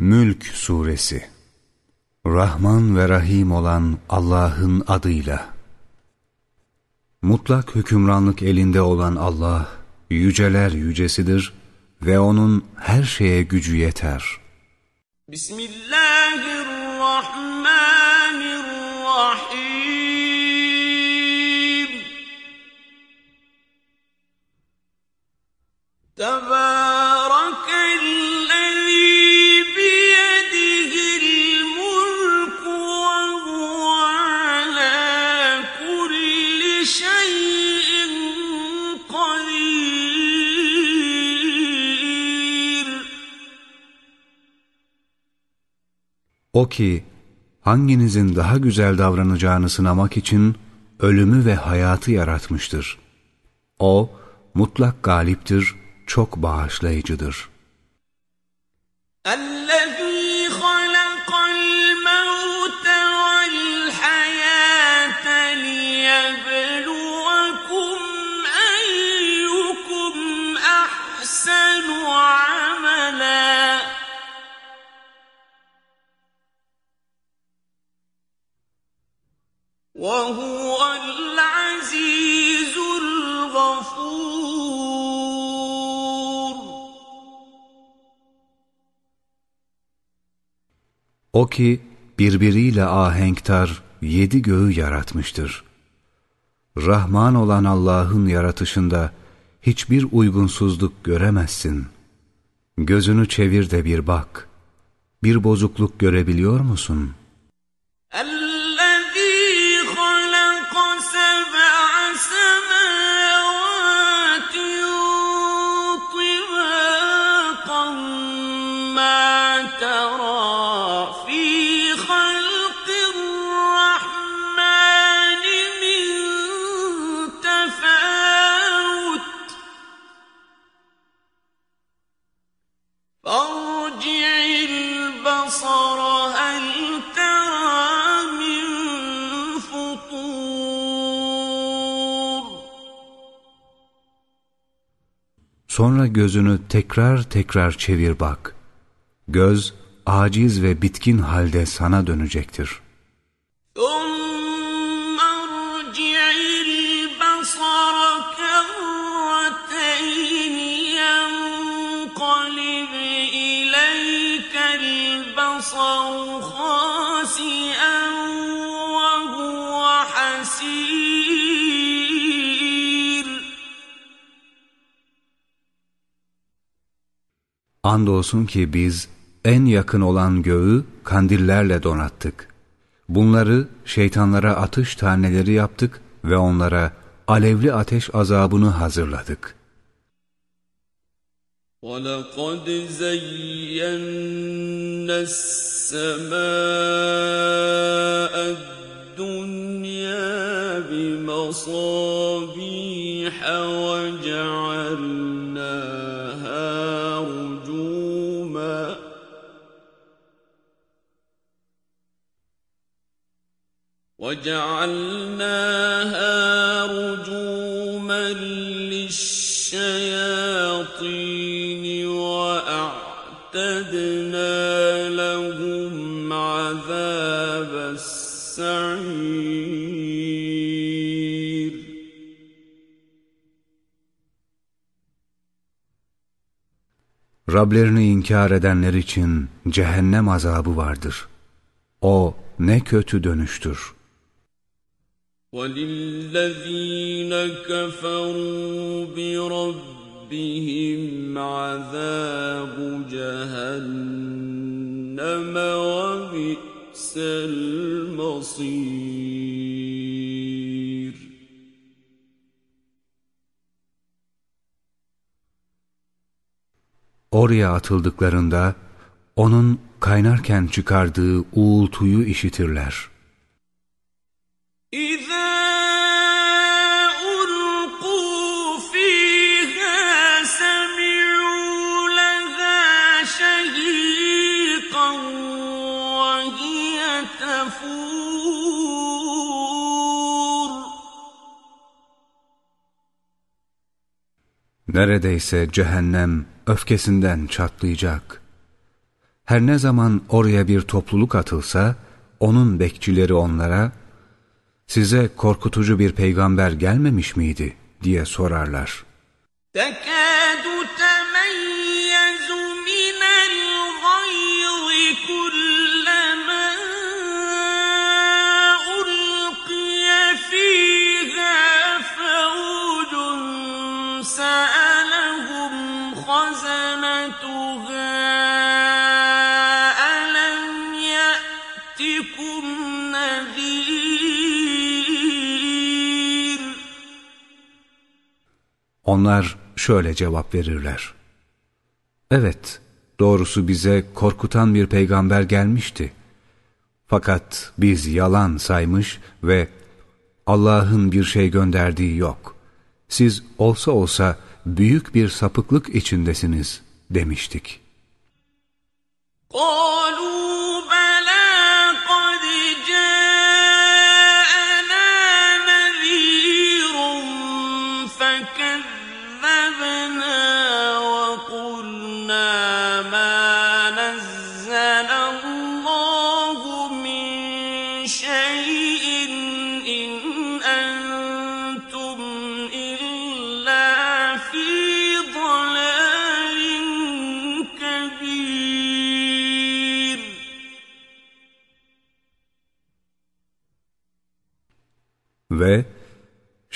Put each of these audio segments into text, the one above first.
Mülk Suresi. Rahman ve Rahim olan Allah'ın adıyla. Mutlak hükümranlık elinde olan Allah, yüceler yücesidir ve O'nun her şeye gücü yeter. Bismillahirrahmanirrahim. Tebârekellezî O ki hanginizin daha güzel davranacağını sınamak için ölümü ve hayatı yaratmıştır. O mutlak galiptir, çok bağışlayıcıdır. Allah O ki birbiriyle ahenktar yedi göğü yaratmıştır. Rahman olan Allah'ın yaratışında hiçbir uygunsuzluk göremezsin. Gözünü çevir de bir bak. Bir bozukluk görebiliyor musun?'' Sonra gözünü tekrar tekrar çevir bak. Göz aciz ve bitkin halde sana dönecektir. Andolsun ki biz en yakın olan göğü kandillerle donattık. Bunları şeytanlara atış taneleri yaptık ve onlara alevli ateş azabını hazırladık. وَلَقَدْ زَيَّنَّا السَّمَاءَ الدُّنْيَا بِمَصَابِيحَ وَجَعَلْنَاهَا وجعلناها رجوما للشياطين وأعتدنا لهم عذاب السعير Rablerini inkar edenler için cehennem azabı vardır. O ne kötü dönüştür. وَلِلَّذ۪ينَ كَفَرُوا بِرَبِّهِمْ عَذَابُ جَهَنَّمَ وَبِئْسَ الْمَصِيرُ Oraya atıldıklarında onun kaynarken çıkardığı uğultuyu işitirler. Neredeyse cehennem öfkesinden çatlayacak. Her ne zaman oraya bir topluluk atılsa, onun bekçileri onlara, size korkutucu bir peygamber gelmemiş miydi diye sorarlar. Tekadü Onlar şöyle cevap verirler. Evet, doğrusu bize korkutan bir peygamber gelmişti. Fakat biz yalan saymış ve Allah'ın bir şey gönderdiği yok. Siz olsa olsa büyük bir sapıklık içindesiniz demiştik. قالوا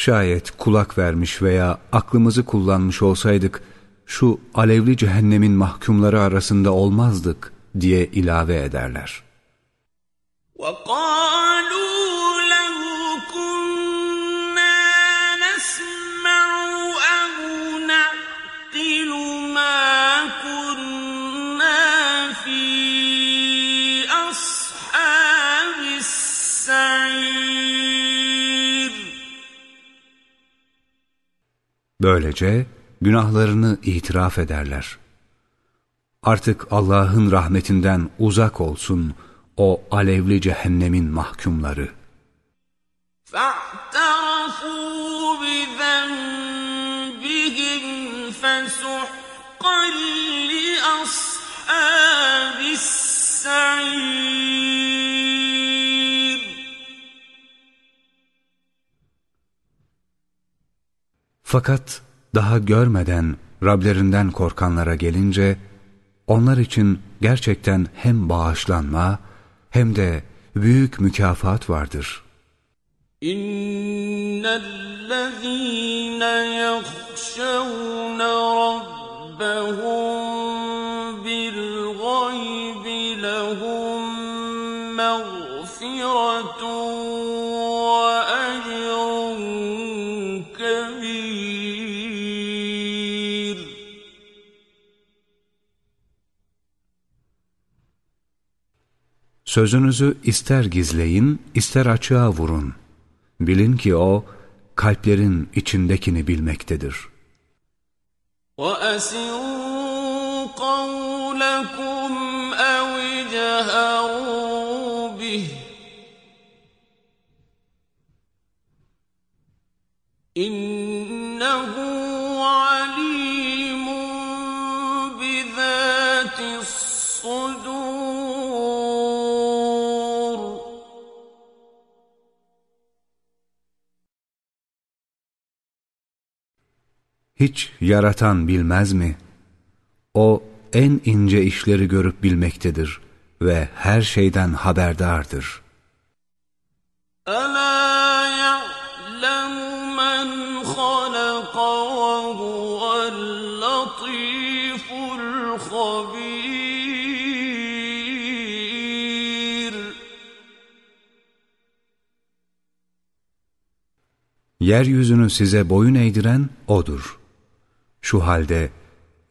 şayet kulak vermiş veya aklımızı kullanmış olsaydık şu alevli cehennemin mahkumları arasında olmazdık diye ilave ederler. وقالوا Böylece günahlarını itiraf ederler. Artık Allah'ın rahmetinden uzak olsun o alevli cehennemin mahkumları. فاعترفوا بذنبهم فسحقا لأصحاب السعير Fakat daha görmeden Rablerinden korkanlara gelince, onlar için gerçekten hem bağışlanma hem de büyük mükafat vardır. İnnellezîne yahşevne rabbehum bil gaybi lehum Sözünüzü ister gizleyin, ister açığa vurun. Bilin ki o, kalplerin içindekini bilmektedir. وأسروا قولكم أو اجهروا به إنه Hiç yaratan bilmez mi? O en ince işleri görüp bilmektedir ve her şeyden haberdardır. Alâ ya'lemu men halaka ve huvel latiful habir. Yeryüzünü size boyun eğdiren O'dur. Şu halde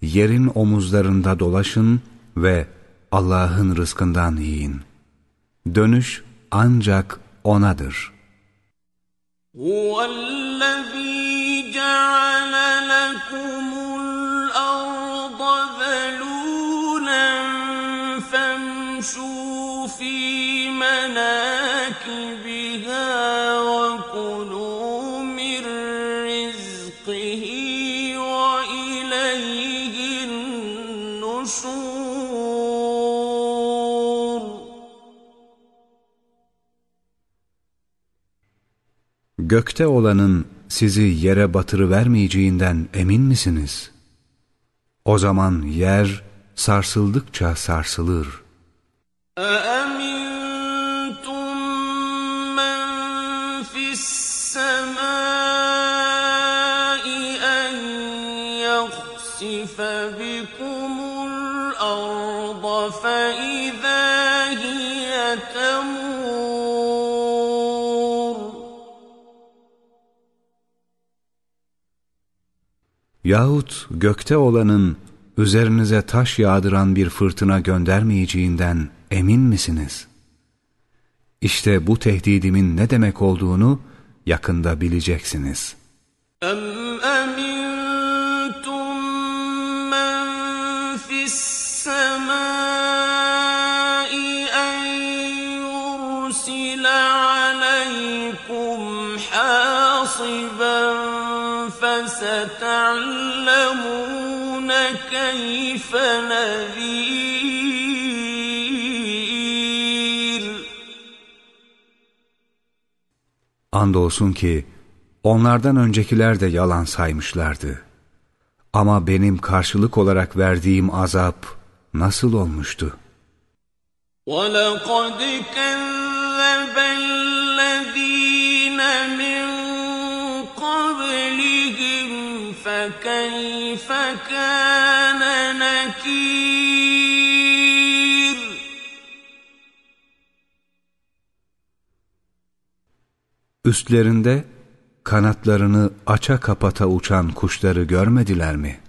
yerin omuzlarında dolaşın ve Allah'ın rızkından yiyin. Dönüş ancak O'nadır. هو الذي جعل gökte olanın sizi yere batırıvermeyeceğinden emin misiniz? O zaman yer sarsıldıkça sarsılır. Yahut gökte olanın üzerinize taş yağdıran bir fırtına göndermeyeceğinden emin misiniz? İşte bu tehdidimin ne demek olduğunu yakında bileceksiniz. أَمْ فَسَتَعْلَمُونَ كَيْفَ نَذِيرِ Andolsun ki onlardan öncekiler de yalan saymışlardı. Ama benim karşılık olarak verdiğim azap nasıl olmuştu? وَلَقَدْ كَذَّبَ فَكَيْفَ كَانَ نَكِيرِ Üstlerinde kanatlarını aça kapata uçan kuşları görmediler mi?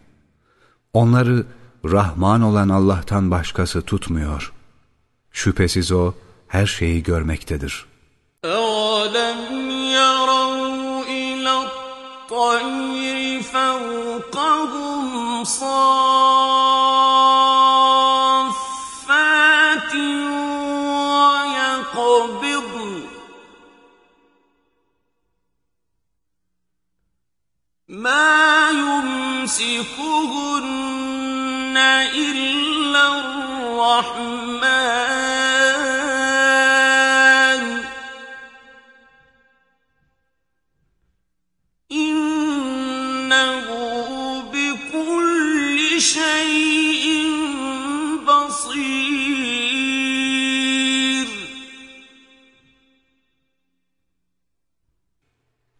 Onları Rahman olan Allah'tan başkası tutmuyor. Şüphesiz O her şeyi görmektedir. أَوَلَمْ يَرَوْا إِلَى الطَّيْرِ فَوْقَهُمْ صَافَّاتٍ وَيَقْبِضْنَ. مَا يُمْسِكُهُنَّ إِلَّا الرَّحْمَٰنُ.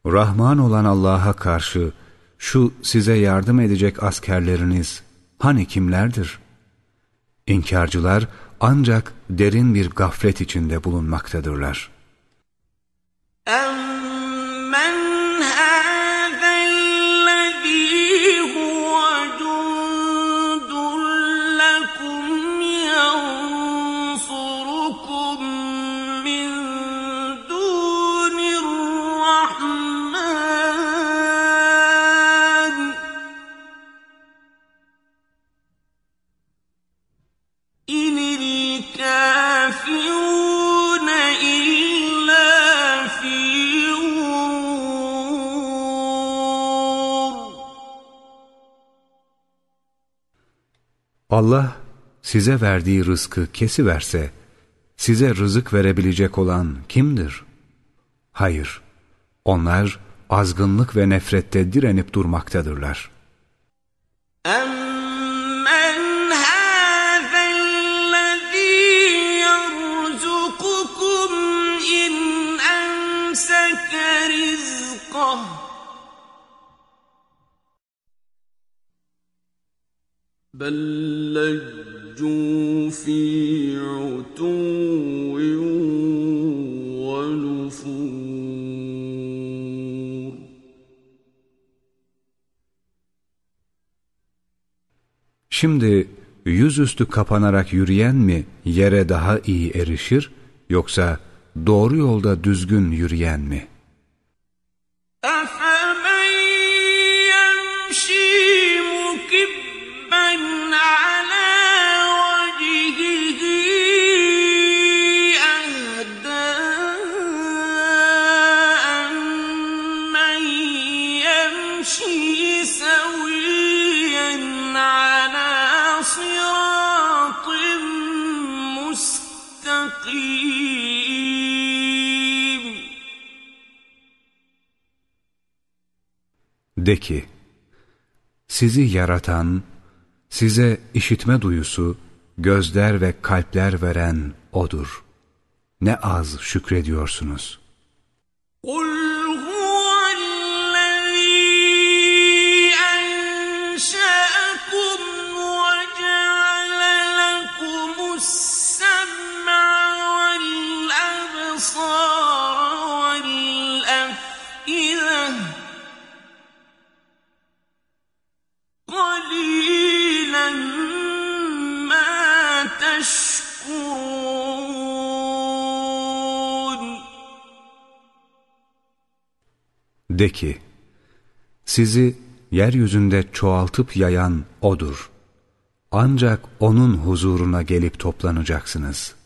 Rahman olan Allah'a karşı şu size yardım edecek askerleriniz hani kimlerdir? İnkarcılar ancak derin bir gaflet içinde bulunmaktadırlar. Evet. Allah size verdiği rızkı kesiverse, size rızık verebilecek olan kimdir? Hayır, onlar azgınlık ve nefrette direnip durmaktadırlar. Amin. بَل لَّجُّوا فِي عُتُوٍّ وَنُفُورٍ Şimdi yüzüstü kapanarak yürüyen mi yere daha iyi erişir, yoksa doğru yolda düzgün yürüyen mi? De ki, sizi yaratan, size işitme duyusu, gözler ve kalpler veren O'dur. Ne az şükrediyorsunuz. قل De ki, sizi yeryüzünde çoğaltıp yayan O'dur. Ancak O'nun huzuruna gelip toplanacaksınız.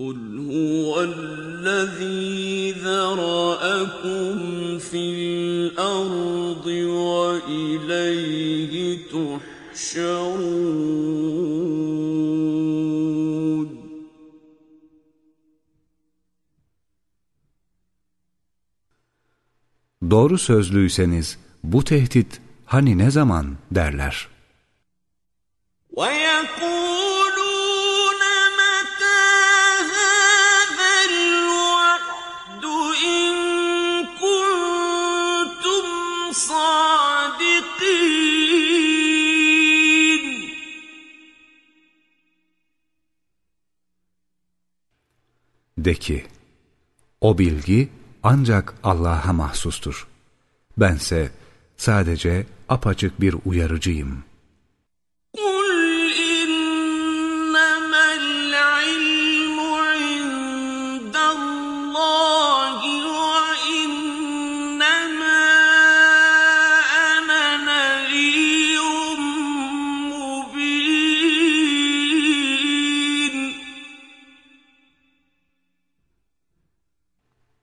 قل هو الذي ذرأكم في الأرض وإليه تحشرون doğru sözlüyseniz bu tehdit hani ne zaman derler. De ki, o bilgi ancak Allah'a mahsustur. Bense sadece apaçık bir uyarıcıyım.''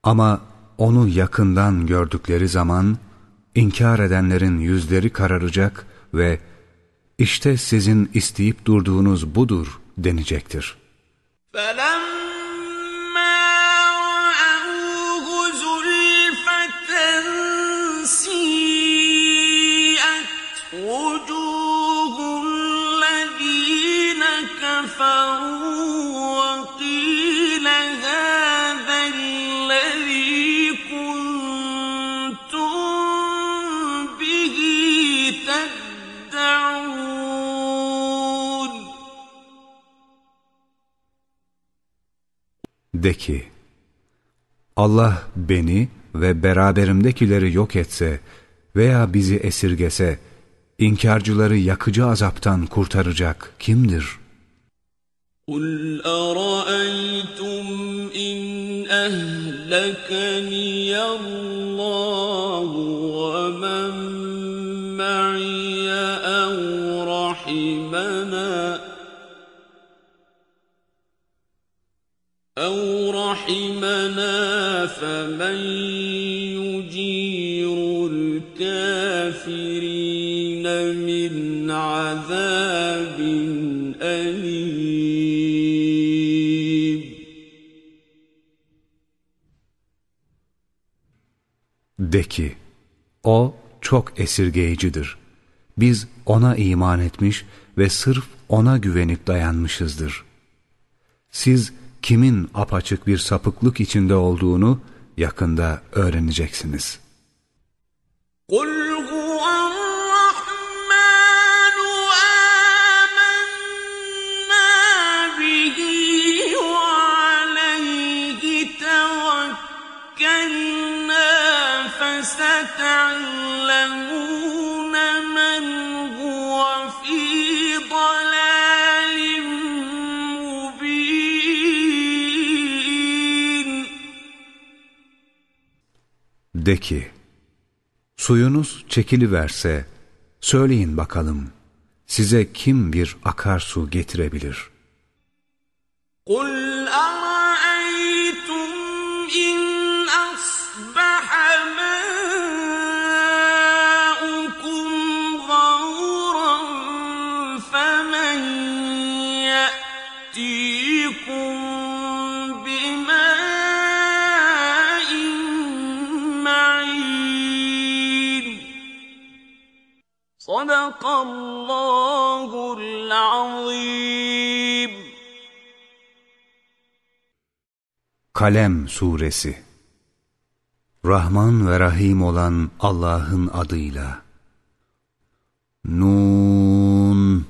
Ama onu yakından gördükleri zaman inkar edenlerin yüzleri kararacak ve işte sizin isteyip durduğunuz budur denecektir. فلما De ki, Allah beni ve beraberimdekileri yok etse veya bizi esirgese, inkarcıları yakıcı azaptan kurtaracak kimdir? قل أرأيتم إن أهلكني الله ومن فمن يجير الكافرين من عذاب أليم De ki, O çok esirgeyicidir. Biz O'na iman etmiş ve sırf O'na güvenip dayanmışızdır. Siz kimin apaçık bir sapıklık içinde olduğunu yakında öğreneceksiniz. قل De ki, suyunuz çekiliverse, söyleyin bakalım, size kim bir akarsu getirebilir? قل Kalem suresi. Rahman ve Rahim olan Allah'ın adıyla. Nun.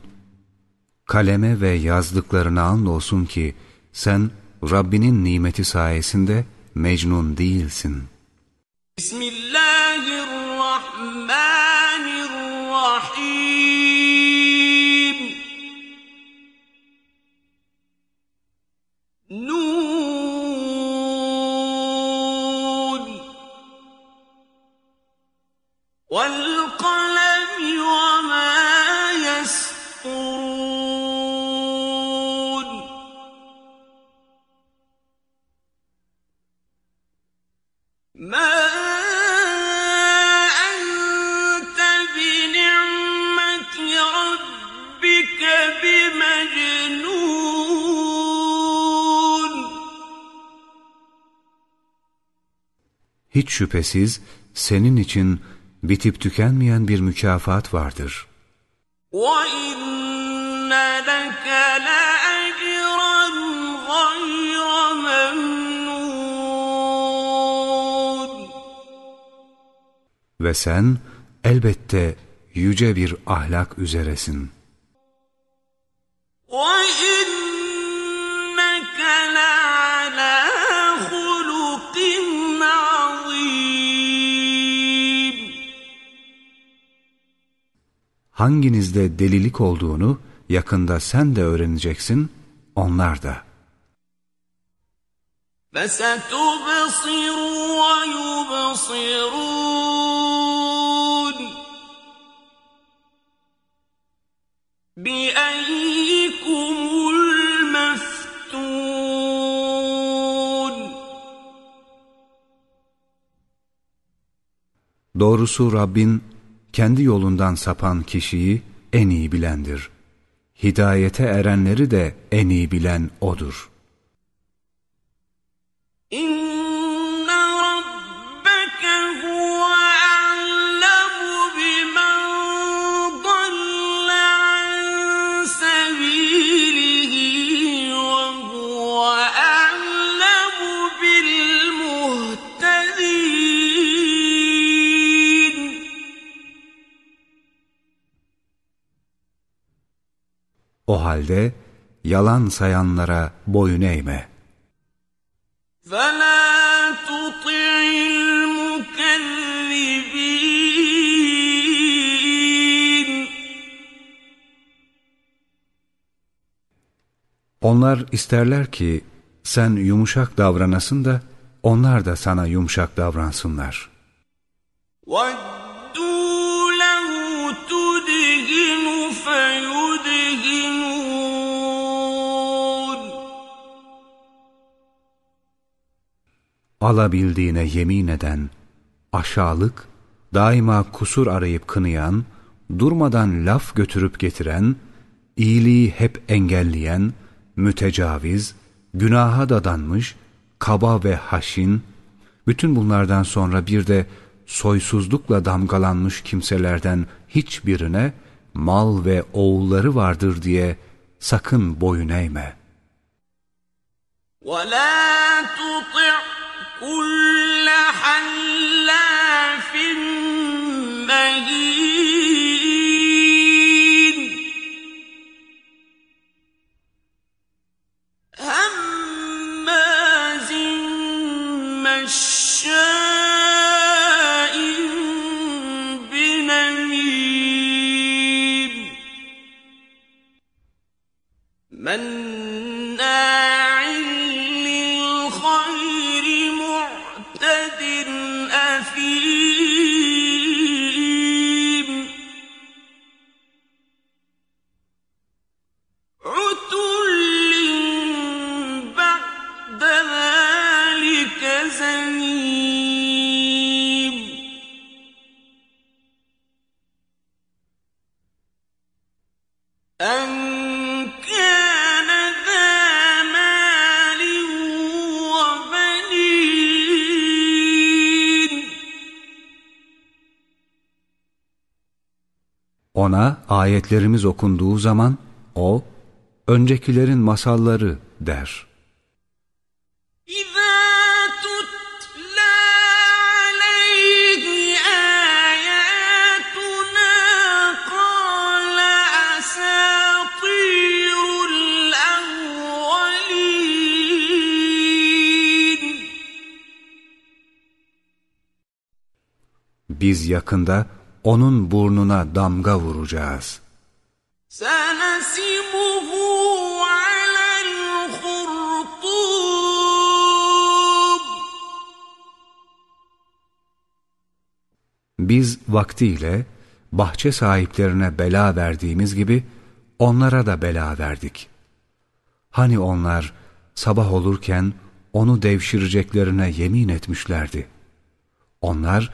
Kaleme ve yazdıklarına andolsun ki sen Rabbinin nimeti sayesinde mecnun değilsin. Bismillahirrahmanirrahim. Nun Hiç şüphesiz senin için bitip tükenmeyen bir mükafat vardır. وَإِنَّ لَكَ لَأَجْرًا غَيْرَ مَمْنُونٍ Ve sen elbette yüce bir ahlak üzeresin. وَإِنَّكَ Hanginizde delilik olduğunu yakında sen de öğreneceksin, onlar da. فستبصر ويبصرون بأيكم المفتون Doğrusu Rabbin kendi yolundan sapan kişiyi en iyi bilendir. Hidayete erenleri de en iyi bilen O'dur. halde yalan sayanlara boyun eğme. فلا تطع المكذبين Onlar isterler ki sen yumuşak davranasın da onlar da sana yumuşak davransınlar. ودوا لو تدهن فيدهنون Alabildiğine yemin eden, aşağılık, daima kusur arayıp kınayan, durmadan laf götürüp getiren, iyiliği hep engelleyen, mütecaviz, günaha dadanmış, kaba ve haşin, bütün bunlardan sonra bir de soysuzlukla damgalanmış kimselerden hiçbirine mal ve oğulları vardır diye sakın boyun eğme. ولا تطع كل حلاف مهين. هماز مشاء بنميم. مناع Ona ayetlerimiz okunduğu zaman o, öncekilerin masalları der. Biz yakında onun burnuna damga vuracağız. Biz vaktiyle bahçe sahiplerine bela verdiğimiz gibi onlara da bela verdik. Hani onlar sabah olurken onu devşireceklerine yemin etmişlerdi. Onlar,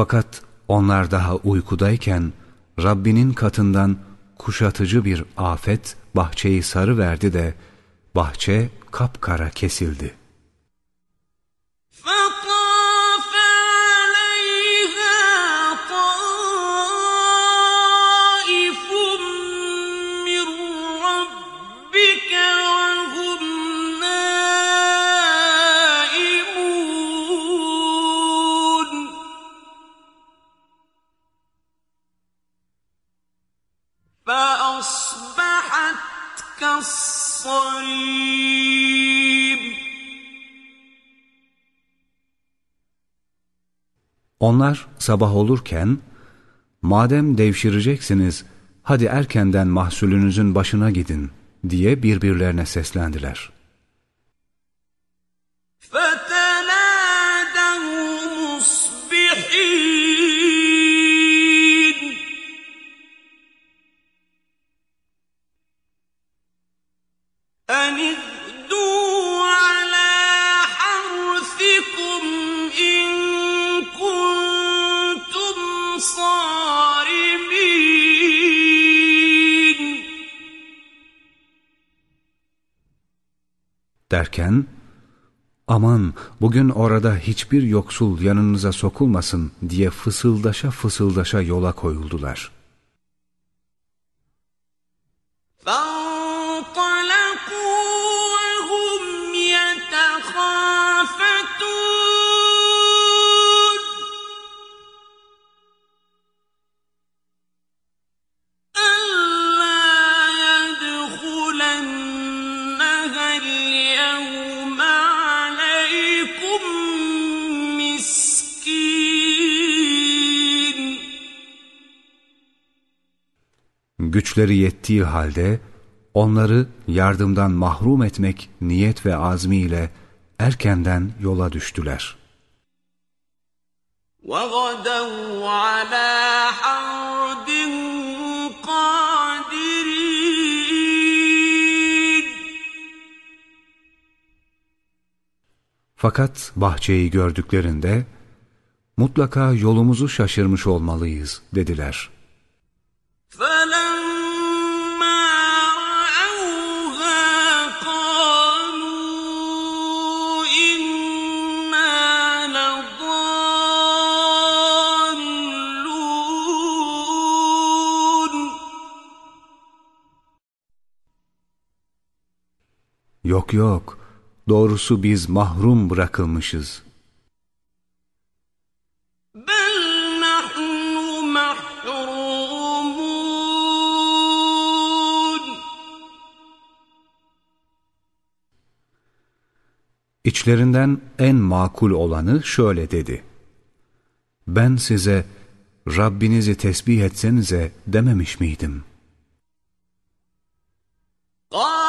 Fakat onlar daha uykudayken Rabbinin katından kuşatıcı bir afet bahçeyi sarı verdi de bahçe kapkara kesildi. Onlar sabah olurken madem devşireceksiniz hadi erkenden mahsulünüzün başına gidin diye birbirlerine seslendiler. Aman bugün orada hiçbir yoksul yanınıza sokulmasın diye fısıldaşa fısıldaşa yola koyuldular. Güçleri yettiği halde onları yardımdan mahrum etmek niyet ve azmiyle erkenden yola düştüler. وغدوا على حرد قادرين Fakat bahçeyi gördüklerinde mutlaka yolumuzu şaşırmış olmalıyız dediler. Yok yok, doğrusu biz mahrum bırakılmışız. İçlerinden en makul olanı şöyle dedi. Ben size Rabbinizi tesbih etsenize dememiş miydim? Aa!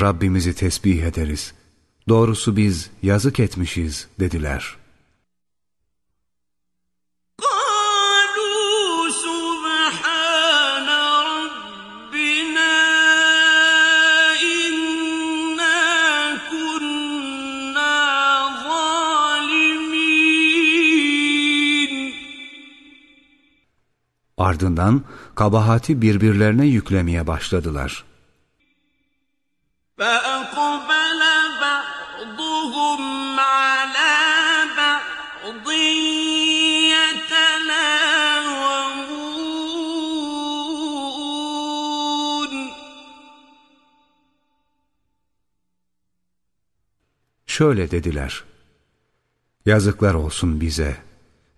Rabbimizi tesbih ederiz. Doğrusu biz yazık etmişiz dediler.'' Ardından kabahati birbirlerine yüklemeye başladılar.'' فأقبل بعضهم على بعض يتلاومون Şöyle dediler. Yazıklar olsun bize.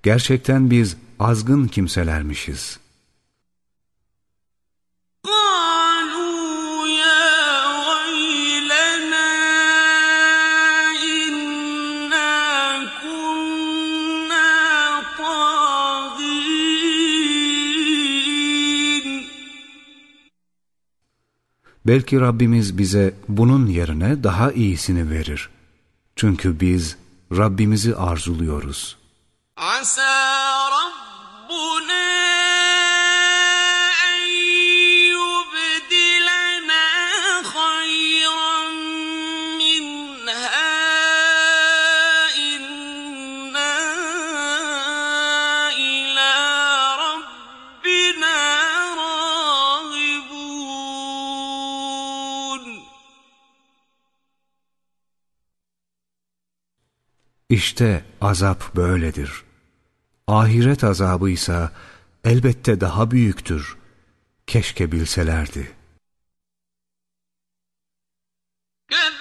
Gerçekten biz azgın kimselermişiz. Belki Rabbimiz bize bunun yerine daha iyisini verir. Çünkü biz Rabbimizi arzuluyoruz. Asa İşte azap böyledir. Ahiret azabı ise elbette daha büyüktür. Keşke bilselerdi. Good.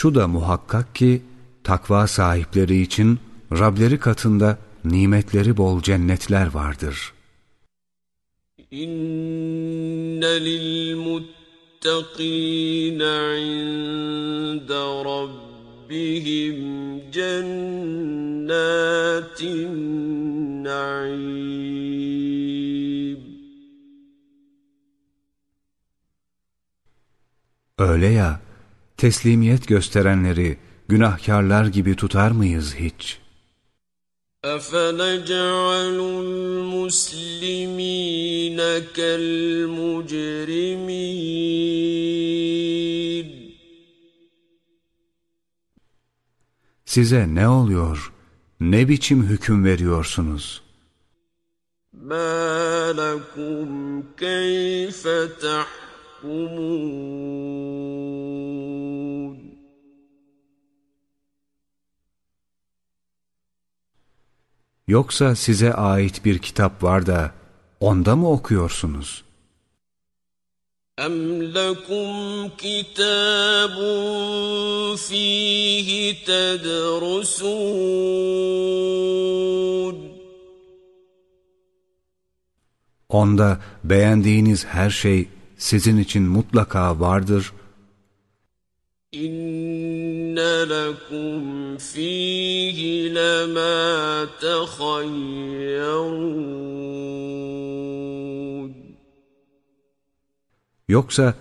şu da muhakkak ki takva sahipleri için Rableri katında nimetleri bol cennetler vardır. İnne lil muttaqina inde rabbihim cennetin naim. Öyle ya, teslimiyet gösterenleri günahkarlar gibi tutar mıyız hiç? أفنجعل المسلمين كالمجرمين Size ne oluyor? Ne biçim hüküm veriyorsunuz? ما لكم كيف تحكمون Yoksa size ait bir kitap var da onda mı okuyorsunuz? أم لكم كتاب فيه تدرسون Onda beğendiğiniz her şey sizin için mutlaka vardır إن لكم فيه لما تخيرون Yoksa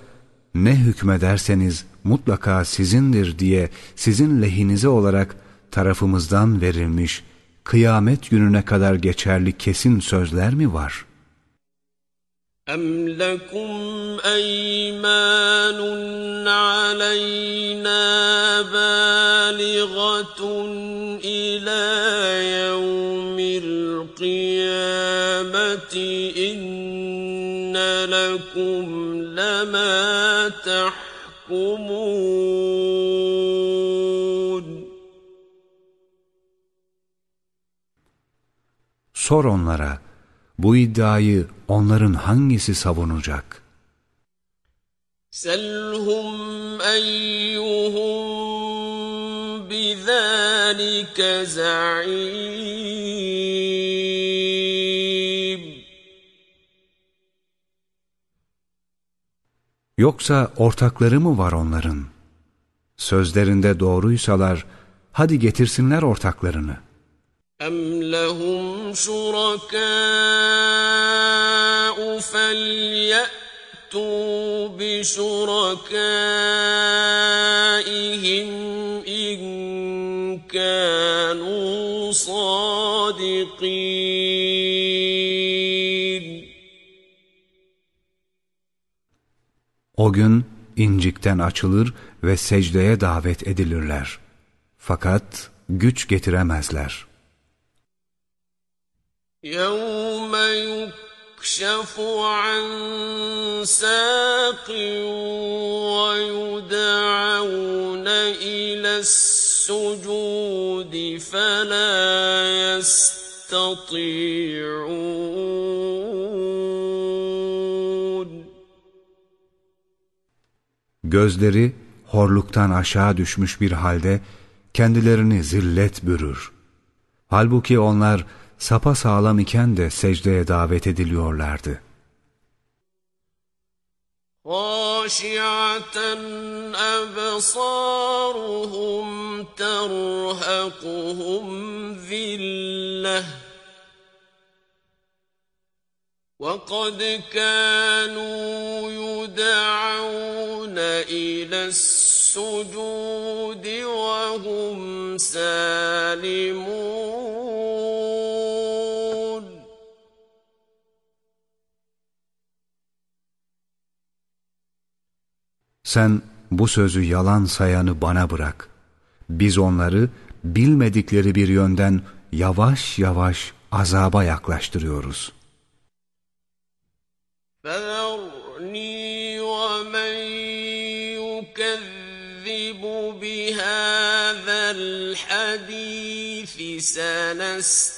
ne hükmederseniz mutlaka sizindir diye sizin lehinize olarak tarafımızdan verilmiş kıyamet gününe kadar geçerli kesin sözler mi var? أم لكم أيمان علينا بالغة إلى يوم القيامة إن لكم لما تحكمون Sor onlara Bu iddiayı onların hangisi savunacak? Selhum eyyuhum bizalike za'im. Yoksa ortakları mı var onların? Sözlerinde doğruysalar, hadi getirsinler ortaklarını.'' أَمْ لَهُمْ شُرَكَاءُ فَلْيَأْتُوا بِشُرَكَائِهِمْ إِن كَانُوا صَادِقِينَ O gün incikten açılır ve secdeye davet edilirler. Fakat güç getiremezler. يَوْمَ يُكْشَفُ عَن سَاقٍ وَيُدْعَوْنَ إِلَى السُّجُودِ فَلَا يَسْتَطِيعُونَ Gözleri horluktan aşağı düşmüş bir halde kendilerini zillet bürür. Halbuki onlar sapa sağlam iken de secdeye davet ediliyorlardı. خاشعة أبصارهم ترهقهم ذلة وقد كانوا يدعون إلى السجود وهم سالمون Sen bu sözü yalan sayanı bana bırak. Biz onları bilmedikleri bir yönden yavaş yavaş azaba yaklaştırıyoruz. فذرني ومن يكذب بهذا الحديث سنستدرجهم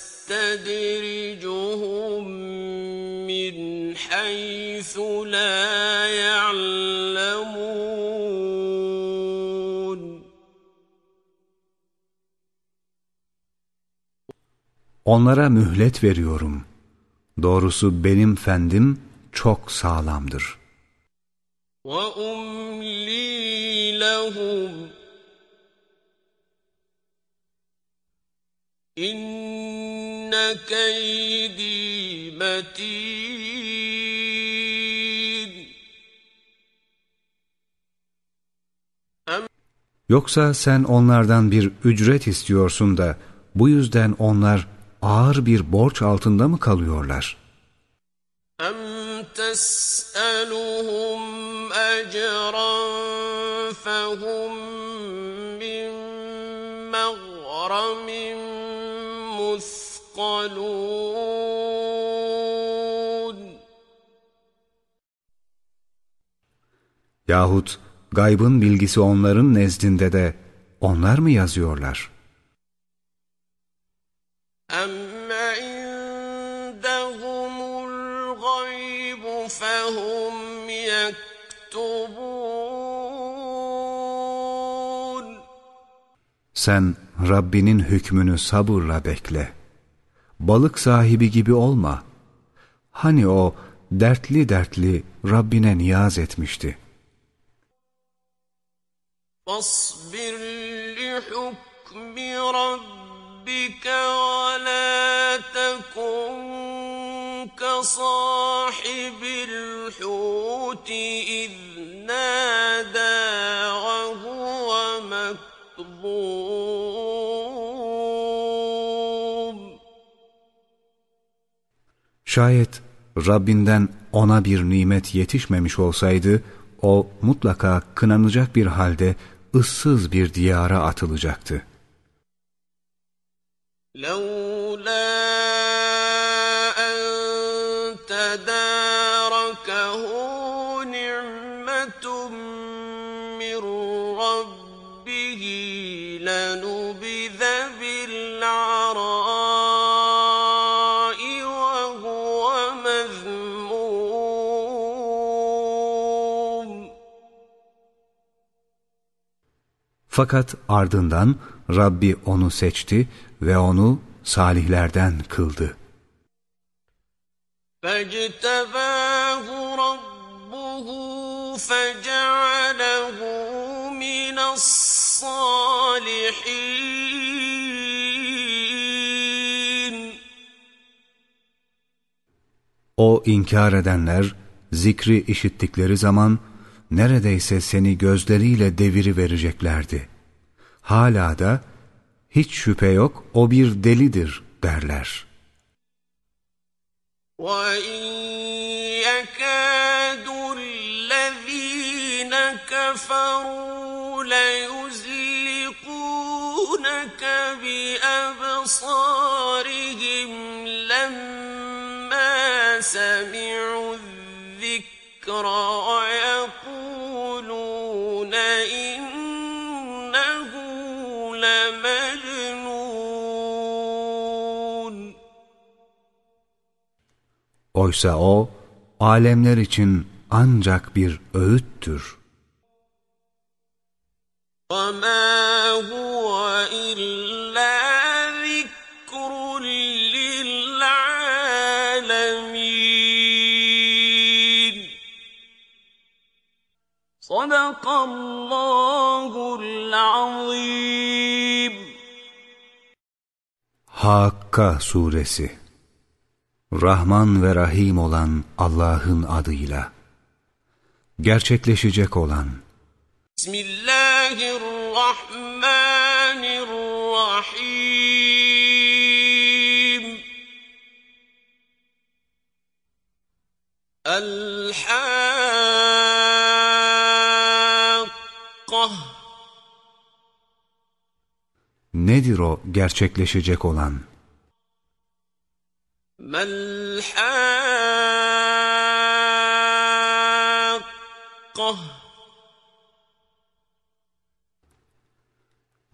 من حيث لا يعلمون Onlara mühlet veriyorum. Doğrusu benim fendim çok sağlamdır. وأملي لهم İnne keydi metin. Yoksa sen onlardan bir ücret istiyorsun da bu yüzden onlar ağır bir borç altında mı kalıyorlar? Em tes'eluhum ecran fehum Yahut gaybın bilgisi onların nezdinde de onlar mı yazıyorlar? أم عندهم الغيب فهم يكتبون Sen Rabbinin hükmünü sabırla bekle. Balık sahibi gibi olma. Hani o dertli dertli Rabbine niyaz etmişti. فاصبر لحكم ربك ولا تكن كصاحب Şayet Rabbinden ona bir nimet yetişmemiş olsaydı, o mutlaka kınanacak bir halde ıssız bir diyara atılacaktı. لولا Fakat ardından Rabbi onu seçti ve onu salihlerden kıldı. فاجتباه ربه فجعله من الصالحين O inkar edenler zikri işittikleri zaman neredeyse seni gözleriyle deviri vereceklerdi. Hala da hiç şüphe yok o bir delidir derler. وَإِن يَكَادُ الَّذِينَ كَفَرُوا لَيُزْلِقُونَكَ بِأَبْصَارِهِمْ لَمَّا سَمِعُوا الذِّكْرَ وَيَقُولُونَ Oysa o alemler için ancak bir öğüttür. وَمَا هُوَ إِلَّا ذِكْرٌ لِّلْعَالَمِينَ صَدَقَ اللَّهُ الْعَظِيمُ Hakka Suresi Rahman ve Rahim olan Allah'ın adıyla. Gerçekleşecek olan. Bismillahirrahmanirrahim. El-Hakkah. Nedir o gerçekleşecek olan? ما الحاقة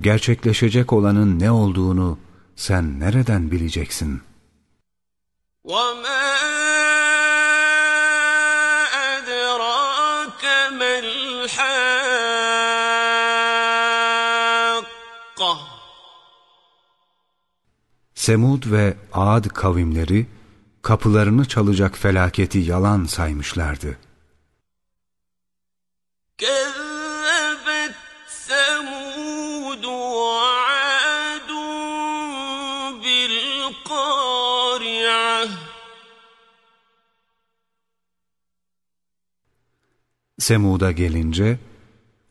Gerçekleşecek olanın ne olduğunu sen nereden bileceksin? وما Semud ve Ad kavimleri kapılarını çalacak felaketi yalan saymışlardı. Semud'a gelince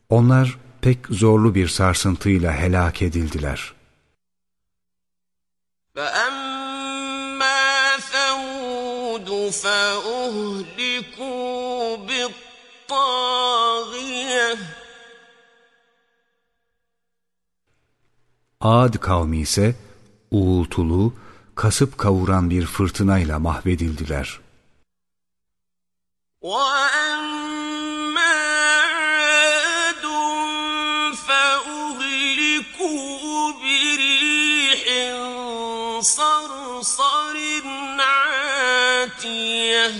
onlar pek zorlu bir sarsıntıyla helak edildiler.'' فأما ثمود فأهلكوا بالطاغية Ad kavmi ise uğultulu, kasıp kavuran bir fırtınayla mahvedildiler. وأما عاتية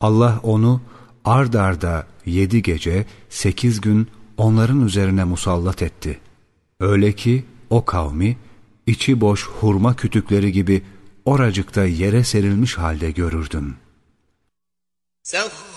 Allah onu ard arda yedi gece, sekiz gün onların üzerine musallat etti. Öyle ki o kavmi içi boş hurma kütükleri gibi oracıkta yere serilmiş halde görürdün. سخرها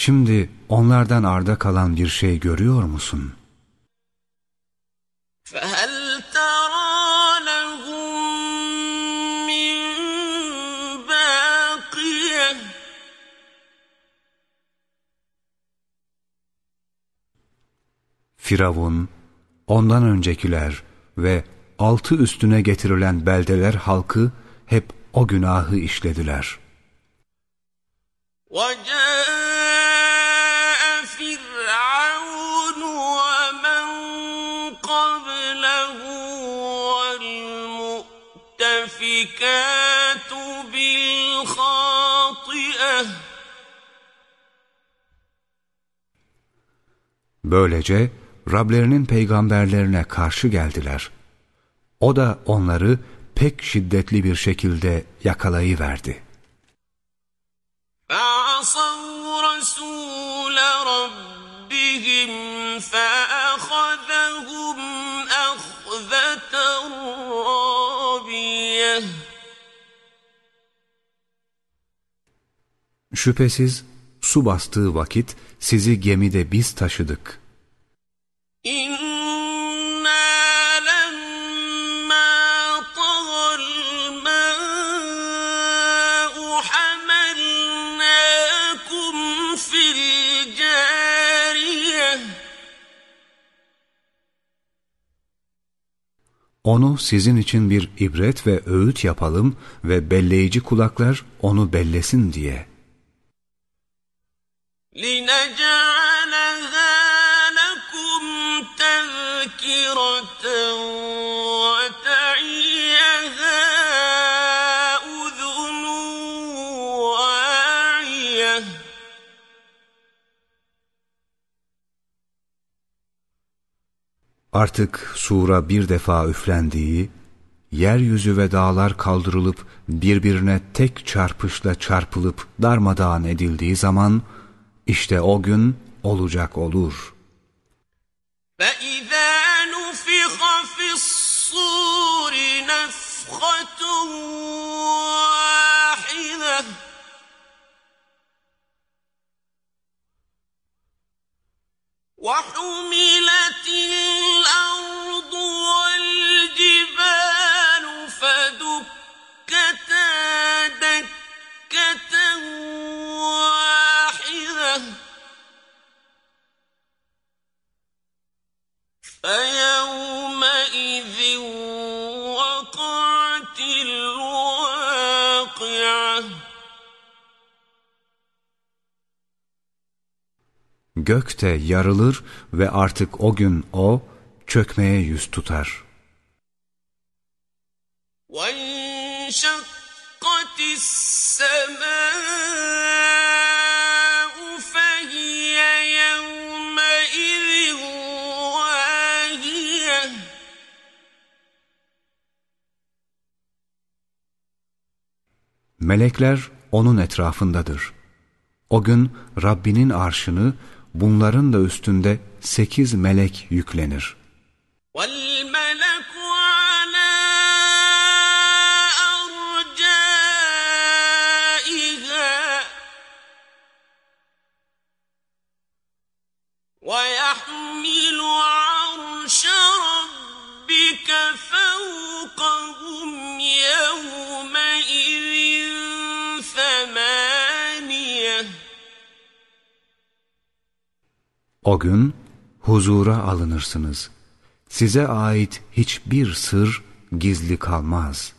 Şimdi onlardan arda kalan bir şey görüyor musun? فهل ترى لهم من باقية Firavun, ondan öncekiler ve altı üstüne getirilen beldeler halkı hep o günahı işlediler. وَجَاءَ وَالْمُؤْتَفِكَاتُ بِالْخَاطِئَةِ Böylece Rablerinin peygamberlerine karşı geldiler. O da onları pek şiddetli bir şekilde yakalayıverdi. فَعَصَوْا رَسُولَ رَبِّهِمْ فَأَخَذَهُمْ أَخْذَةً رَّابِيَةً Şüphesiz su bastığı vakit sizi gemide biz taşıdık. Onu sizin için bir ibret ve öğüt yapalım ve belleyici kulaklar onu bellesin diye.'' لِنَجْعَلَهَا لَكُمْ تَذْكِرَةً وَتَعِيَهَا أُذُنٌ وَاعِيَةٌ Artık sura bir defa üflendiği, yeryüzü ve dağlar kaldırılıp birbirine tek çarpışla çarpılıp darmadağın edildiği zaman, işte o gün olacak olur. فَإِذَا نُفِخَ فِي الصُّورِ نَفْخَةٌ وَاحِدَةٌ وَحُمِلَتِ الْأَرْضُ وَالْجِبَالُ فَدُكَّتَا فَيَوْمَئِذٍ وَقَعَتِ الْوَاقِعَةُ Gök de yarılır ve artık o gün o çökmeye yüz tutar. وَانشَقَّتِ السَّمَاءُ Melekler onun etrafındadır. O gün Rabbinin arşını bunların da üstünde sekiz melek yüklenir. وَالْمَلَكُ O gün huzura alınırsınız. Size ait hiçbir sır gizli kalmaz.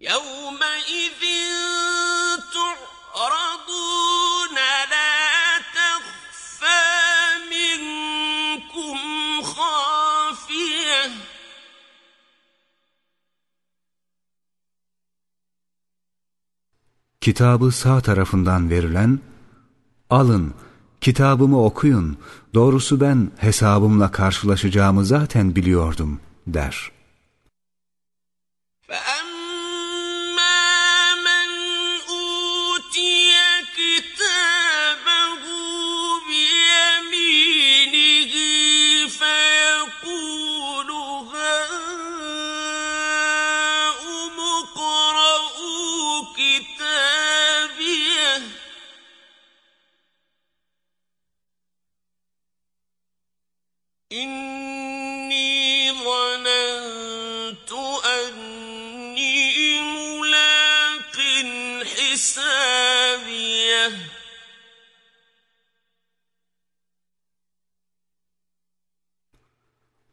يَوْمَئِذٍ تُعْرَضُونَ لَا تَخْفَىٰ مِنكُمْ خَافِيَةٌ Kitabı sağ tarafından verilen, alın kitabımı okuyun, doğrusu ben hesabımla karşılaşacağımı zaten biliyordum der.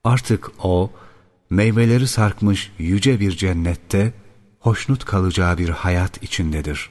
Artık o meyveleri sarkmış yüce bir cennette hoşnut kalacağı bir hayat içindedir.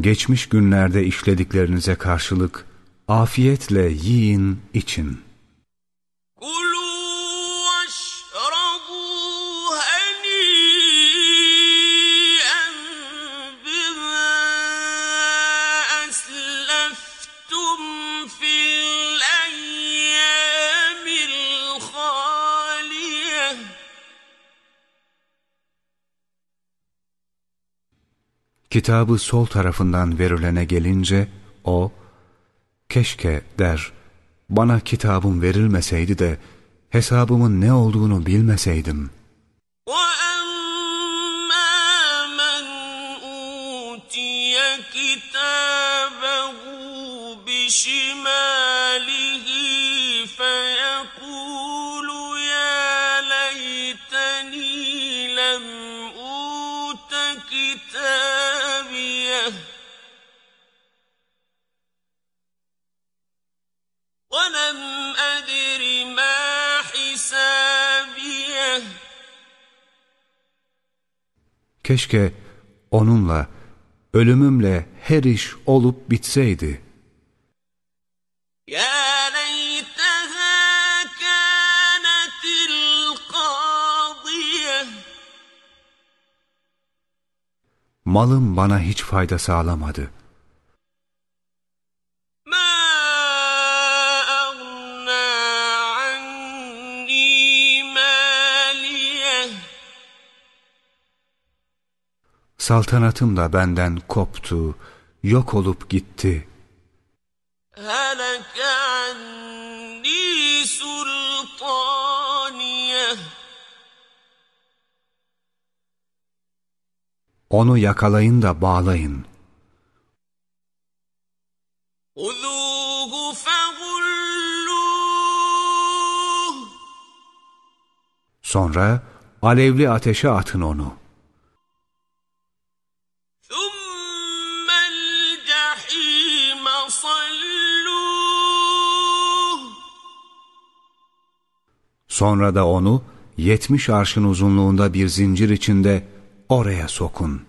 Geçmiş günlerde işlediklerinize karşılık afiyetle yiyin, için. Kitabı sol tarafından verilene gelince o, keşke der, bana kitabım verilmeseydi de hesabımın ne olduğunu bilmeseydim. ولم أدر ما حسابيه Keşke onunla, ölümümle her iş olup bitseydi. يا ليتها كانت القاضية Malım bana hiç fayda sağlamadı. saltanatım da benden koptu, yok olup gitti. Onu yakalayın da bağlayın. Sonra alevli ateşe atın onu. Sonra da onu yetmiş arşın uzunluğunda bir zincir içinde oraya sokun.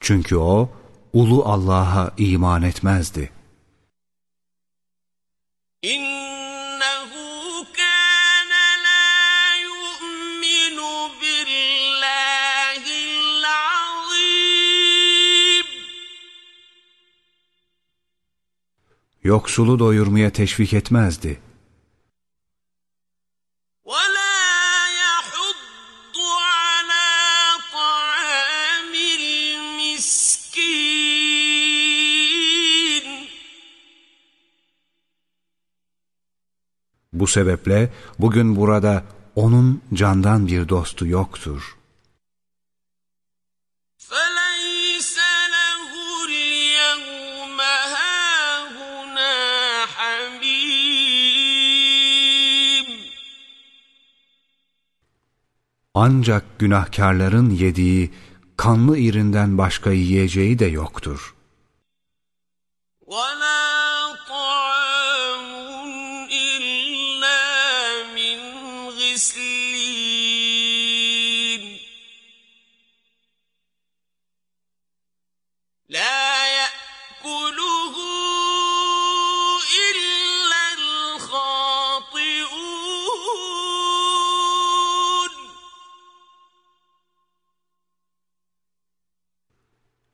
Çünkü o ulu Allah'a iman etmezdi. Yoksulu doyurmaya teşvik etmezdi. Bu sebeple bugün burada onun candan bir dostu yoktur. فليس له اليوم هاهنا حميم Ancak günahkarların yediği kanlı irinden başka yiyeceği de yoktur. ولا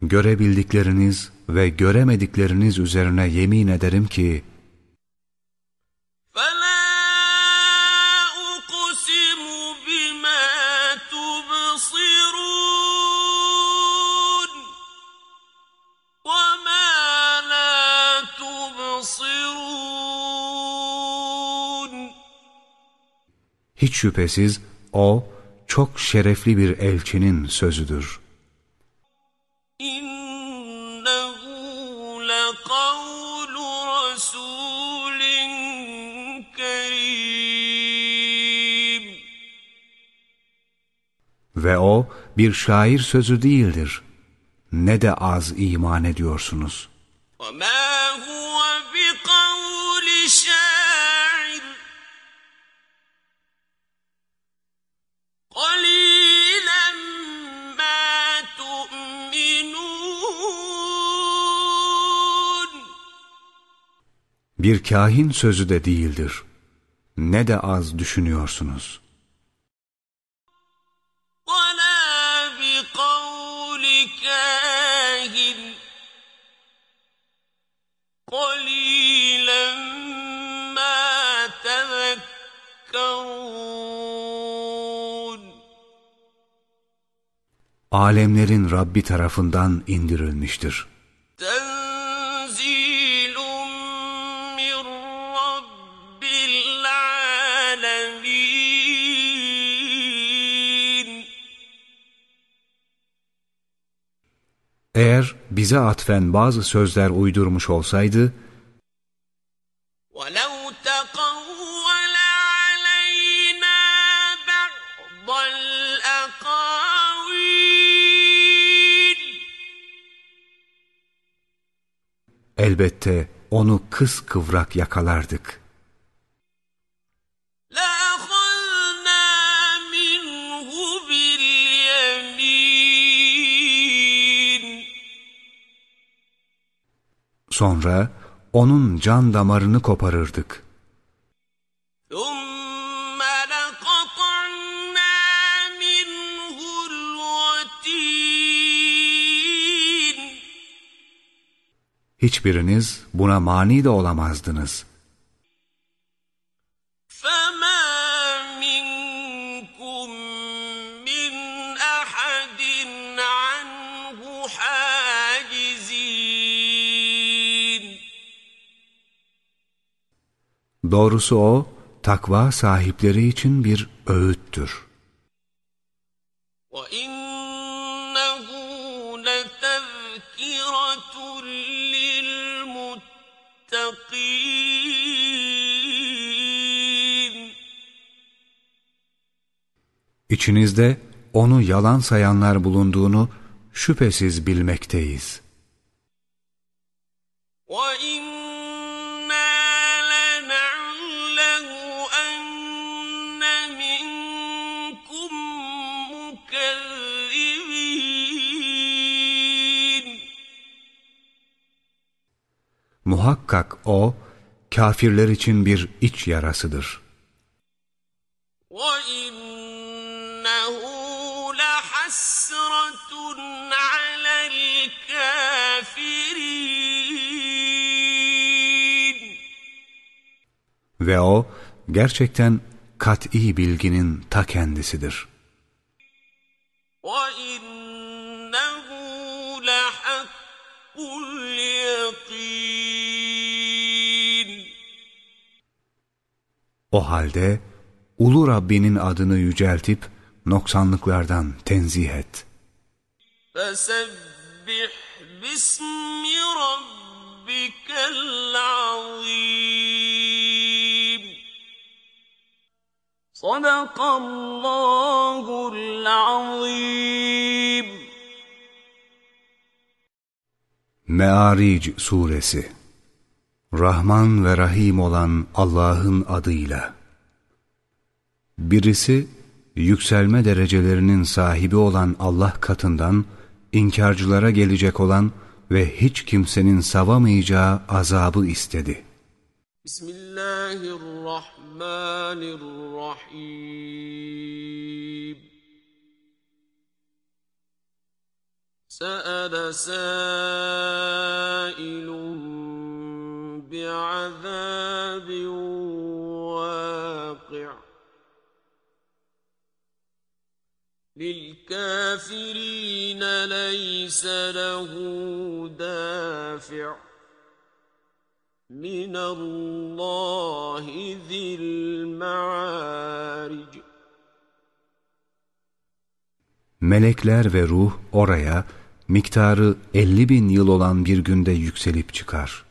görebildikleriniz ve göremedikleriniz üzerine yemin ederim ki, Hiç şüphesiz o çok şerefli bir elçinin sözüdür.'' Ve o bir şair sözü değildir. Ne de az iman ediyorsunuz. وما هو بقول شاعر قليلا ما تؤمنون Bir kahin sözü de değildir. Ne de az düşünüyorsunuz. alemlerin Rabbi tarafından indirilmiştir. Eğer bize atfen bazı sözler uydurmuş olsaydı, Elbette onu kıskıvrak yakalardık. Sonra onun can damarını koparırdık.'' Hiçbiriniz buna mani de olamazdınız. فما منكم من أحد عنه حاجزين Doğrusu o, takva sahipleri için bir öğüttür. وإنه İçinizde onu yalan sayanlar bulunduğunu şüphesiz bilmekteyiz. وَإِنَّا لَنَعْلَمُ أَنَّ مِنكُم مُّكَذِّبِينَ Muhakkak o, kafirler için bir iç yarasıdır. وَإِنَّهُ لَحَسْرَةٌ عَلَى الْكَافِرِينَ Ve o, gerçekten kat'i bilginin ta kendisidir. وَإِنَّهُ لَحَقُّ الْيَقِينِ O halde, Ulu Rabbinin adını yüceltip, noksanlıklardan tenzih et. Fesebbih bismi rabbikel azim. Sadakallahul azim. Mearic Suresi Rahman ve Rahim olan Allah'ın adıyla Birisi yükselme derecelerinin sahibi olan Allah katından inkarcılara gelecek olan ve hiç kimsenin savamayacağı azabı istedi. Bismillahirrahmanirrahim. Sa'ale sa'ilun bi'azabin vaki'a. للكافرين ليس له دافع من الله ذي المعارج Melekler ve ruh oraya miktarı 50 bin yıl olan bir günde yükselip çıkar.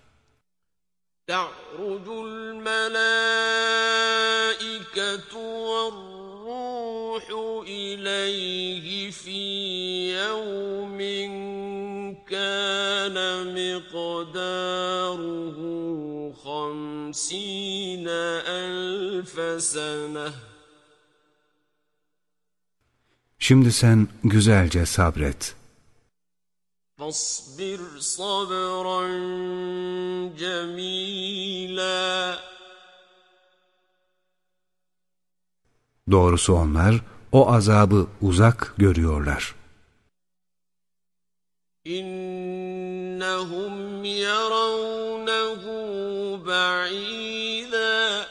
تعرج الملائكة في يوم كان مقداره خمسين ألف سنة Şimdi sen güzelce sabret. فاصبر صبرا جميلا Doğrusu onlar o azabı uzak görüyorlar. إنهم يرونه بعيدا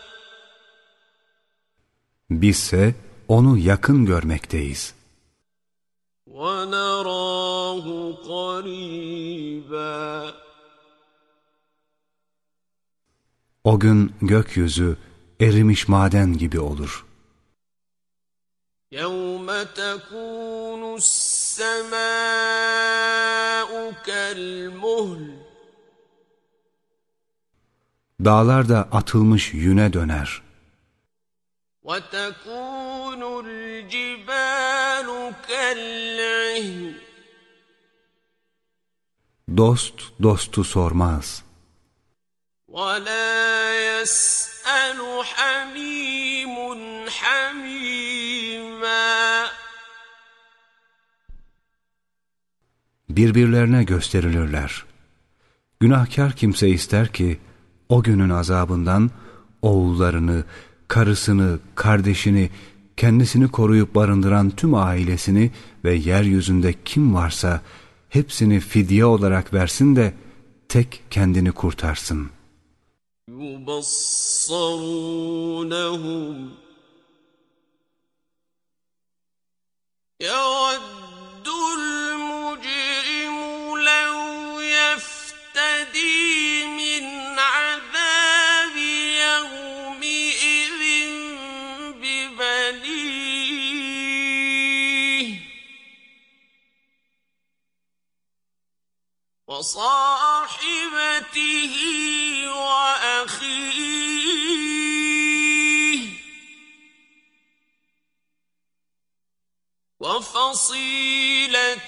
Bizse onu yakın görmekteyiz. ونراه قريبا O gün gökyüzü erimiş maden gibi olur. يوم تكون السماء كالمهل Dağlar da atılmış yüne döner. وتكون الجبال كالعهن Dost dostu sormaz. ولا يسأل حميم حميما Birbirlerine gösterilirler. Günahkar kimse ister ki o günün azabından oğullarını, karısını, kardeşini, kendisini koruyup barındıran tüm ailesini ve yeryüzünde kim varsa hepsini fidye olarak versin de tek kendini kurtarsın. يبصرونهم يود المجرم لو يفتدي من عذاب يومئذ وصاحبته وأخيه وفصيلته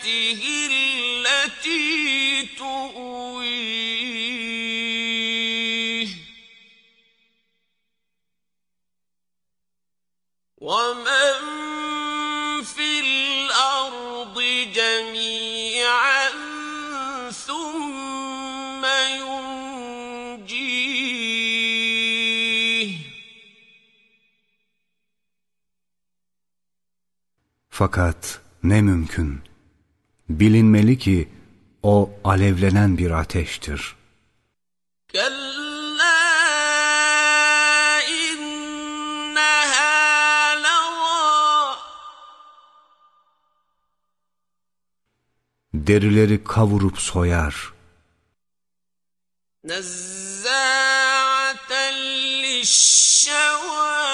التي تؤويه. ومن في الأرض جميعا Fakat ne mümkün. Bilinmeli ki o alevlenen bir ateştir. كلا إنها لظى Derileri kavurup soyar. نزاعة للشوى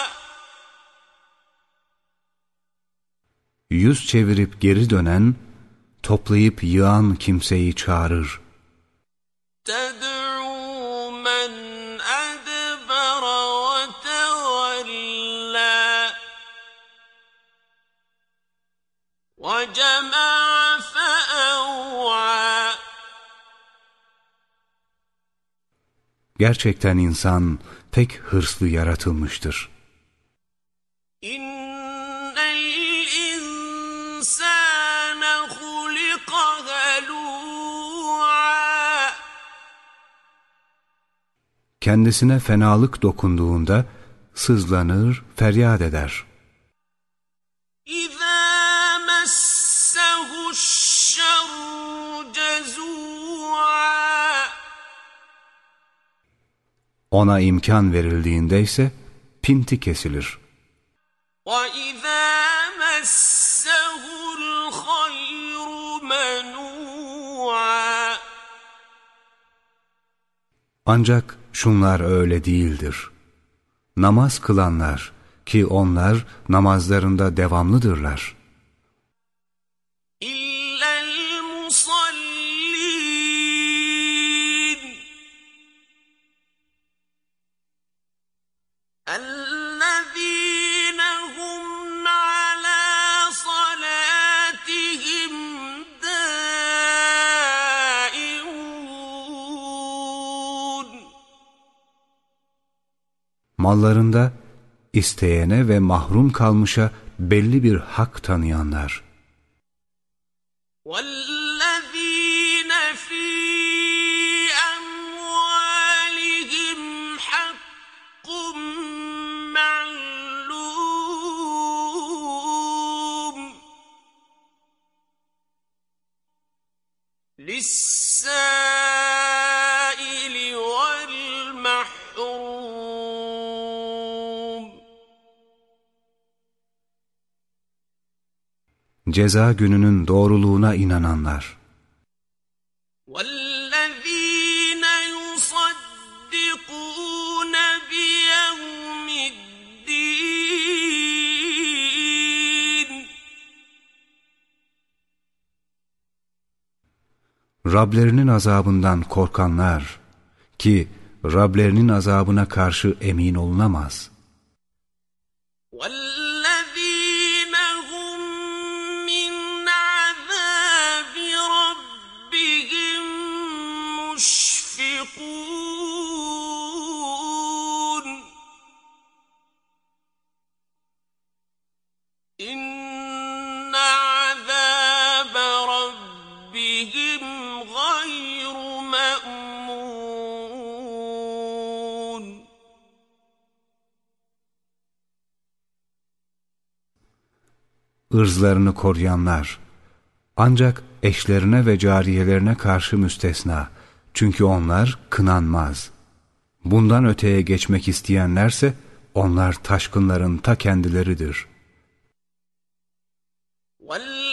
yüz çevirip geri dönen, toplayıp yığan kimseyi çağırır. Gerçekten insan pek hırslı yaratılmıştır. kendisine fenalık dokunduğunda sızlanır, feryat eder. Ona imkan verildiğinde ise pinti kesilir. Ancak şunlar öyle değildir. Namaz kılanlar ki onlar namazlarında devamlıdırlar. Mallarında isteyene ve mahrum kalmışa belli bir hak tanıyanlar. ceza gününün doğruluğuna inananlar. Rablerinin azabından korkanlar ki Rablerinin azabına karşı emin olunamaz.'' ırzlarını koruyanlar. Ancak eşlerine ve cariyelerine karşı müstesna. Çünkü onlar kınanmaz. Bundan öteye geçmek isteyenlerse onlar taşkınların ta kendileridir. وَالَّذِينَ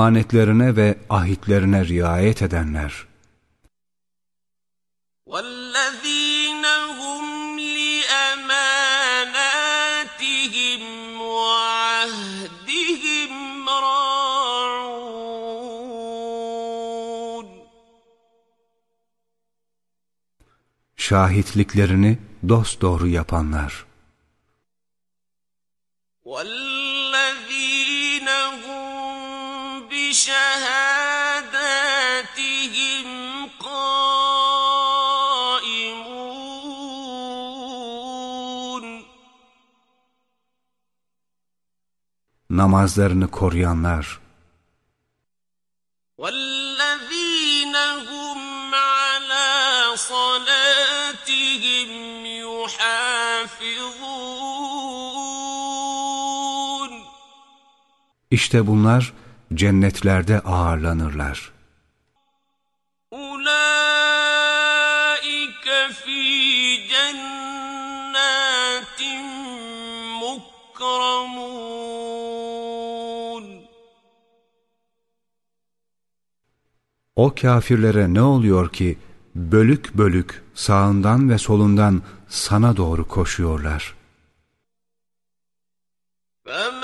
emanetlerine ve ahitlerine riayet edenler. وَالَّذ۪ينَ هُمْ لِأَمَانَاتِهِمْ Şahitliklerini dosdoğru yapanlar. Namazlarını koruyanlar. وَالَّذِينَ هُمْ عَلَىٰ صَلَاتِهِمْ يُحَافِظُونَ İşte bunlar cennetlerde ağırlanırlar. O kafirlere ne oluyor ki bölük bölük sağından ve solundan sana doğru koşuyorlar. Ben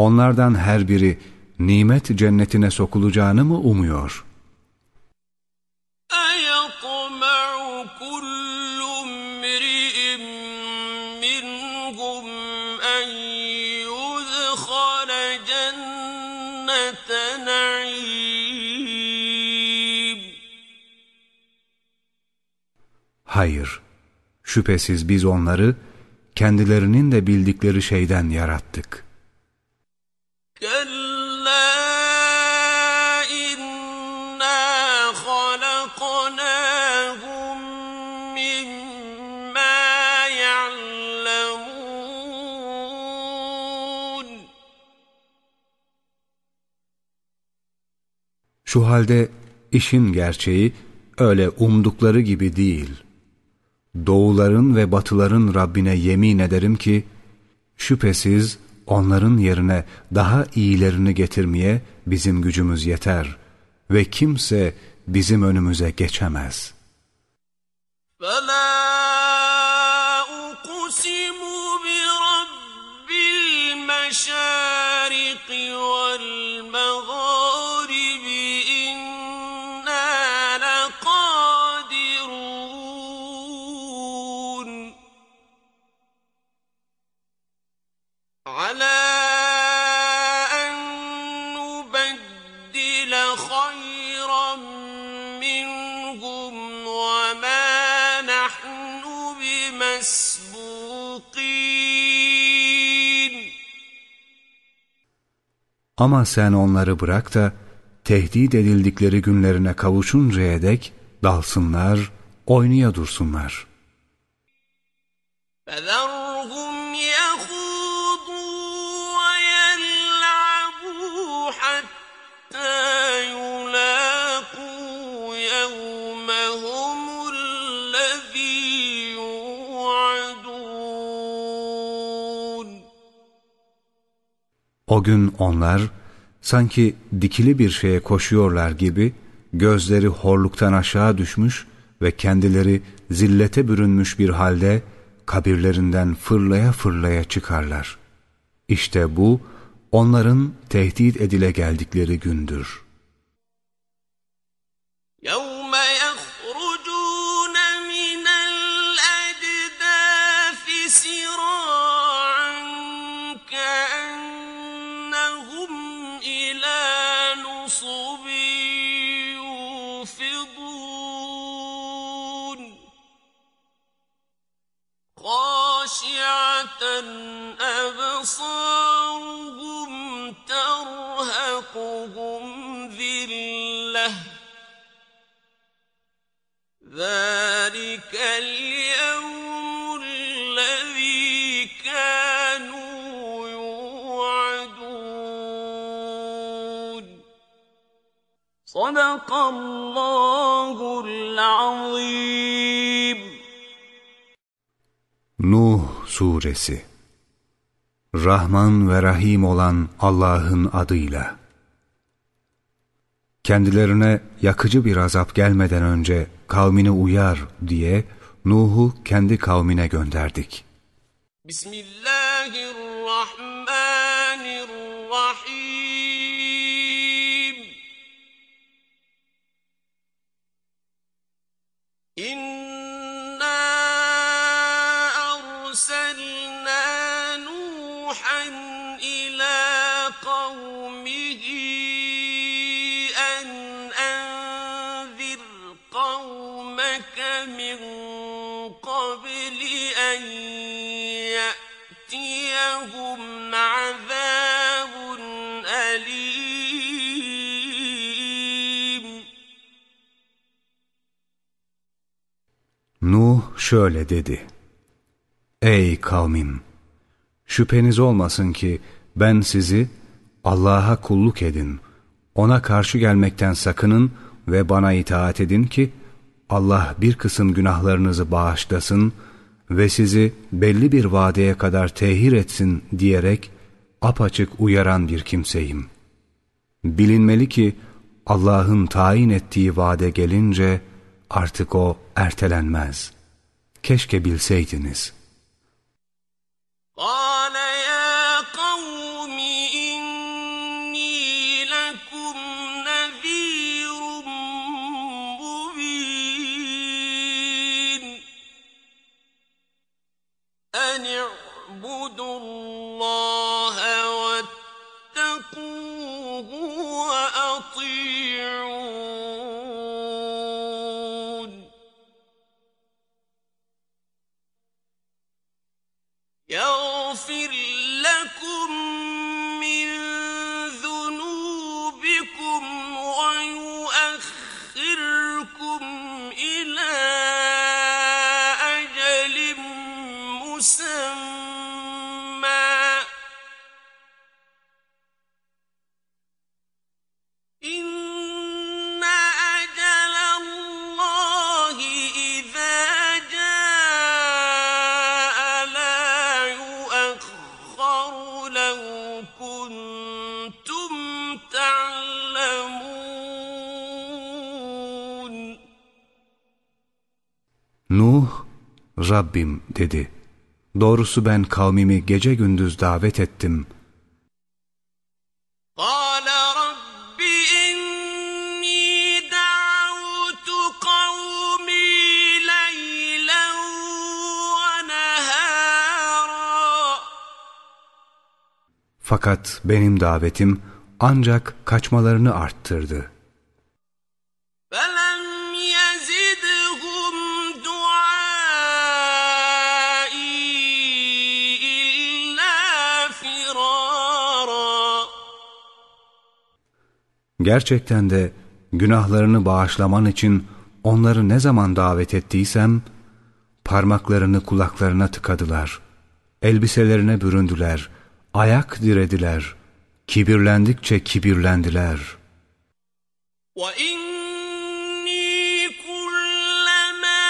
Onlardan her biri nimet cennetine sokulacağını mı umuyor? Hayır, şüphesiz biz onları kendilerinin de bildikleri şeyden yarattık.'' Şu halde işin gerçeği öyle umdukları gibi değil. Doğuların ve batıların Rabbine yemin ederim ki, şüphesiz onların yerine daha iyilerini getirmeye bizim gücümüz yeter ve kimse bizim önümüze geçemez. فلا أقسم برب المشارق والمغارب Ama sen onları bırak da tehdit edildikleri günlerine kavuşuncaya dek dalsınlar, oynaya dursunlar. فذرهم O gün onlar sanki dikili bir şeye koşuyorlar gibi gözleri horluktan aşağı düşmüş ve kendileri zillete bürünmüş bir halde kabirlerinden fırlaya fırlaya çıkarlar. İşte bu onların tehdit edile geldikleri gündür. يوم أبصارهم ترهقهم ذِلَّةٌ. ذلك اليوم الذي كانوا يوعدون. صدق الله العظيم. Nuh Suresi. Rahman ve Rahim olan Allah'ın adıyla. Kendilerine yakıcı bir azap gelmeden önce kavmini uyar diye Nuh'u kendi kavmine gönderdik. Bismillahirrahmanirrahim. İn şöyle dedi. Ey kavmim! Şüpheniz olmasın ki ben sizi Allah'a kulluk edin, ona karşı gelmekten sakının ve bana itaat edin ki Allah bir kısım günahlarınızı bağışlasın ve sizi belli bir vadeye kadar tehir etsin diyerek apaçık uyaran bir kimseyim. Bilinmeli ki Allah'ın tayin ettiği vade gelince artık o ertelenmez. Keşke bilseydiniz.'' قال Rabbim dedi. Doğrusu ben kavmimi gece gündüz davet ettim. Fakat benim davetim ancak kaçmalarını arttırdı.'' Gerçekten de günahlarını bağışlaman için onları ne zaman davet ettiysem, parmaklarını kulaklarına tıkadılar, elbiselerine büründüler, ayak dirediler, kibirlendikçe kibirlendiler. وإني كلما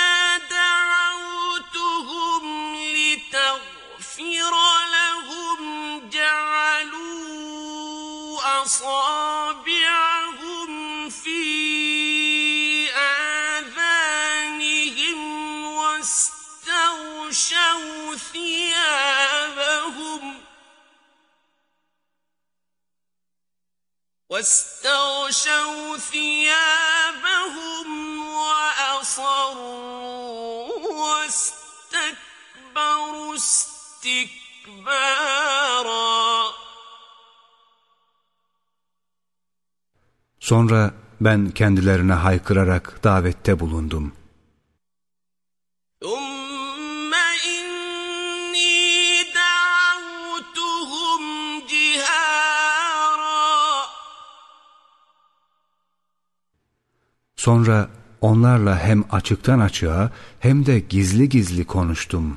واستغشوا ثيابهم وأصروا واستكبروا استكبارا Sonra ben kendilerine haykırarak davette bulundum. Sonra onlarla hem açıktan açığa hem de gizli gizli konuştum.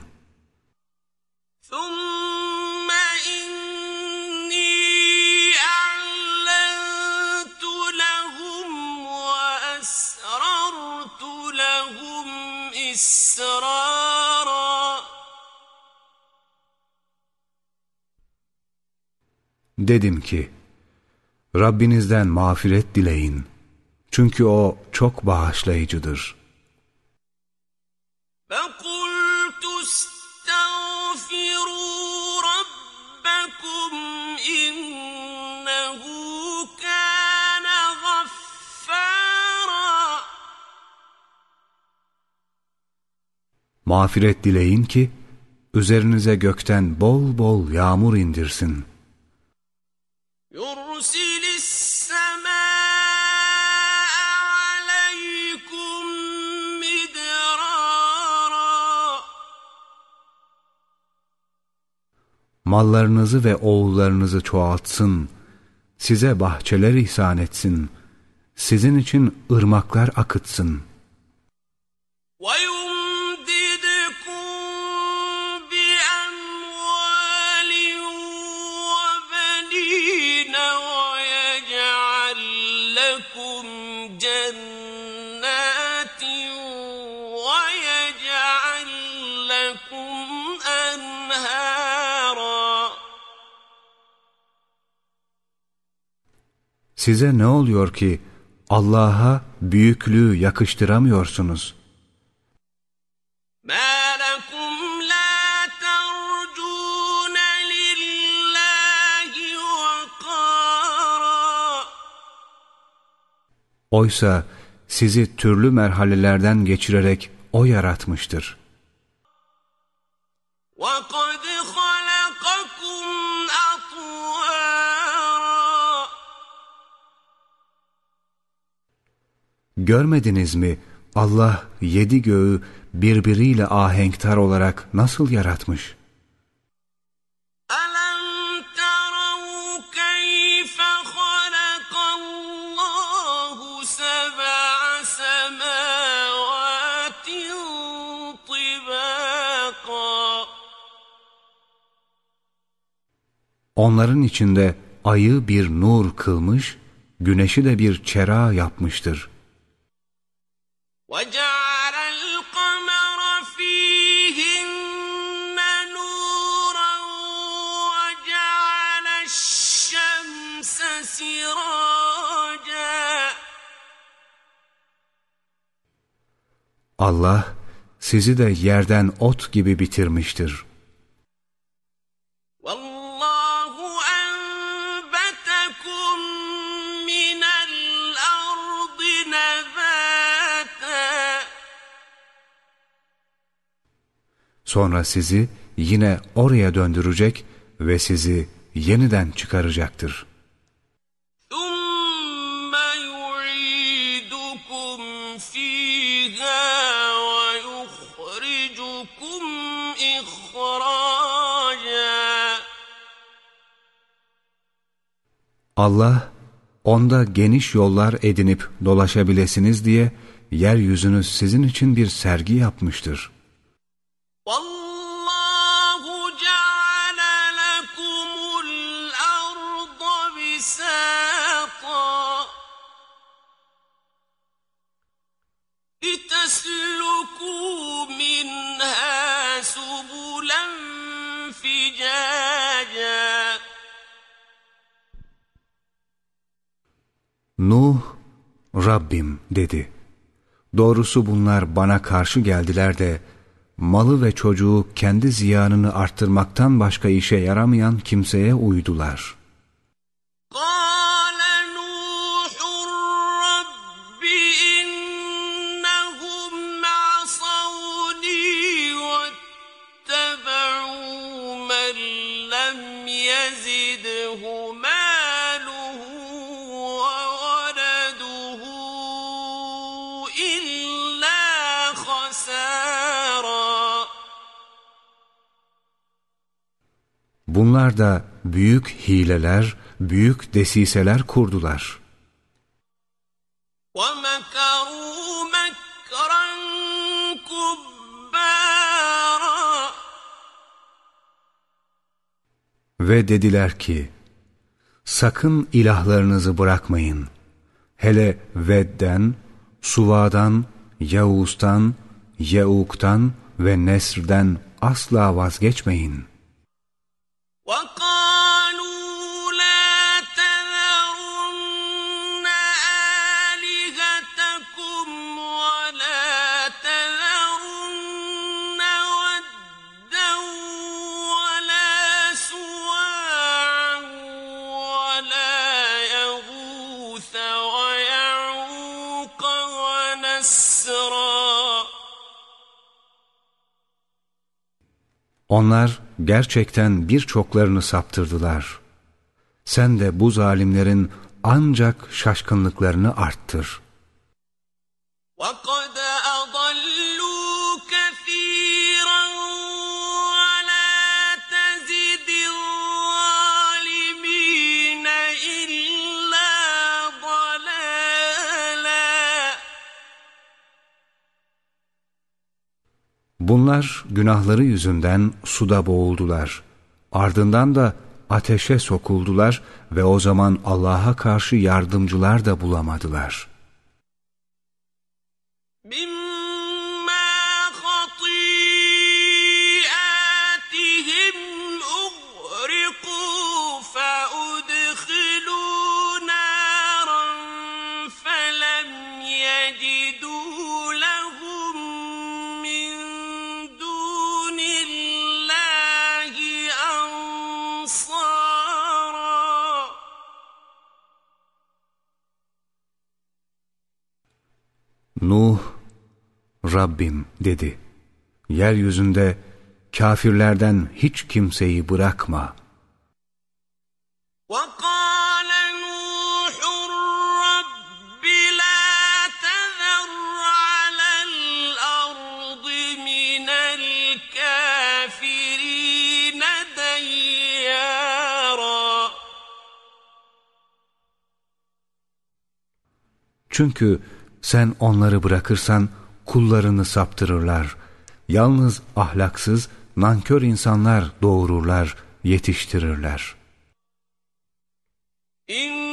Dedim ki, Rabbinizden mağfiret dileyin.'' Çünkü o çok bağışlayıcıdır. Mağfiret dileyin ki üzerinize gökten bol bol yağmur indirsin. Yursili Mallarınızı ve oğullarınızı çoğaltsın, size bahçeler ihsan etsin, sizin için ırmaklar akıtsın. ويمددكم Size ne oluyor ki Allah'a büyüklüğü yakıştıramıyorsunuz? ما لكم لا ترجون لله وقارا Oysa sizi türlü merhalelerden geçirerek O yaratmıştır. وقد Görmediniz mi Allah yedi göğü birbiriyle ahenktar olarak nasıl yaratmış?'' Onların içinde ayı bir nur kılmış, güneşi de bir çera yapmıştır.'' وجعل القمر فيهن نورا وجعل الشمس سراجا Allah sizi de yerden ot gibi bitirmiştir. Sonra sizi yine oraya döndürecek ve sizi yeniden çıkaracaktır. Allah, onda geniş yollar edinip dolaşabilesiniz diye yeryüzünü sizin için bir sergi yapmıştır.'' Nuh, Rabbim dedi. Doğrusu bunlar bana karşı geldiler de, malı ve çocuğu kendi ziyanını arttırmaktan başka işe yaramayan kimseye uydular. Bunlar da büyük hileler, büyük desiseler kurdular. ومكروا مكرا كبارا Ve dediler ki, sakın ilahlarınızı bırakmayın. Hele Ved'den, Suva'dan, Yavuz'dan, Yeuk'tan ve Nesr'den asla vazgeçmeyin. 我 Onlar gerçekten birçoklarını saptırdılar. Sen de bu zalimlerin ancak şaşkınlıklarını arttır. وقد Bunlar günahları yüzünden suda boğuldular. Ardından da ateşe sokuldular ve o zaman Allah'a karşı yardımcılar da bulamadılar. Bim Nuh, Rabbim dedi. Yeryüzünde kafirlerden hiç kimseyi bırakma. وقال نوح رب لا تذر على الأرض من الكافرين ديارا Çünkü sen onları bırakırsan kullarını saptırırlar. Yalnız ahlaksız, nankör insanlar doğururlar, yetiştirirler. İn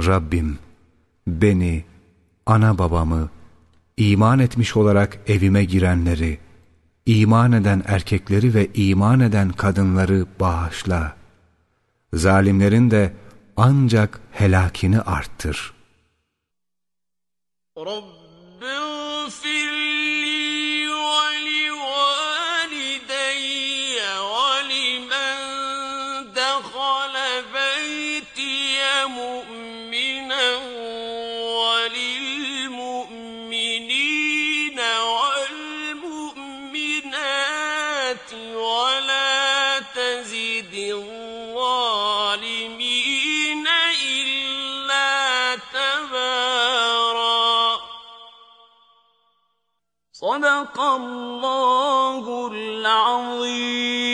Rabbim, beni, ana babamı, iman etmiş olarak evime girenleri, iman eden erkekleri ve iman eden kadınları bağışla. Zalimlerin de ancak helakini arttır. رب اغفر صدق الله العظيم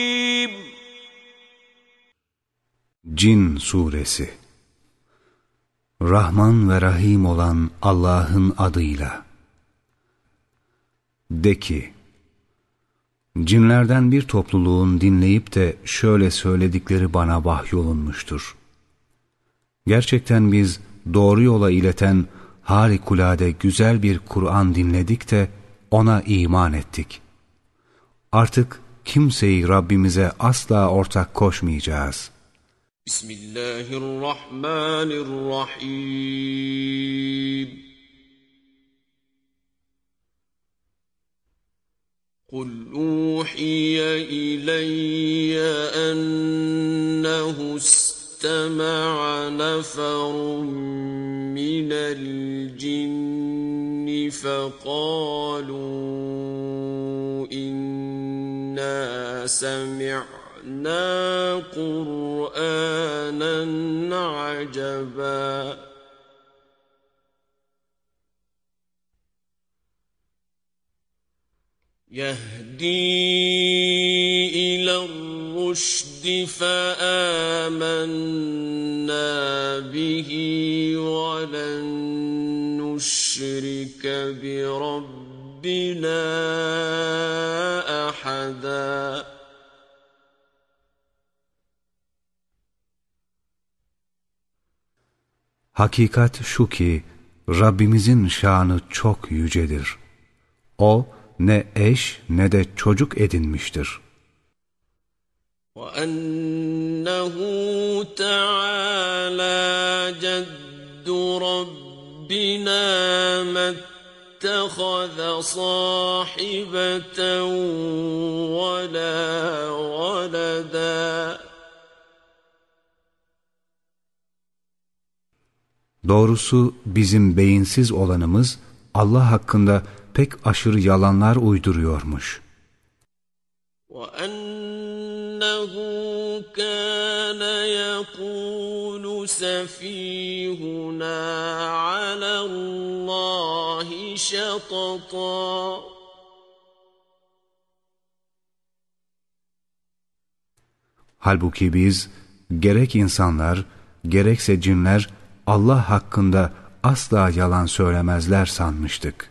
Cin Suresi Rahman ve Rahim olan Allah'ın adıyla De ki Cinlerden bir topluluğun dinleyip de şöyle söyledikleri bana vahyolunmuştur. Gerçekten biz doğru yola ileten harikulade güzel bir Kur'an dinledik de ona iman ettik. Artık kimseyi Rabbimize asla ortak koşmayacağız.'' بسم الله الرحمن الرحيم قل أوحي إلي أنه استمع نفر من الجن فقالوا إنا سمعنا قرآنا عجبا يهدي إلى الرشد فآمنا به ولن نشرك بربنا أحدا Hakikat şu ki Rabbimizin şanı çok yücedir. O ne eş ne de çocuk edinmiştir. وأنه تعالى جد ربنا ما اتخذ صاحبة ولا ولدا Doğrusu bizim beyinsiz olanımız Allah hakkında pek aşırı yalanlar uyduruyormuş. وأنه كان يقول سفيهنا على الله شططا Halbuki biz gerek insanlar gerekse cinler Allah hakkında asla yalan söylemezler sanmıştık.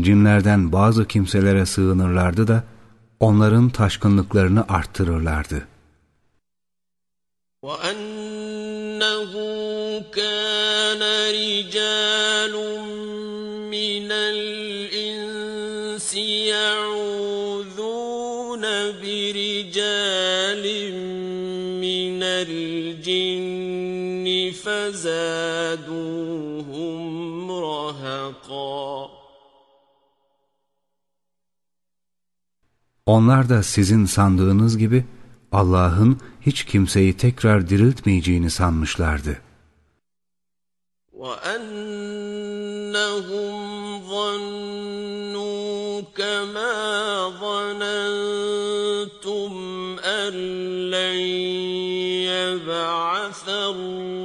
cinlerden bazı kimselere sığınırlardı da, onların taşkınlıklarını arttırırlardı. وَأَنَّهُ كَانَ رِجَالٌ مِّنَ الْإِنسِ يَعُوذُونَ بِرِجَالٍ مِّنَ الْجِنِّ فَزَادُوهُمْ Onlar da sizin sandığınız gibi Allah'ın hiç kimseyi tekrar diriltmeyeceğini sanmışlardı. وَأَنَّهُمْ ظَنُّوا كَمَا ظَنَنْتُمْ أَنْ لَنْ يَبْعَثَ اللّٰهُ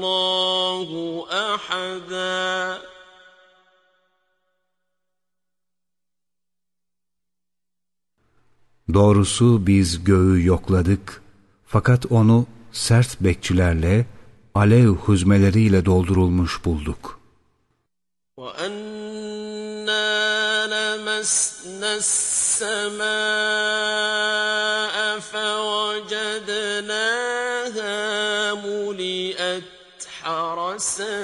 Doğrusu biz göğü yokladık fakat onu sert bekçilerle, alev huzmeleriyle doldurulmuş bulduk. وَأَنَّا لَمَسْنَا السَّمَاءَ فَوَجَدْنَاهَا مُلِئَتْ حَرَسًا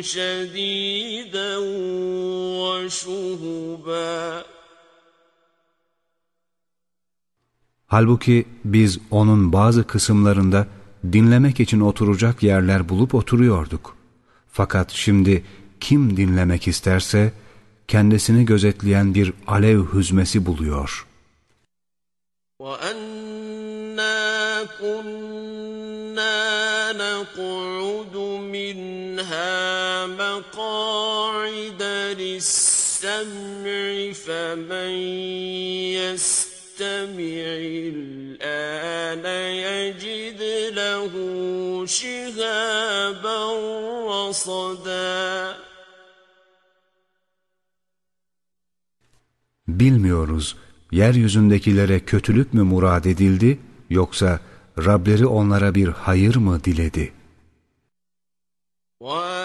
شَدِيدًا وَشُهُبًا Halbuki biz onun bazı kısımlarında dinlemek için oturacak yerler bulup oturuyorduk. Fakat şimdi kim dinlemek isterse kendisini gözetleyen bir alev hüzmesi buluyor. وَأَنَّا كُنَّا نَقْعُدُ مِنْهَا مَقَاعِدَ لِلسَّمْعِ فَمَنْ يَسْتَمِعِ الآن يجد له شهابا رصدا Bilmiyoruz yeryüzündekilere kötülük mü murad edildi yoksa Rableri onlara bir hayır mı diledi? وَأَنَّا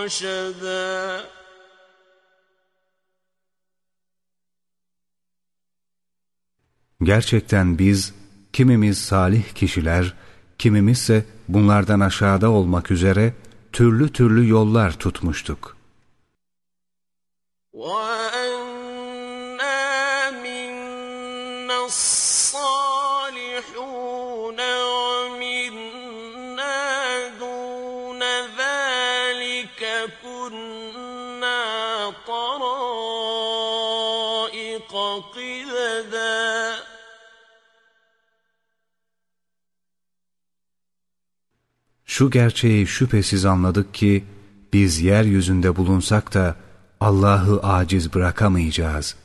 رشدا Gerçekten biz kimimiz salih kişiler, kimimizse bunlardan aşağıda olmak üzere türlü türlü yollar tutmuştuk. وَأَنَّا مِنَّا Şu gerçeği şüphesiz anladık ki biz yeryüzünde bulunsak da Allah'ı aciz bırakamayacağız.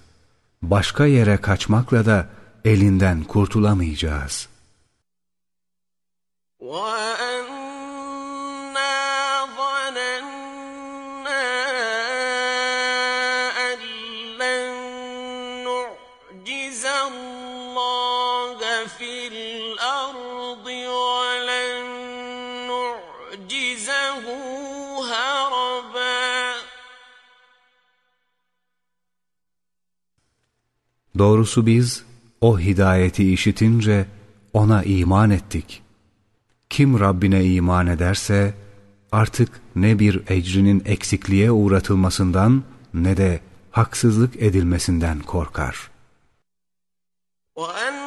Başka yere kaçmakla da elinden kurtulamayacağız. وَأَنَّ Doğrusu biz o hidayeti işitince ona iman ettik. Kim Rabbine iman ederse artık ne bir ecrinin eksikliğe uğratılmasından ne de haksızlık edilmesinden korkar. وَأَنَّ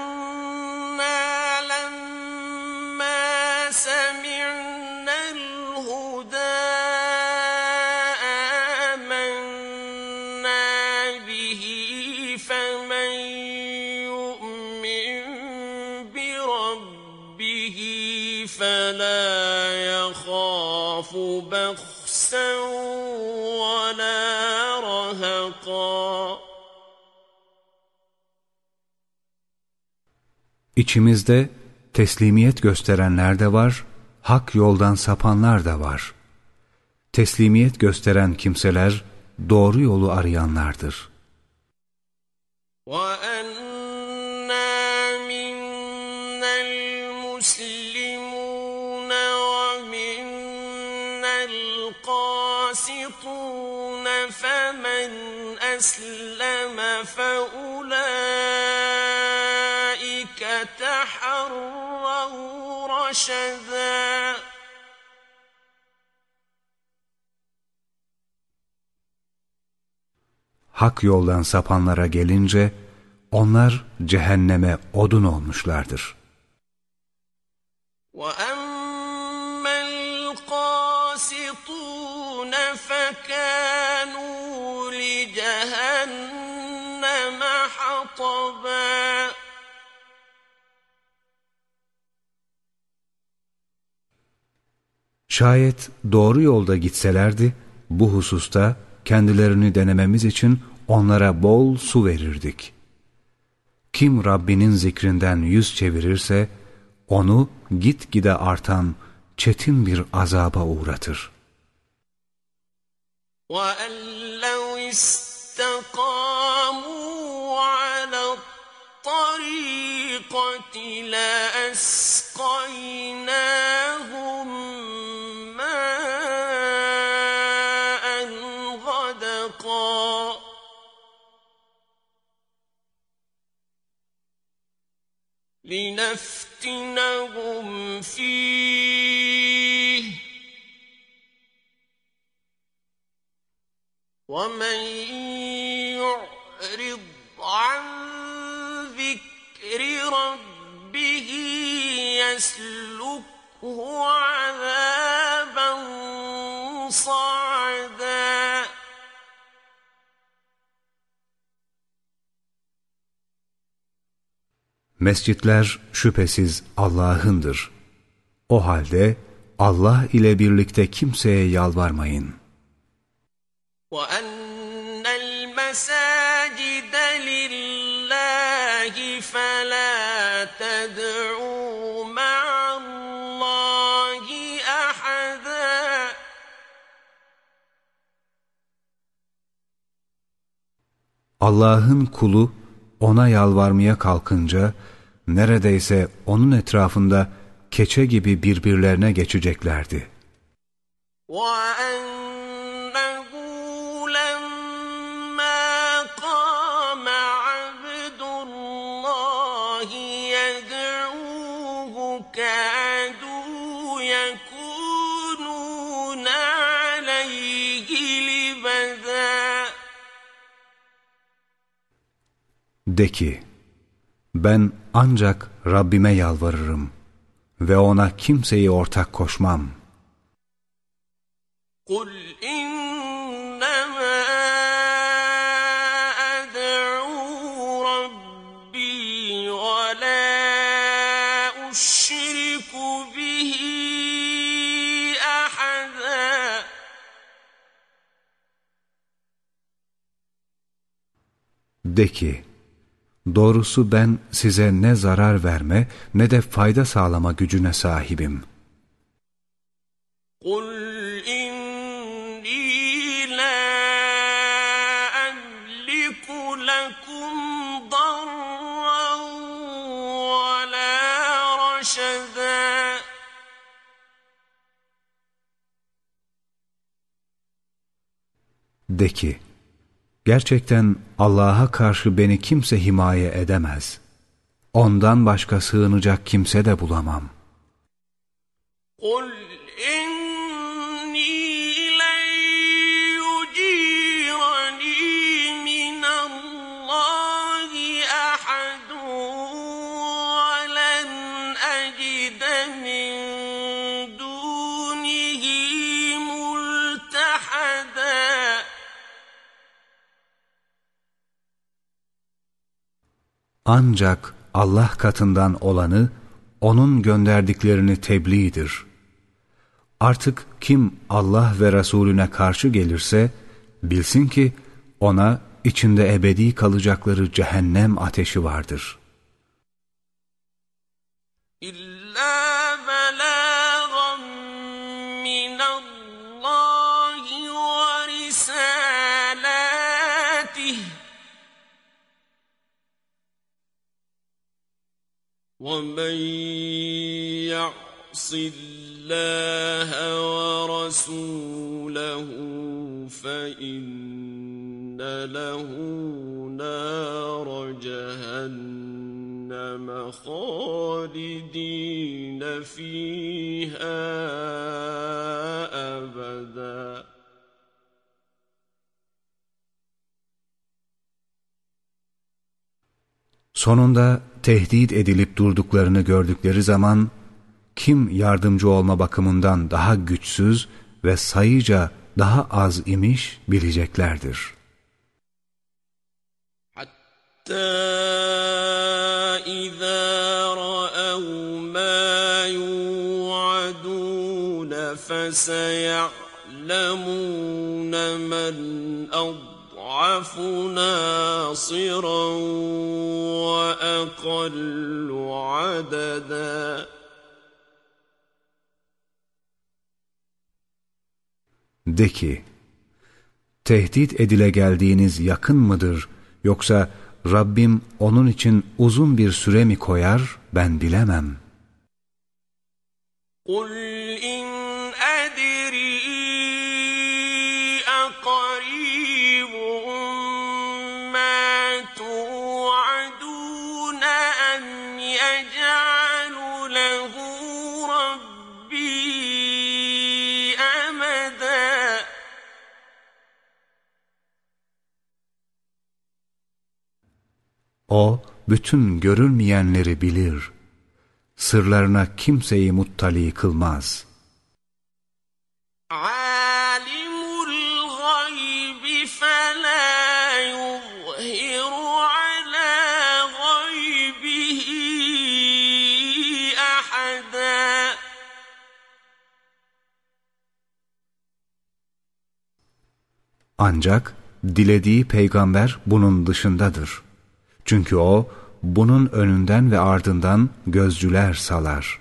İçimizde teslimiyet gösterenler de var, hak yoldan sapanlar da var. Teslimiyet gösteren kimseler doğru yolu arayanlardır. وَأَنَّا مِنَّا الْمُسْلِمُونَ وَمِنَّا الْقَاسِطُونَ فَمَنْ أَسْلَمَ فَأُولَٰئِكَ رَشَدًا Hak yoldan sapanlara gelince onlar cehenneme odun olmuşlardır. وَأَمَّا Şayet doğru yolda gitselerdi, bu hususta kendilerini denememiz için onlara bol su verirdik. Kim Rabbinin zikrinden yüz çevirirse, onu gitgide artan çetin bir azaba uğratır. وَأَن لَّوْ اسْتَقَامُوا عَلَى الطَّرِيقَةِ لَأَسْقَيْنَاهُم لِّنَفْتِنَهُمْ فِيهِ ۚ. وَمَن يُعْرِضْ عَن ذِكْرِ رَبِّهِ يَسْلُكْهُ عَذَابًا صَعَدًا Mescitler şüphesiz Allah'ındır. O halde Allah ile birlikte kimseye yalvarmayın. وَأَنَّ الْمَسَاجِدَ لِلَّهِ فَلَا تَدْعُوا مَعَ اللَّهِ أَحَدًا Allah'ın kulu ona yalvarmaya kalkınca neredeyse onun etrafında keçe gibi birbirlerine geçeceklerdi. وَأَنَّهُ De ki, ben ancak Rabbime yalvarırım ve ona kimseyi ortak koşmam. قُلْ إِنَّمَا أَدْعُو رَبِّي وَلَا أُشْرِكُ بِهِ أَحَدًا De ki, Doğrusu ben size ne zarar verme ne de fayda sağlama gücüne sahibim. De ki, gerçekten Allah'a karşı beni kimse himaye edemez. Ondan başka sığınacak kimse de bulamam. قُلْ ancak Allah katından olanı, O'nun gönderdiklerini tebliğdir. Artık kim Allah ve Resulüne karşı gelirse, bilsin ki ona içinde ebedi kalacakları cehennem ateşi vardır. İlla ومن يعص الله ورسوله فإن له نار جهنم خالدين فيها أبدا. Sonunda tehdit edilip durduklarını gördükleri zaman kim yardımcı olma bakımından daha güçsüz ve sayıca daha az imiş bileceklerdir. Hatta izâ ra'av mâ yu'adûne feseya'lemûne men ard أضعف ناصرا وأقل عددا De ki, tehdit edile geldiğiniz yakın mıdır yoksa Rabbim onun için uzun bir süre mi koyar ben bilemem. قل O bütün görülmeyenleri bilir. Sırlarına kimseyi muttali kılmaz. Ancak dilediği peygamber bunun dışındadır.'' Çünkü o bunun önünden ve ardından gözcüler salar.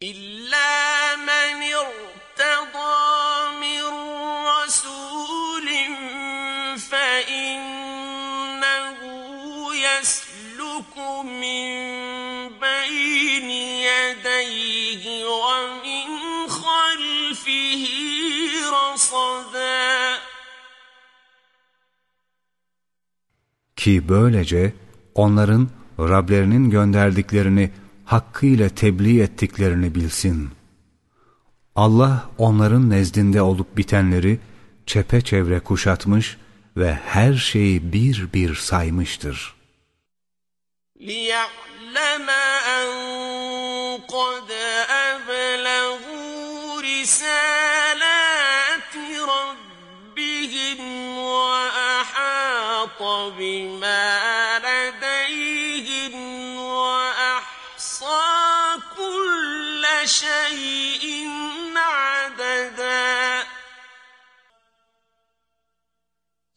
İlla men irtada min rasulin fe innehu yesluku min beyni yedeyhi ve min halfihi rasadan Ki böylece onların Rablerinin gönderdiklerini hakkıyla tebliğ ettiklerini bilsin. Allah onların nezdinde olup bitenleri çepeçevre kuşatmış ve her şeyi bir bir saymıştır. ليعلم أن قد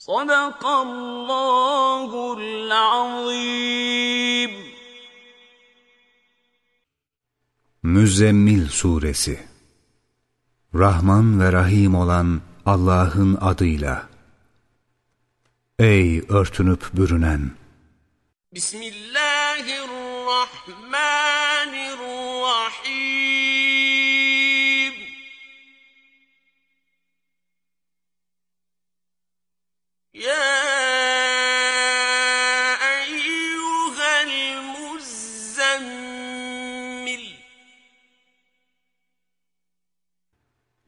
Sadakallahu'l-azim. Müzzemmil Suresi. Rahman ve Rahim olan Allah'ın adıyla. Ey örtünüp bürünen! Bismillahirrahmanirrahim.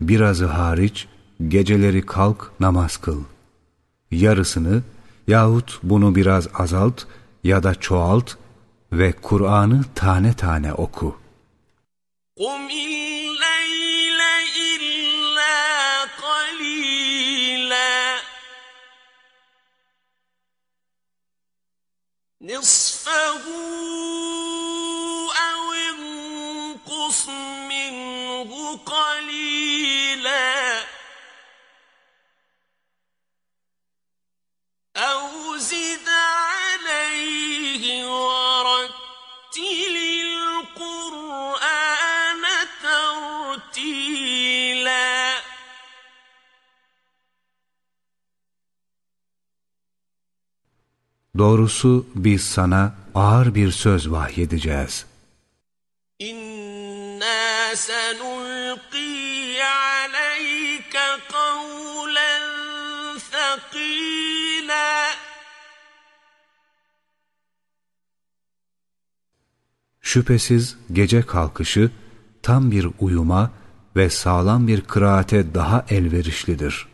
Birazı hariç geceleri kalk namaz kıl. Yarısını yahut bunu biraz azalt ya da çoğalt ve Kur'an'ı tane tane oku. قم الليل إلا قليلا نصفه Doğrusu biz sana ağır bir söz vahyedeceğiz. İnna senulqi Şüphesiz gece kalkışı tam bir uyuma ve sağlam bir kıraate daha elverişlidir.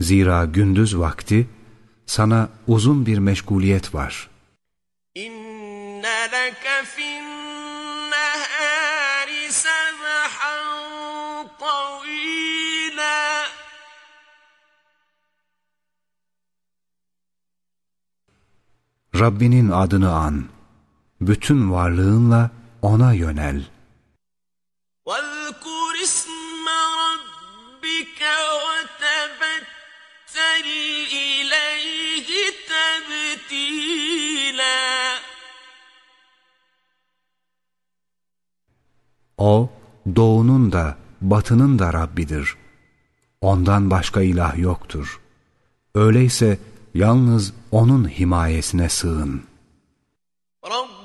Zira gündüz vakti sana uzun bir meşguliyet var. İnne leke Rabbinin adını an. Bütün varlığınla O'na yönel. O, doğunun da batının da Rabbidir. Ondan başka ilah yoktur. Öyleyse Yalnız O'nun himayesine sığın. Rabbul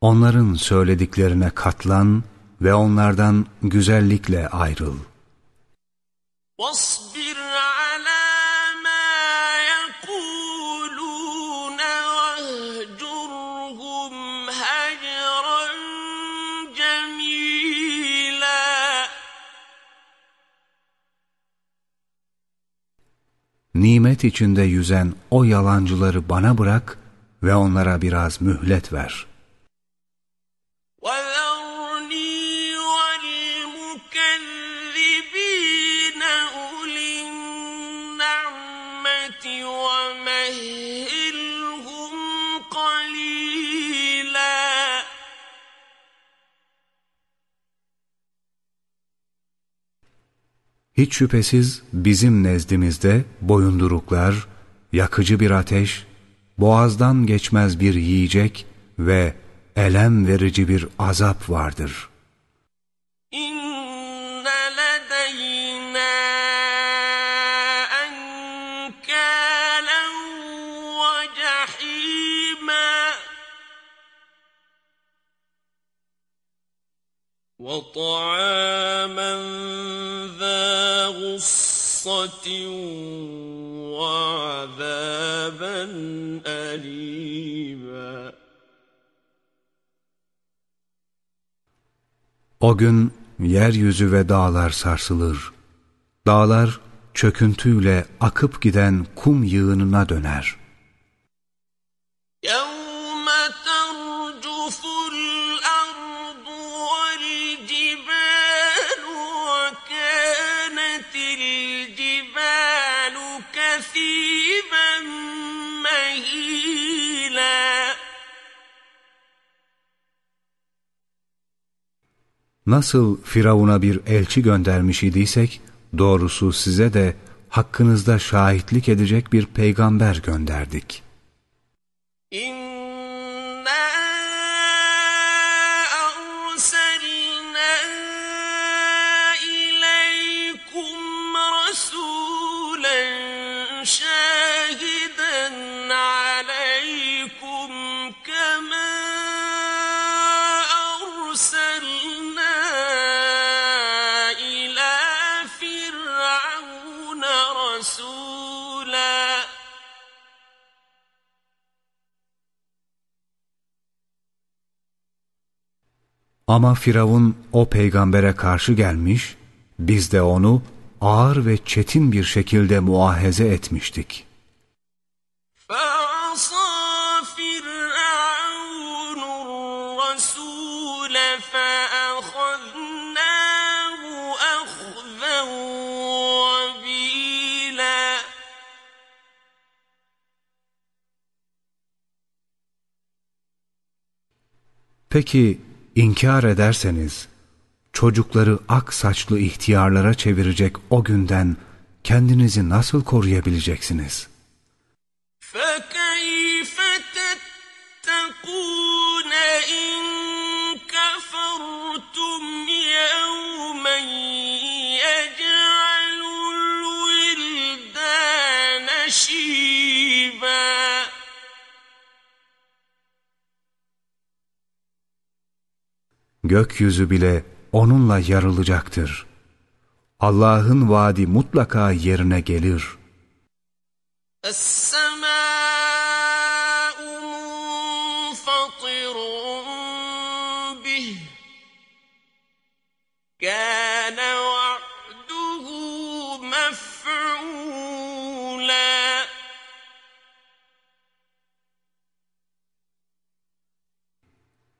Onların söylediklerine katlan ve onlardan güzellikle ayrıl. وَاصْبِرْ عَلَى مَا يَقُولُونَ وَاهْجُرْهُمْ هَجْرًا جَمِيلًا Nimet içinde yüzen o yalancıları bana bırak ve onlara biraz mühlet ver.'' Hiç şüphesiz bizim nezdimizde boyunduruklar, yakıcı bir ateş, boğazdan geçmez bir yiyecek ve elem verici bir azap vardır. وطعاما غصة وعذابا أليما O gün yeryüzü ve dağlar sarsılır. Dağlar çöküntüyle akıp giden kum yığınına döner. Nasıl Firavun'a bir elçi göndermiş idiysek, doğrusu size de hakkınızda şahitlik edecek bir peygamber gönderdik. İn Ama Firavun o peygambere karşı gelmiş, biz de onu ağır ve çetin bir şekilde muahize etmiştik. Peki inkar ederseniz çocukları ak saçlı ihtiyarlara çevirecek o günden kendinizi nasıl koruyabileceksiniz? Gökyüzü bile onunla yarılacaktır. Allah'ın vaadi mutlaka yerine gelir. السماء منفطر به كان وعده مفعولا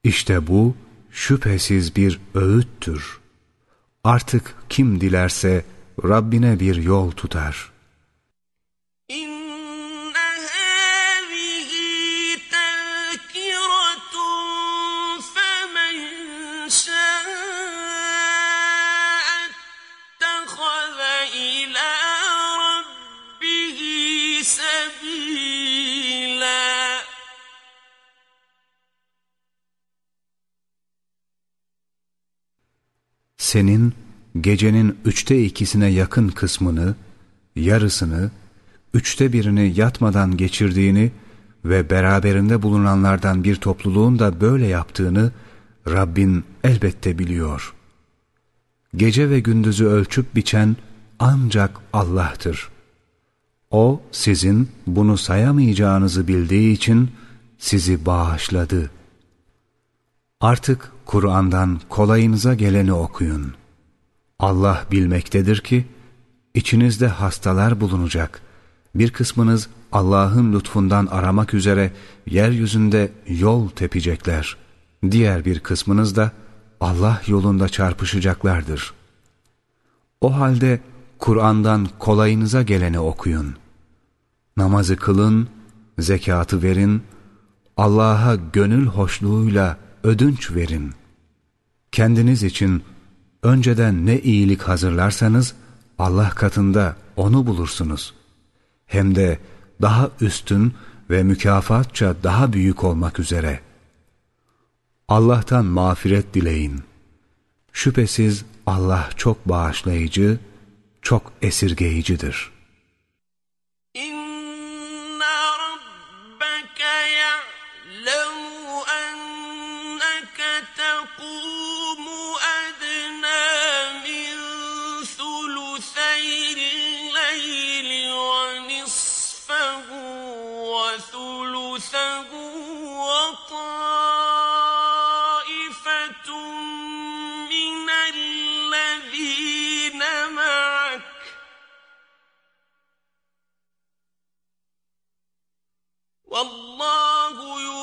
İşte bu şüphesiz bir öğüttür. Artık kim dilerse Rabbine bir yol tutar. Senin gecenin üçte ikisine yakın kısmını, yarısını, üçte birini yatmadan geçirdiğini ve beraberinde bulunanlardan bir topluluğun da böyle yaptığını Rabbin elbette biliyor. Gece ve gündüzü ölçüp biçen ancak Allah'tır. O sizin bunu sayamayacağınızı bildiği için sizi bağışladı. Artık Kur'an'dan kolayınıza geleni okuyun. Allah bilmektedir ki, içinizde hastalar bulunacak. Bir kısmınız Allah'ın lütfundan aramak üzere yeryüzünde yol tepecekler. Diğer bir kısmınız da Allah yolunda çarpışacaklardır. O halde Kur'an'dan kolayınıza geleni okuyun. Namazı kılın, zekatı verin, Allah'a gönül hoşluğuyla ödünç verin. Kendiniz için önceden ne iyilik hazırlarsanız Allah katında onu bulursunuz. Hem de daha üstün ve mükafatça daha büyük olmak üzere. Allah'tan mağfiret dileyin. Şüphesiz Allah çok bağışlayıcı, çok esirgeyicidir.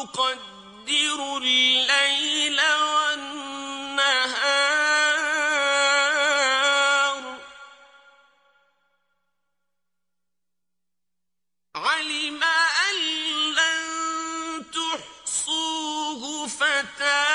يقدر الليل والنهار. علم أن لن تحصوه فتاب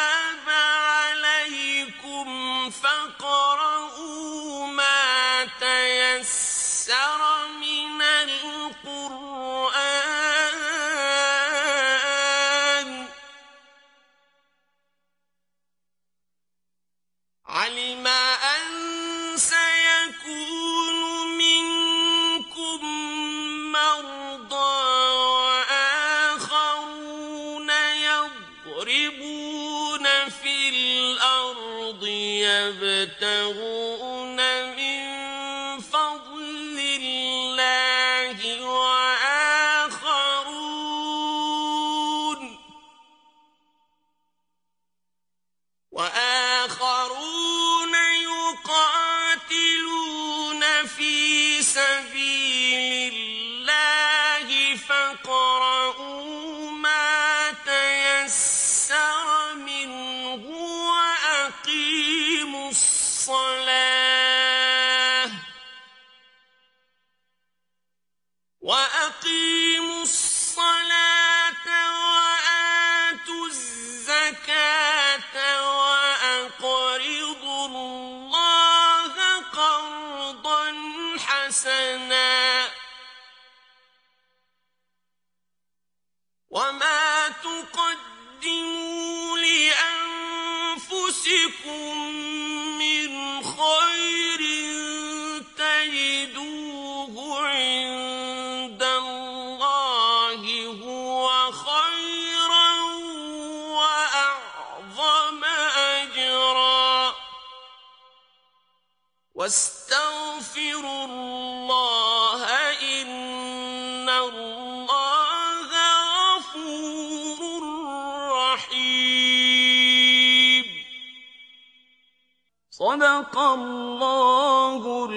sadakallahul.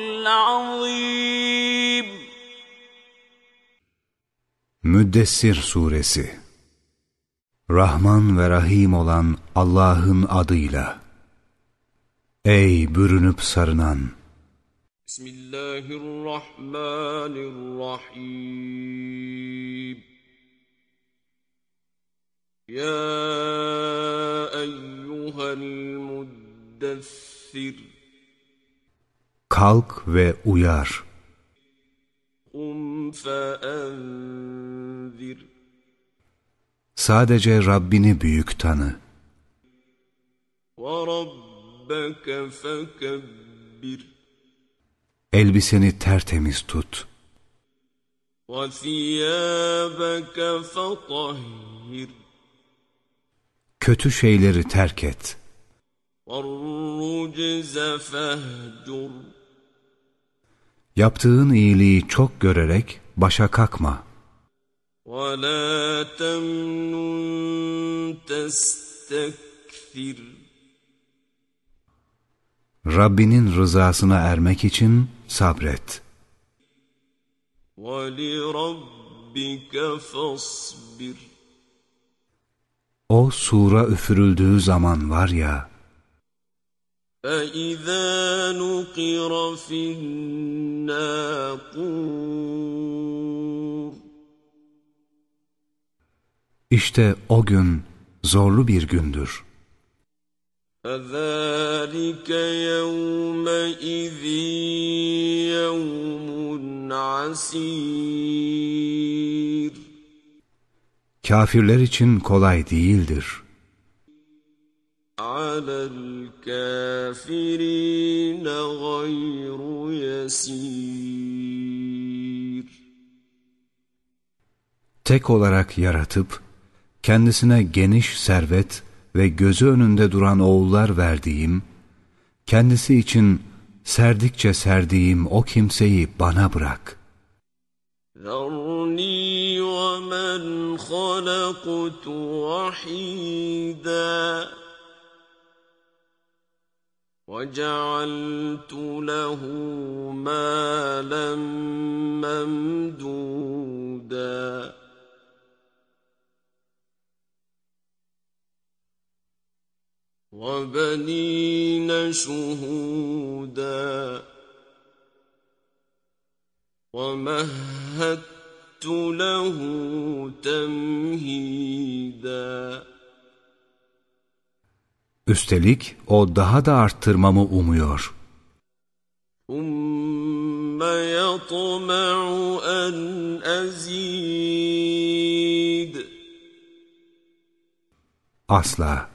Müddessir Suresi Rahman ve Rahim olan Allah'ın adıyla. Ey bürünüp sarınan! Bismillahirrahmanirrahim. Ya eyyuhel muddessir Kalk ve uyar. قم فأنذر Sadece Rabbini büyük tanı. وربك فكبر Elbiseni tertemiz tut. وثيابك فطهر Kötü şeyleri terk et. والرجز فاهجر Yaptığın iyiliği çok görerek başa kakma. ولا تمنن تستكثر Rabbinin rızasına ermek için sabret. ولربك فاصبر O sura üfürüldüğü zaman var ya, فإذا نقر في الناقور işte o gün zorlu bir gündür. فذلك يومئذ يوم عسير Kafirler için kolay değildir. على الكافرين غير يسير Tek olarak yaratıp, kendisine geniş servet ve gözü önünde duran oğullar verdiğim, kendisi için serdikçe serdiğim o kimseyi bana bırak. ذرني ومن خلقت وحيدا وجعلت له مالا ممدودا. وبنين شهودا. ومهدت له تمهيدا. Üstelik o daha da arttırmamı umuyor. ثم يطمع أن أزيد Asla.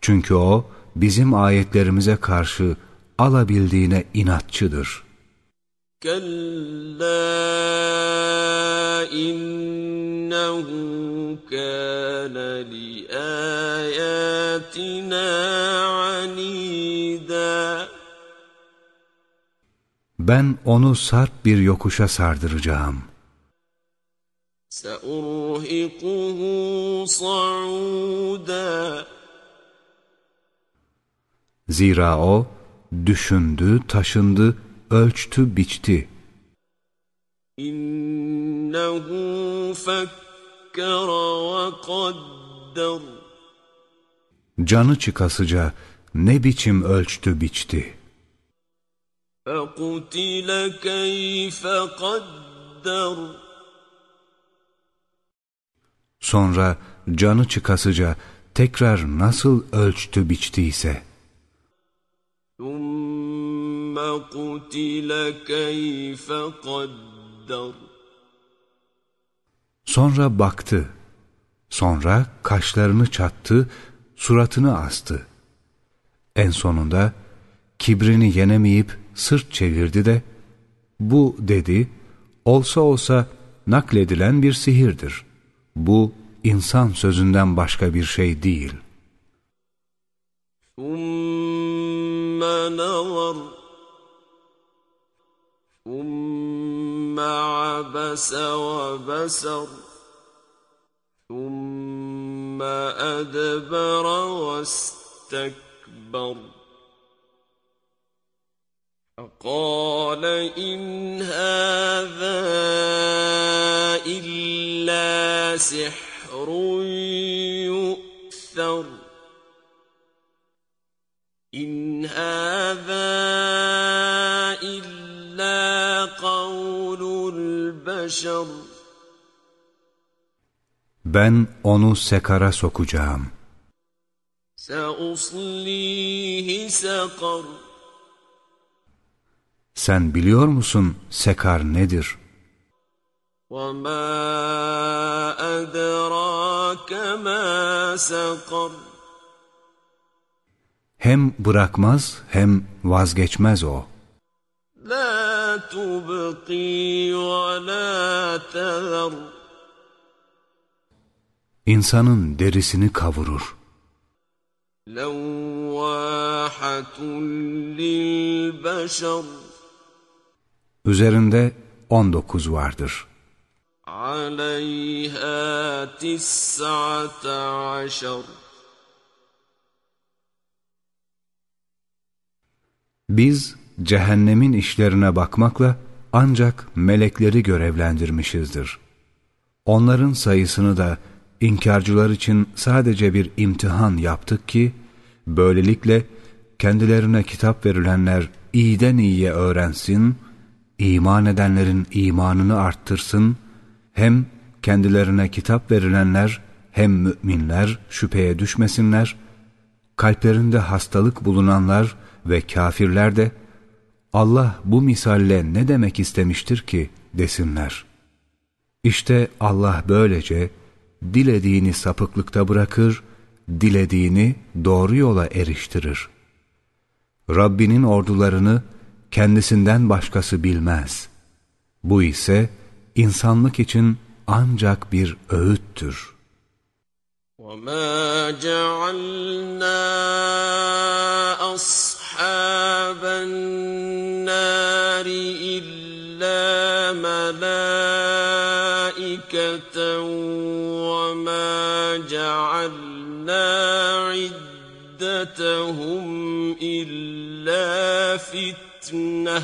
Çünkü o bizim ayetlerimize karşı alabildiğine inatçıdır. كلا إنه كان لآياتنا عنيدا Ben onu sarp bir yokuşa sardıracağım. سأرهقه صعودا Zira o düşündü, taşındı, ölçtü biçti. İnnehu. Canı çıkasıca ne biçim ölçtü biçti. Fekutile keyfe kadder. Sonra canı çıkasıca tekrar nasıl ölçtü biçtiyse. ثم قتل كيف قدر Sonra baktı. Sonra kaşlarını çattı, suratını astı. En sonunda kibrini yenemeyip sırt çevirdi de, bu dedi, olsa olsa nakledilen bir sihirdir. Bu insan sözünden başka bir şey değil. ثم نظر ثم عبس وبسر ثم أدبر واستكبر فقال إن هذا إلا سحر يؤثر إن هذا إلا قول البشر Ben onu sekara sokacağım. سأصليه سقر Sen biliyor musun sekar nedir? وما أدراك ما سقر hem bırakmaz hem vazgeçmez o. La tubqi ve la tazar. İnsanın derisini kavurur. Levvahatun lil beşer. Üzerinde 19 vardır. Aleyha tis'ate aşer Biz cehennemin işlerine bakmakla ancak melekleri görevlendirmişizdir. Onların sayısını da inkarcılar için sadece bir imtihan yaptık ki, böylelikle kendilerine kitap verilenler iyiden iyiye öğrensin, iman edenlerin imanını arttırsın, hem kendilerine kitap verilenler hem müminler şüpheye düşmesinler, kalplerinde hastalık bulunanlar ve kafirler de Allah bu misalle ne demek istemiştir ki desinler. İşte Allah böylece dilediğini sapıklıkta bırakır, dilediğini doğru yola eriştirir. Rabbinin ordularını kendisinden başkası bilmez. Bu ise insanlık için ancak bir öğüttür. وما جعلنا أصحاب النار إلا ملائكة وما جعلنا عدتهم إلا فتنةً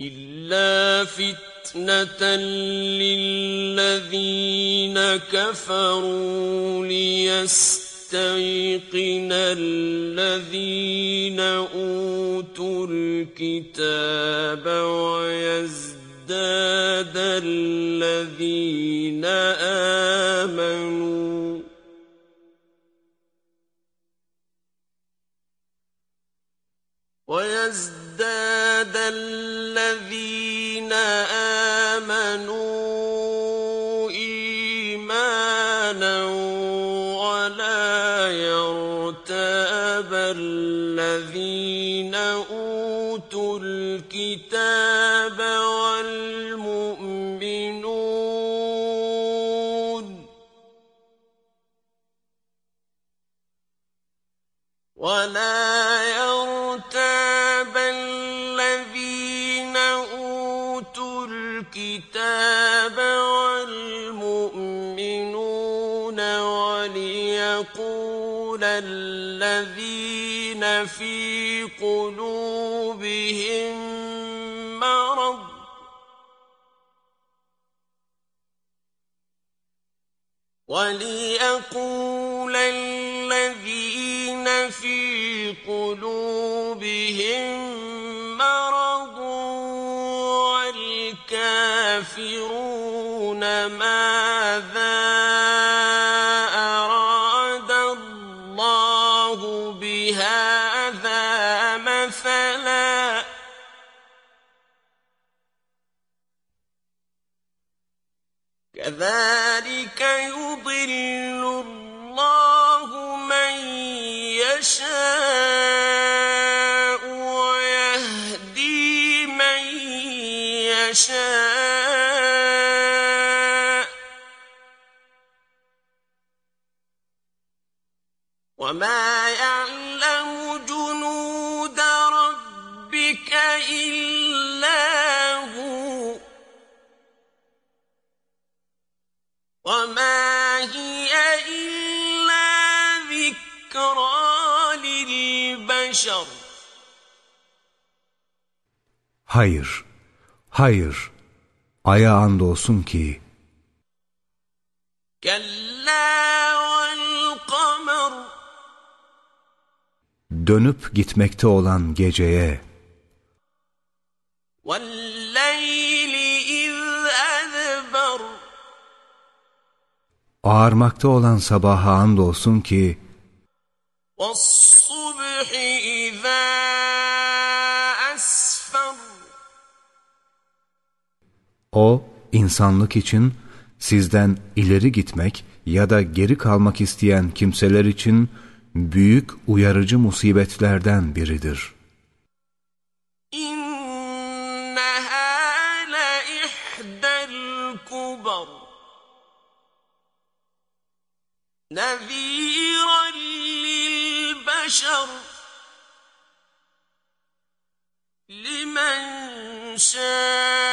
إلا فتنة للذين كفروا ليستيقن الذين أوتوا الكتاب ويزداد الذين آمنوا. ويزداد الذين آمنوا الذين أوتوا الكتاب والمؤمنون ولا يرتاب الذين أوتوا الكتاب والمؤمنون وليقول الذين في قلوبهم مرض. وليقول الذين في قلوبهم مرض والكافرون Hayır, hayır. Aya andolsun ki كلا والقمر dönüp gitmekte olan geceye, والليل إذ أدبر ağarmakta olan sabaha andolsun ki والصبح إذا o insanlık için sizden ileri gitmek ya da geri kalmak isteyen kimseler için büyük uyarıcı musibetlerden biridir. إنها لإحدى الكبر نذيرا للبشر لمن شاء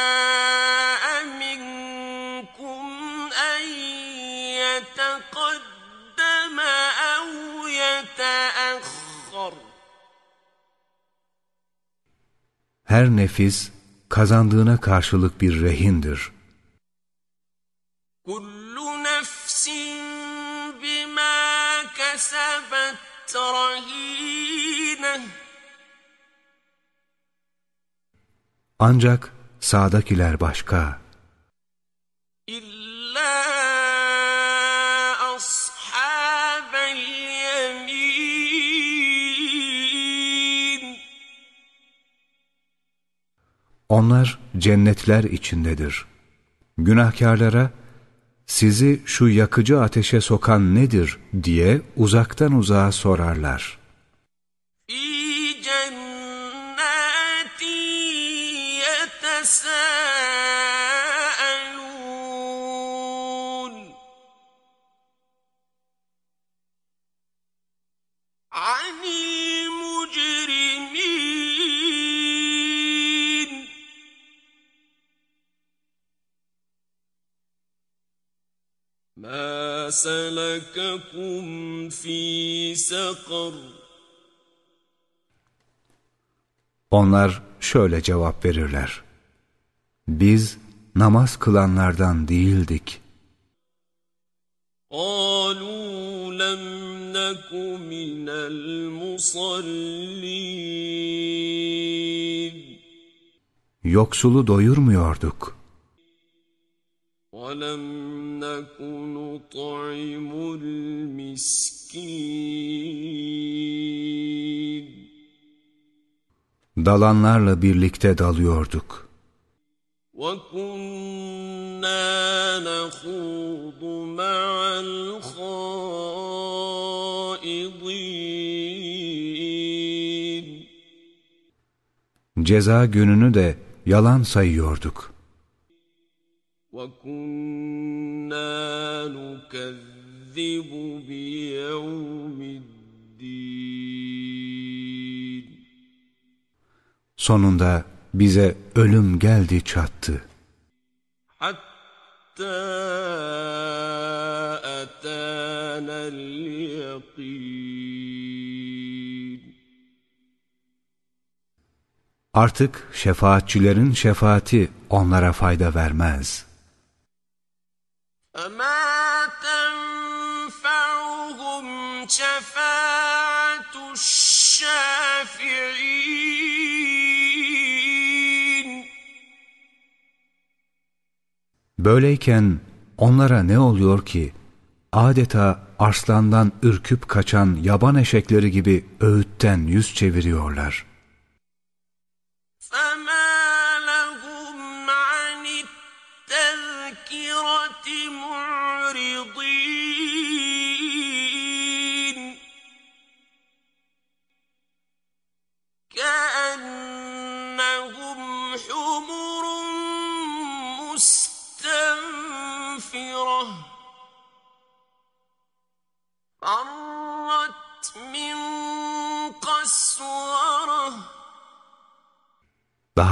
Her nefis kazandığına karşılık bir rehindir. Kullu nefsin bima kesebet. Ancak sağdakiler başka. Onlar cennetler içindedir. Günahkarlara sizi şu yakıcı ateşe sokan nedir diye uzaktan uzağa sorarlar. في ما سلككم في سقر Onlar şöyle cevap verirler. Biz namaz kılanlardan değildik. قالوا لم نك من المصلين Yoksulu doyurmuyorduk. ولم نك نطعم المسكين Dalanlarla birlikte dalıyorduk. وكنا نخوض مع الخائضين Ceza gününü de yalan sayıyorduk. وكنا نكذب بيوم الدين Sonunda bize ölüm geldi çattı. حتى أتانا اليقين Artık şefaatçilerin şefaati onlara fayda vermez. فما تنفعهم شفاعة الشافعين Böyleyken onlara ne oluyor ki adeta arslandan ürküp kaçan yaban eşekleri gibi öğütten yüz çeviriyorlar.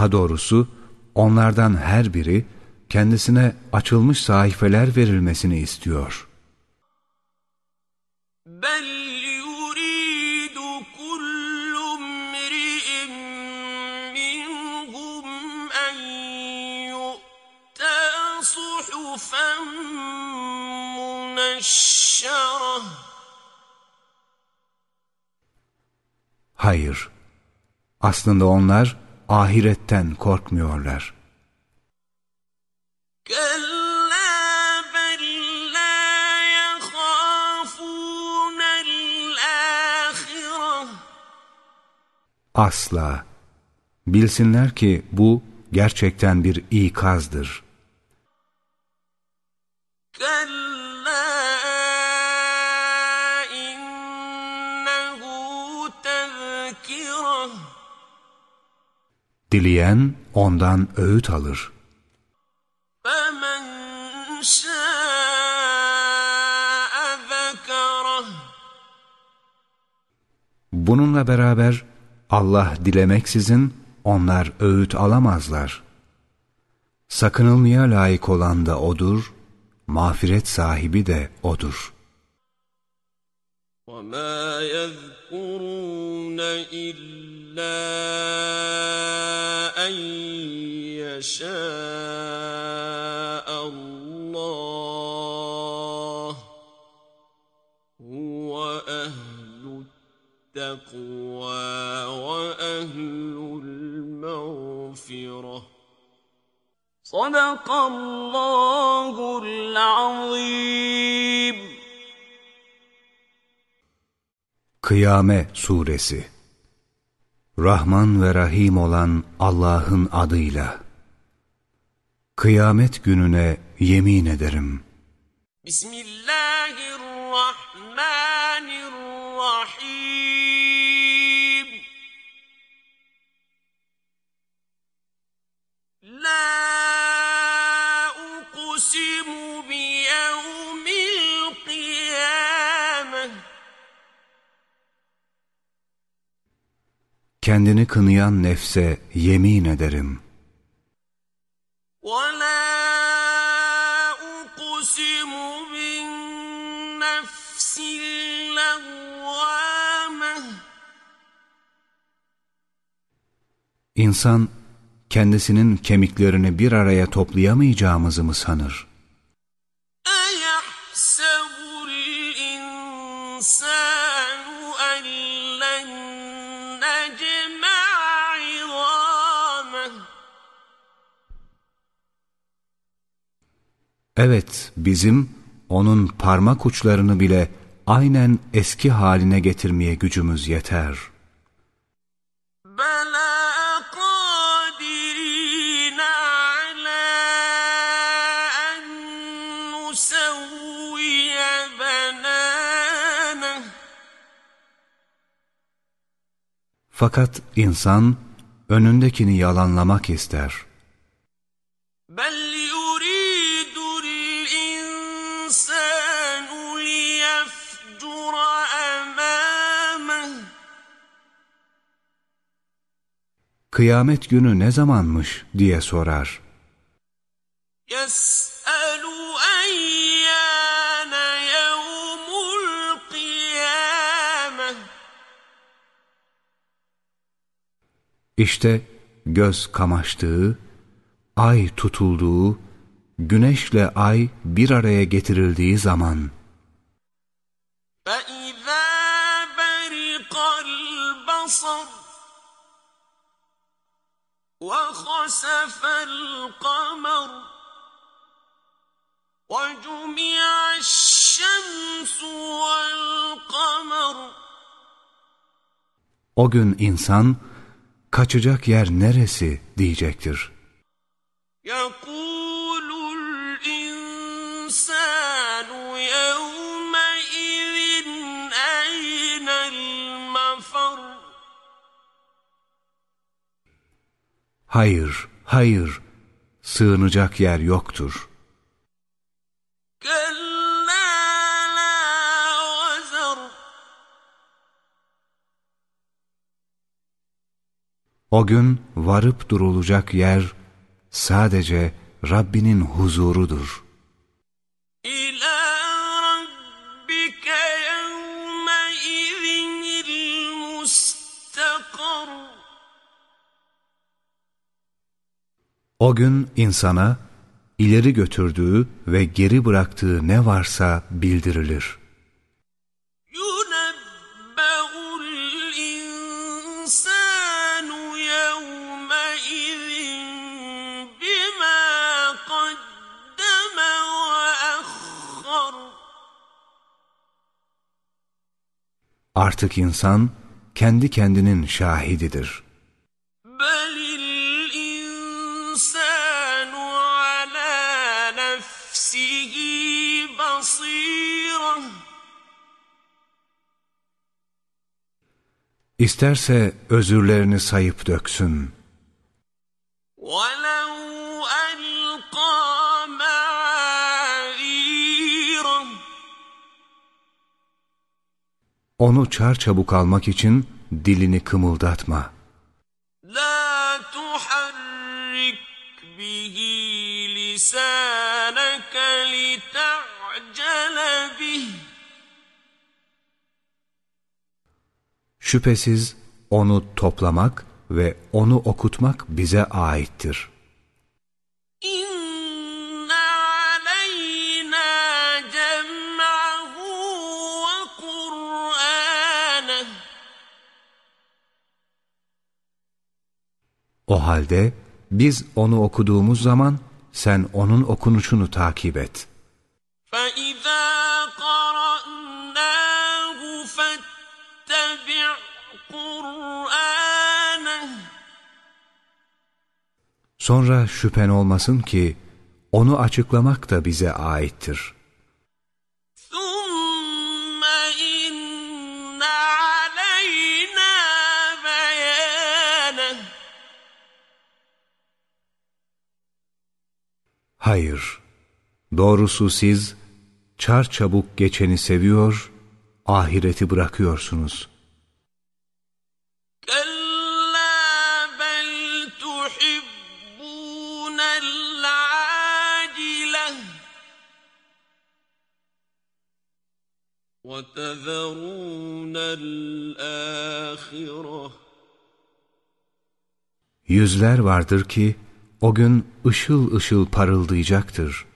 Daha doğrusu onlardan her biri kendisine açılmış sahifeler verilmesini istiyor. Hayır, aslında onlar ahiretten korkmuyorlar. Asla. Bilsinler ki bu gerçekten bir ikazdır. Dileyen ondan öğüt alır. Bununla beraber Allah dilemeksizin onlar öğüt alamazlar. Sakınılmaya layık olan da O'dur, mağfiret sahibi de O'dur. وَمَا يَذْكُرُونَ إِلَّا أَنْ يَشَاءَ اللَّهُ هُوَ أَهْلُ التَّقْوَى وَأَهْلُ الْمَغْفِرَةِ صدق الله العظيم. Kıyame Suresi Rahman ve Rahim olan Allah'ın adıyla Kıyamet gününe yemin ederim. Bismillahirrahmanirrahim La uqsimu Kendini kınayan nefse yemin ederim. İnsan kendisinin kemiklerini bir araya toplayamayacağımızı mı sanır? Evet, bizim onun parmak uçlarını bile aynen eski haline getirmeye gücümüz yeter.'' Fakat insan önündekini yalanlamak ister. Kıyamet günü ne zamanmış diye sorar. İşte göz kamaştığı, ay tutulduğu, güneşle ay bir araya getirildiği zaman وجمع الشمس والقمر O gün insan, kaçacak yer neresi diyecektir. يقول Hayır, hayır, sığınacak yer yoktur. O gün varıp durulacak yer sadece Rabbinin huzurudur.'' O gün insana ileri götürdüğü ve geri bıraktığı ne varsa bildirilir. Artık insan kendi kendinin şahididir.'' İsterse özürlerini sayıp döksün. ولو ألقى معاذيره Onu çarçabuk almak için dilini kımıldatma. لا تحرك به لسانك لتعجل Şüphesiz onu toplamak ve onu okutmak bize aittir. إن علينا جمعه وقرآنه O halde biz onu okuduğumuz zaman sen onun okunuşunu takip et. فإذا Sonra şüphen olmasın ki onu açıklamak da bize aittir.'' Hayır, doğrusu siz çarçabuk geçeni seviyor, ahireti bırakıyorsunuz. Gel Yüzler vardır ki o gün ışıl ışıl parıldayacaktır.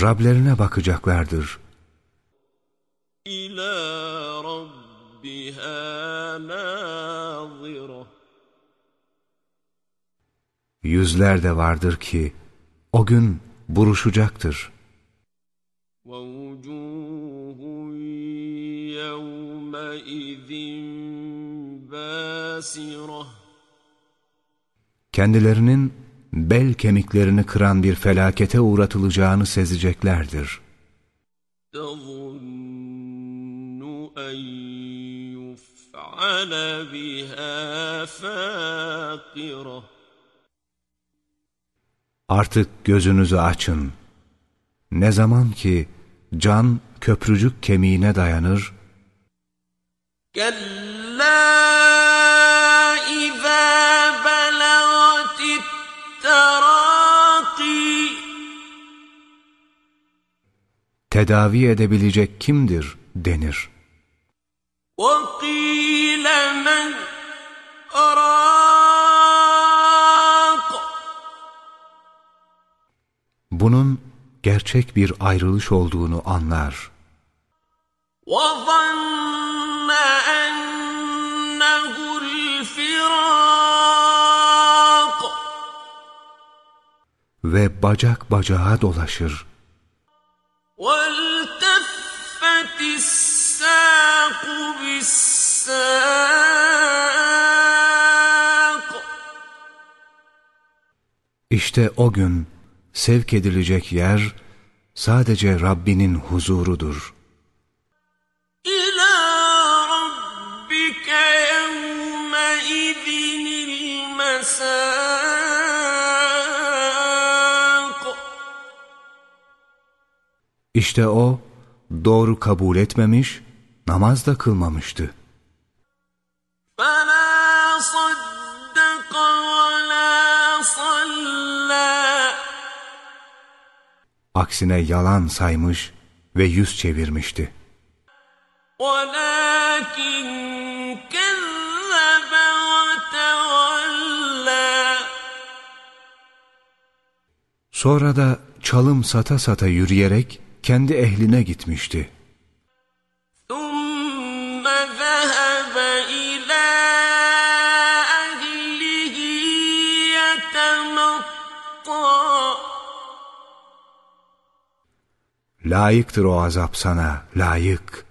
Rablerine bakacaklardır. İlâ rabbiha nâzira Yüzler de vardır ki o gün buruşacaktır. ووجوه يومئذ باسرة Kendilerinin bel kemiklerini kıran bir felakete uğratılacağını sezeceklerdir. تظن Artık gözünüzü açın. Ne zaman ki can köprücük kemiğine dayanır, كلا إذا بلغت التراقي tedavi edebilecek kimdir denir. وقيل من راق bunun gerçek bir ayrılış olduğunu anlar. Ve bacak bacağa dolaşır. İşte o gün, sevk edilecek yer sadece Rabbinin huzurudur. İlâ rabbike yevme idinil İşte o doğru kabul etmemiş, namaz da kılmamıştı. Bana aksine yalan saymış ve yüz çevirmişti. Sonra da çalım sata sata yürüyerek kendi ehline gitmişti. ثُمَّ layıktır o azap sana, layık.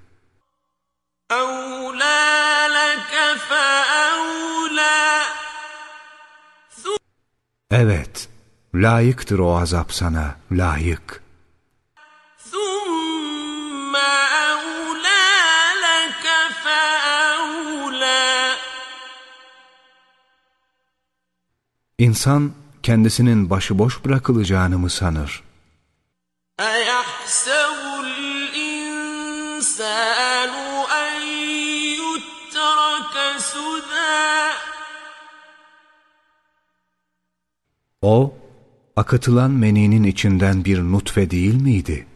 Evet, layıktır o azap sana, layık. İnsan kendisinin başıboş bırakılacağını mı sanır? أَيَحْسَبُ الْإِنسَانُ أَن يُتْرَكَ سُدًى O, akıtılan meninin içinden bir nutfe değil miydi?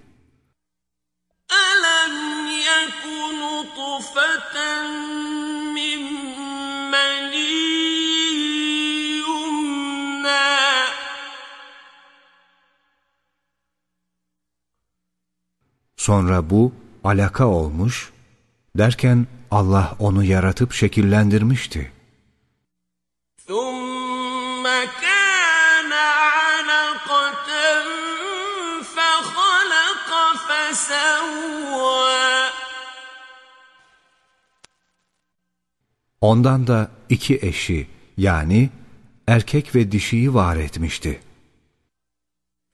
Sonra bu alaka olmuş, derken Allah onu yaratıp şekillendirmişti. ثُمَّ كَانَ عَلَقَةً فَخَلَقَ فَسَوَّىٰ Ondan da iki eşi yani erkek ve dişiyi var etmişti.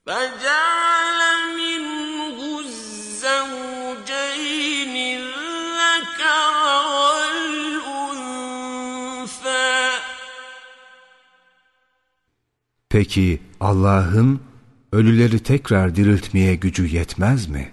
فَجَعَلَ Peki Allah'ın ölüleri tekrar diriltmeye gücü yetmez mi?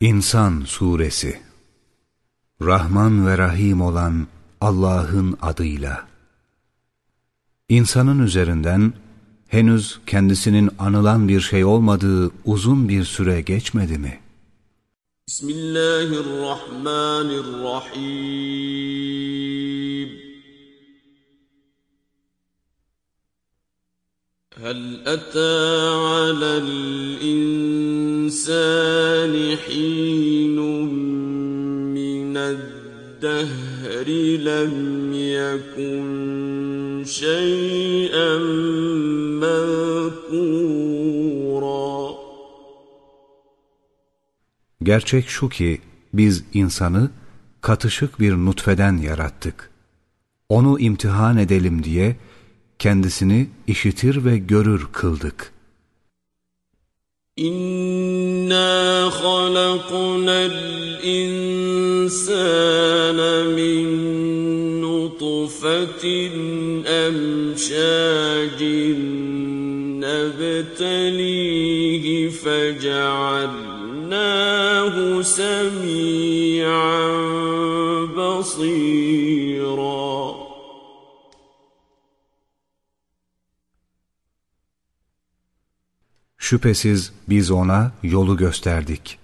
İnsan Suresi Rahman ve Rahim olan Allah'ın adıyla. İnsanın üzerinden henüz kendisinin anılan bir şey olmadığı uzun bir süre geçmedi mi? بسم الله الرحمن الرحيم هل أتى على الإنسان حين من الدهر لم يكن شيئا مذكورا Gerçek şu ki biz insanı katışık bir nutfeden yarattık. Onu imtihan edelim diye kendisini işitir ve görür kıldık. إنا خلقنا الإنسان من نطفة أمشاج نبتليه فجعلناه سميعا بصيرا Şüphesiz biz ona yolu gösterdik.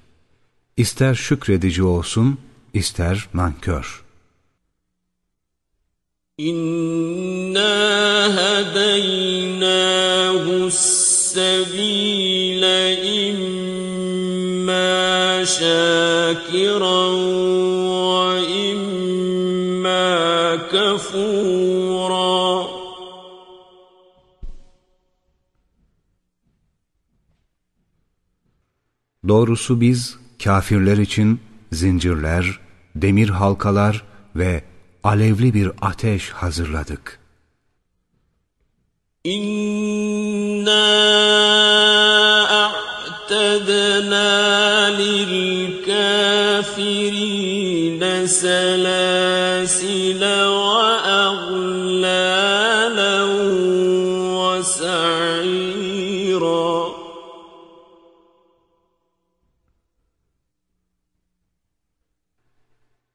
İster şükredici olsun, ister nankör. İnna hedeynâhus السبيل إما شاكرا Doğrusu biz kafirler için zincirler, demir halkalar ve alevli bir ateş hazırladık. İnna a'tadna lil kafirin selasile ve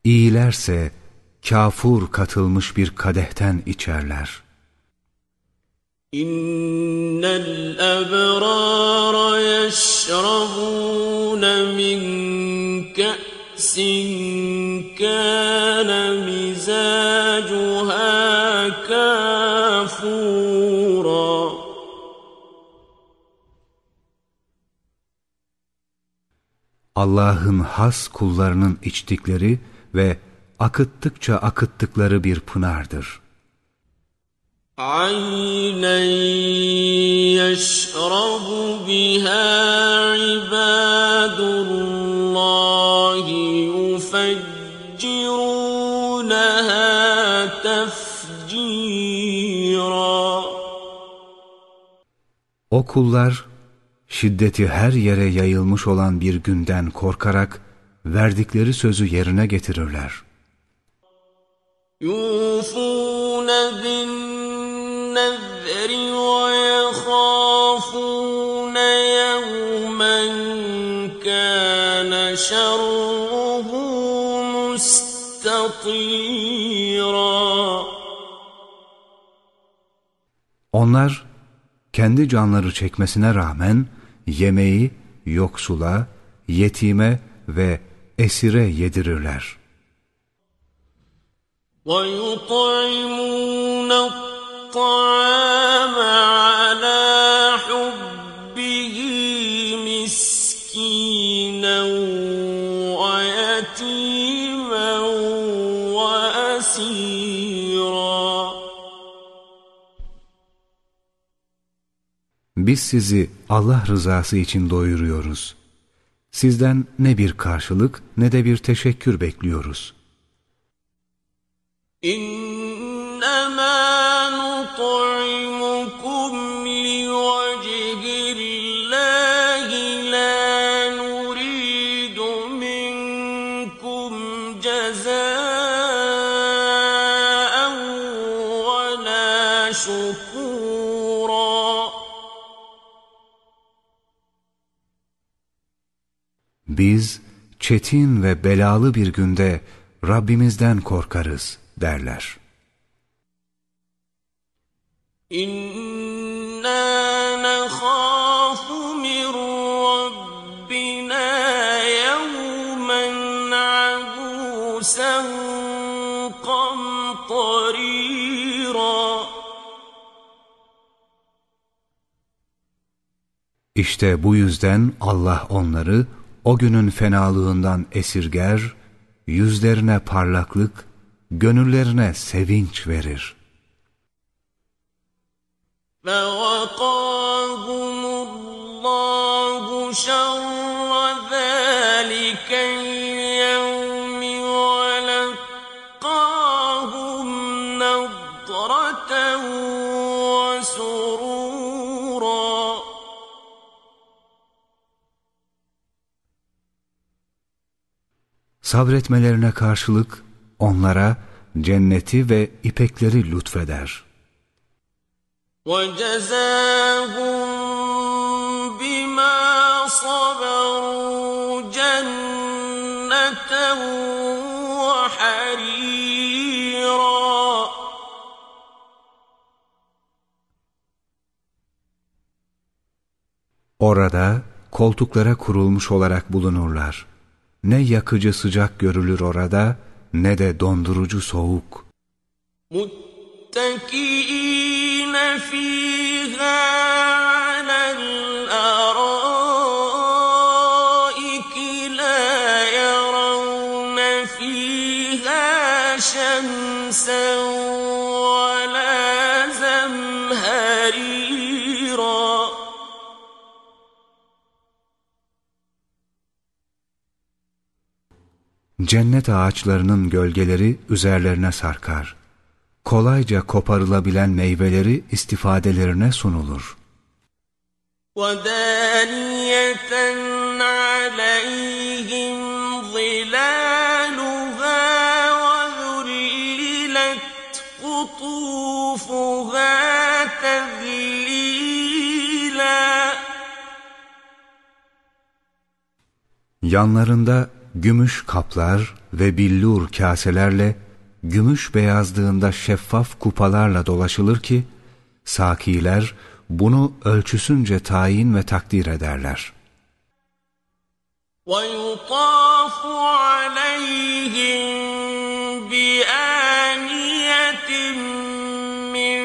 İyilerse kafur katılmış bir kadehten içerler. İnnel ebrara yeşrabûne min ke'sin kâne mizacuhâ kâfûrâ. Allah'ın has kullarının içtikleri ve akıttıkça akıttıkları bir pınardır. Aynen yeşrabu biha ibadullahi yufeccirunaha tefcira. O kullar şiddeti her yere yayılmış olan bir günden korkarak verdikleri sözü yerine getirirler. يُوفُونَ بِالنَّذْرِ وَيَخَافُونَ يَوْمًا كَانَ شَرُّهُ مُسْتَطِيرًا Onlar kendi canları çekmesine rağmen yemeği yoksula, yetime ve esire yedirirler. وَيُطْعِمُونَ الطَّعَامَ عَلَى حُبِّهِ مِسْكِينًا وَيَتِيمًا وَأَسِيرًا Biz sizi Allah rızası için doyuruyoruz. Sizden ne bir karşılık ne de bir teşekkür bekliyoruz. İnnemâ nutur çetin ve belalı bir günde Rabbimizden korkarız derler. İnna nekhafu min Rabbina yevmen agusen. İşte bu yüzden Allah onları o günün fenalığından esirger, yüzlerine parlaklık, gönüllerine sevinç verir. فَوَقَاهُمُ اللَّهُ شَرَّ Sabretmelerine karşılık onlara cenneti ve ipekleri lütfeder. وَجَزَاهُم بِمَا صَبَرُوا جَنَّةً وَحَرِيرًا Orada koltuklara kurulmuş olarak bulunurlar. Ne yakıcı sıcak görülür orada ne de dondurucu soğuk. Muttekîne fîhâ Cennet ağaçlarının gölgeleri üzerlerine sarkar kolayca koparılabilen meyveleri istifadelerine sunulur. وَدَانِيَةً عَلَيْهِمْ ظِلَالُهَا وَذُلِّلَتْ قُطُوفُهَا تَذْلِيلًا Yanlarında gümüş kaplar ve billur kaselerle, gümüş beyazlığında şeffaf kupalarla dolaşılır ki, sakiler bunu ölçüsünce tayin ve takdir ederler. وَيُطَافُ عَلَيْهِمْ بِآنِيَةٍ مِّن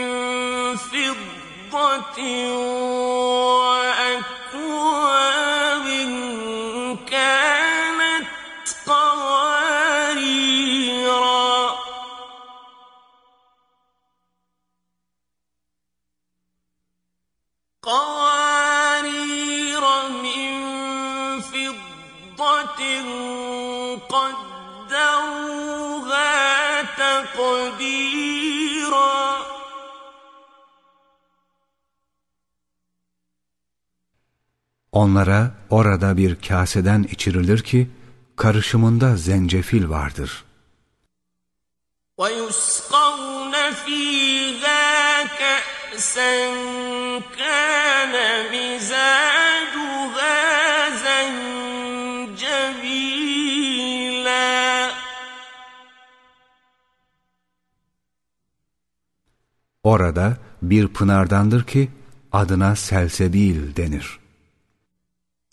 فِضَّةٍ Onlara orada bir kaseden içirilir ki karışımında zencefil vardır. وَيُسْقَوْنَ فِيهَا كَأْسًا كَانَ مِزَاجُهَا زَنْجَبِيلًا Orada bir pınardandır ki adına selsebil denir.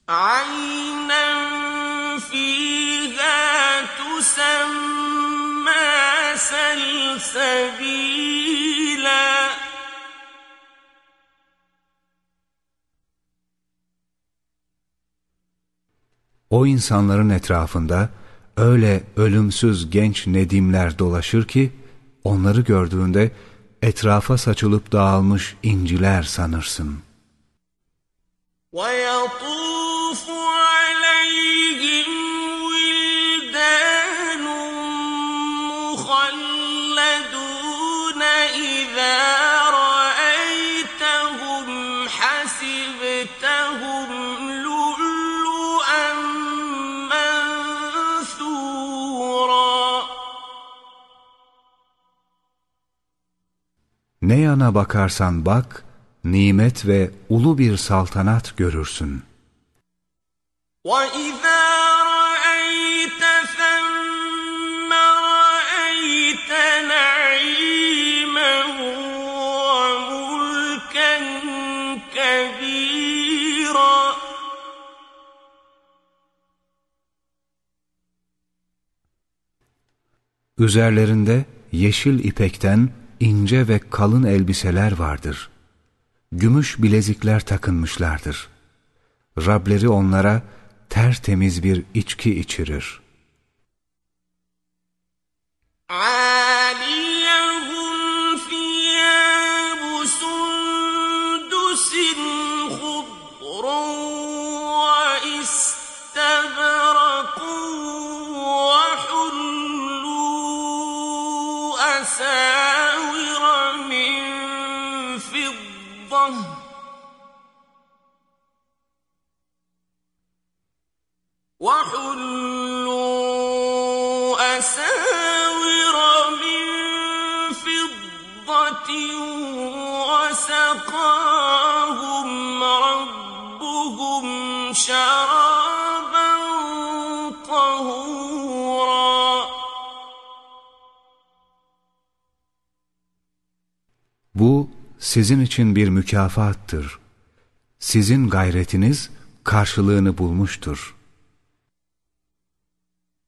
Aynen selsebil O insanların etrafında öyle ölümsüz genç nedimler dolaşır ki onları gördüğünde etrafa saçılıp dağılmış inciler sanırsın. وَيَطُوفُ Ne yana bakarsan bak, nimet ve ulu bir saltanat görürsün. وَإِذَا رَأَيْتَ ثَمَّ رَأَيْتَ نَعِيمًا وَمُلْكًا كَبِيرًا Üzerlerinde yeşil ipekten ince ve kalın elbiseler vardır. Gümüş bilezikler takınmışlardır. Rableri onlara tertemiz bir içki içirir. عَالِيَهُمْ ثِيَابُ سُندُسٍ خُضْرٌ وَإِسْتَبْرَقٌ وَحُلُّوا أَسَاوِرَ وَحُلُّوا أَسَاوِرَ مِن فِضَّةٍ وَسَقَاهُمْ رَبُّهُمْ شَرَابًا طَهُورًا Bu sizin için bir mükafattır. Sizin gayretiniz karşılığını bulmuştur.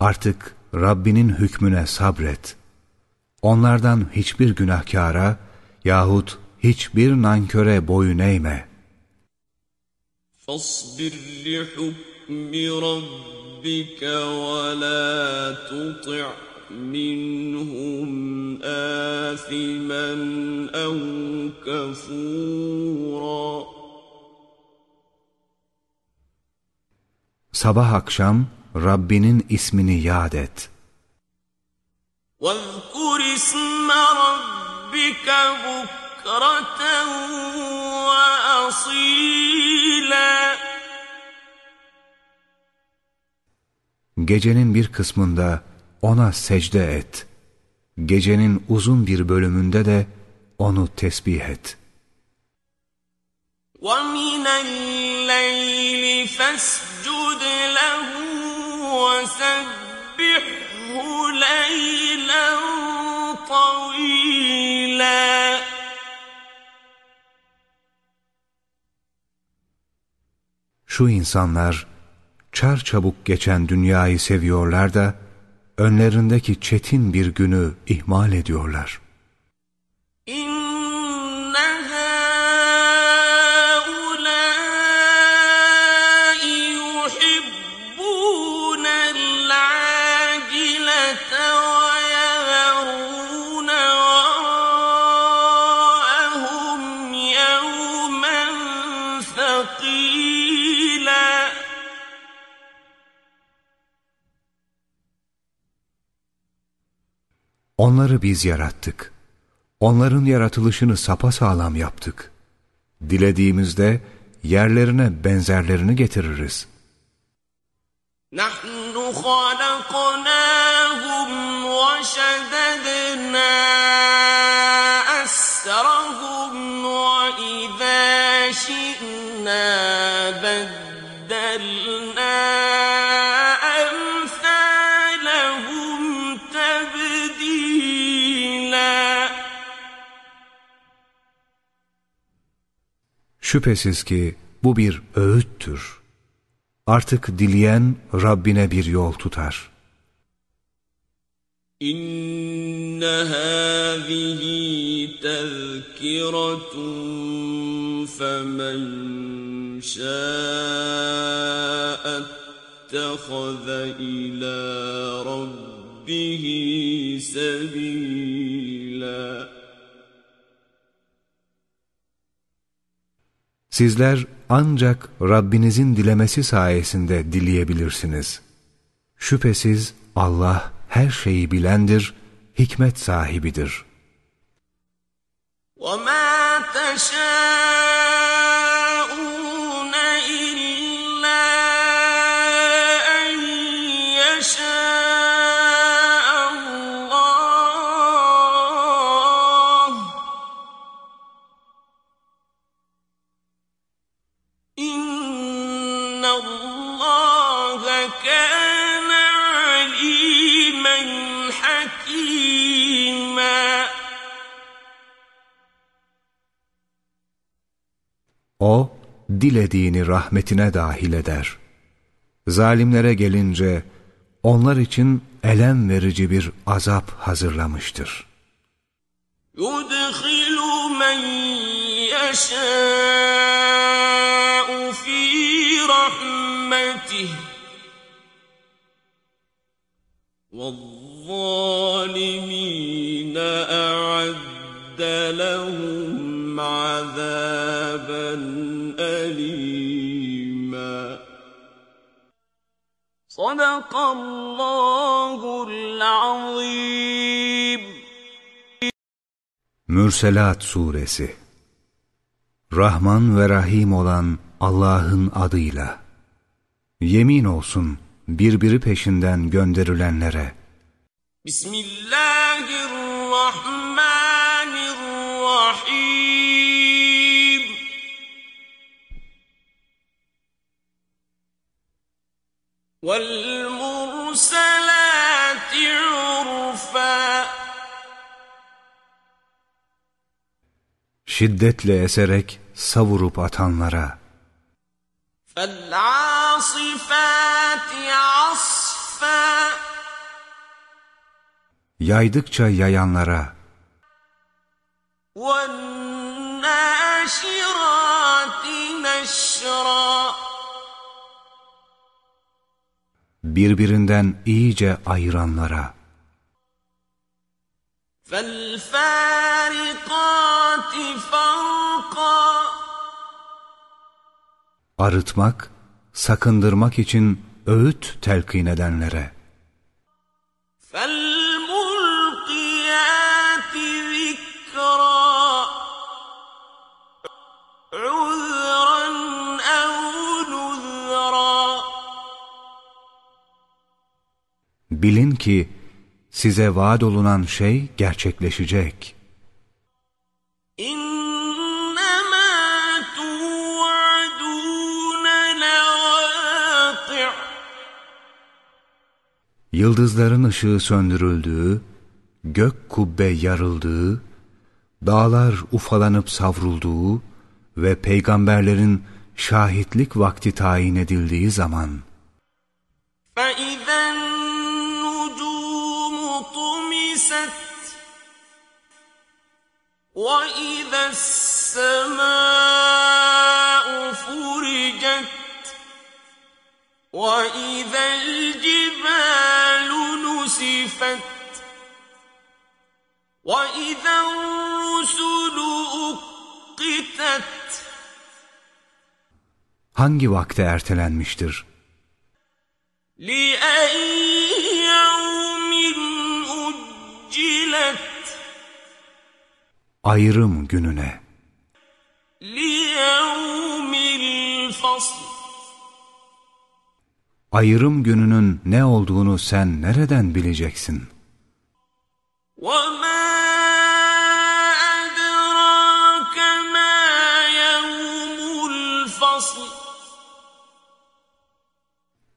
Artık Rabbinin hükmüne sabret. Onlardan hiçbir günahkara yahut hiçbir nanköre boyun eğme. فاصبر لحكم ربك ولا تطع منهم آثما أو كفورا Sabah akşam Rabbinin ismini yad et. واذكر اسم ربك بكرة وأصيلا Gecenin bir kısmında ona secde et. Gecenin uzun bir bölümünde de onu tesbih et. ومن الليل فاسجد له وسبحه ليلا طويلا Şu insanlar çar çabuk geçen dünyayı seviyorlar da önlerindeki çetin bir günü ihmal ediyorlar. إن Onları biz yarattık. Onların yaratılışını sapasağlam yaptık. Dilediğimizde yerlerine benzerlerini getiririz. نحن خلقناهم وشددنا أسرهم وإذا شئنا بدلنا Şüphesiz ki bu bir öğüttür. Artık dileyen Rabbine bir yol tutar. İnne hâzihi tezkiratun femen şâ'et tehaze ilâ rabbihi sebîl. Sizler ancak Rabbinizin dilemesi sayesinde dileyebilirsiniz. Şüphesiz Allah her şeyi bilendir, hikmet sahibidir. وما تشاءون O, dilediğini rahmetine dahil eder. Zalimlere gelince, onlar için elem verici bir azap hazırlamıştır. يدخل من يشاء في رحمته والظالمين أعد لهم عذابا أليما صدق الله العظيم Mürselat Suresi Rahman ve Rahim olan Allah'ın adıyla Yemin olsun birbiri peşinden gönderilenlere. Bismillahirrahmanirrahim. وَالْمُرْسَلَاتِ عُرْفًا Şiddetle eserek savurup atanlara. Yaydıkça yayanlara. Birbirinden iyice ayıranlara. فَالْفَارِقَاتِ فَرْقًا arıtmak, sakındırmak için öğüt telkin edenlere. Bilin ki size vaat olunan şey gerçekleşecek. yıldızların ışığı söndürüldüğü, gök kubbe yarıldığı, dağlar ufalanıp savrulduğu ve peygamberlerin şahitlik vakti tayin edildiği zaman وَإِذَا السَّمَاءُ فُرِجَتْ وَإِذَا الْجِبَالُ نُسِفَتْ وَإِذَا الرُّسُلُ أُقِّتَتْ Hangi vakte ertelenmiştir? لِأَيِّ يَوْمٍ أُجِّلَتْ Ayrım gününe. لِيَوْمِ الْفَصْلِ ayrım gününün ne olduğunu sen nereden bileceksin?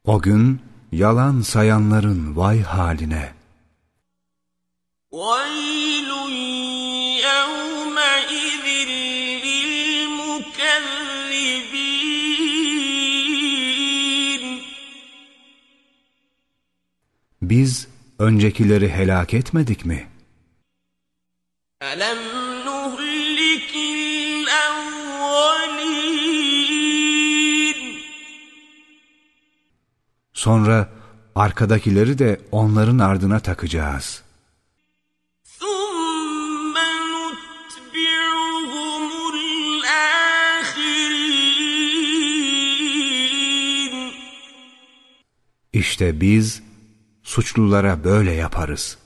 O gün yalan sayanların vay haline. وَيْلٌ Biz öncekileri helak etmedik mi? أَلَمْ نُهْلِكِ Sonra arkadakileri de onların ardına takacağız. İşte biz Suçlulara böyle yaparız.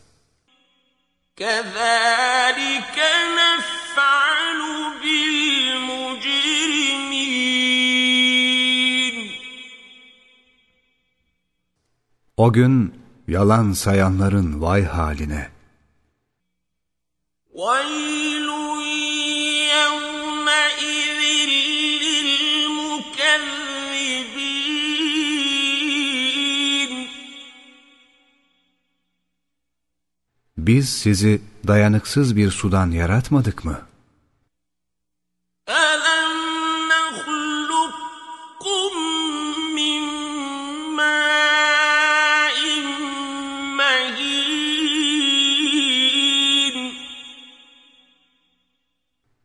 O gün yalan sayanların vay haline. وَيْلٌ Biz sizi dayanıksız bir sudan yaratmadık mı?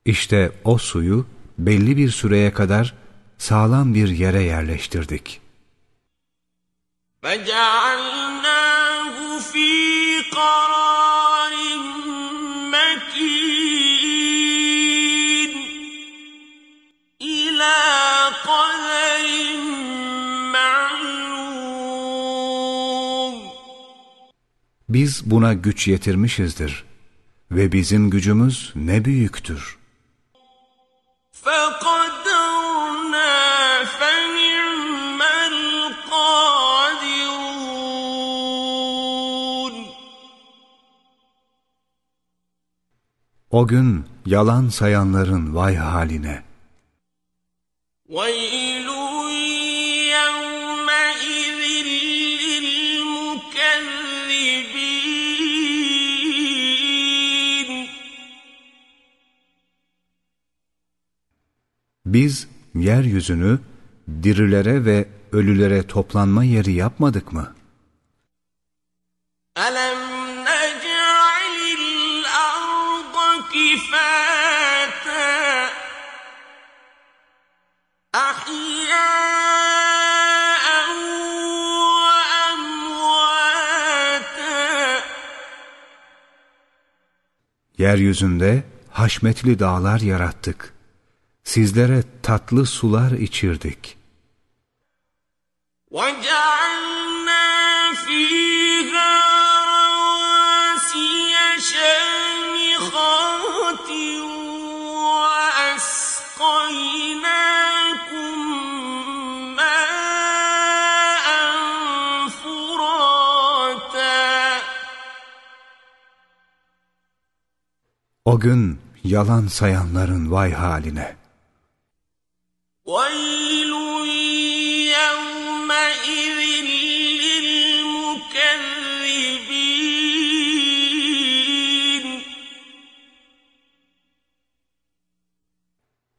İşte o suyu belli bir süreye kadar sağlam bir yere yerleştirdik. فَجَعَلْنَاهُ فِي قَرَارٍ biz buna güç yetirmişizdir ve bizim gücümüz ne büyüktür. O gün yalan sayanların vay haline. وَيْ Biz yeryüzünü dirilere ve ölülere toplanma yeri yapmadık mı? Alem nec'alil arda kifâten ahyâ Yeryüzünde haşmetli dağlar yarattık Sizlere tatlı sular içirdik. وجعلنا فيها رواسي شامخات وأسقيناكم ماء فراتا O gün yalan sayanların vay haline. ويل يومئذ للمكذبين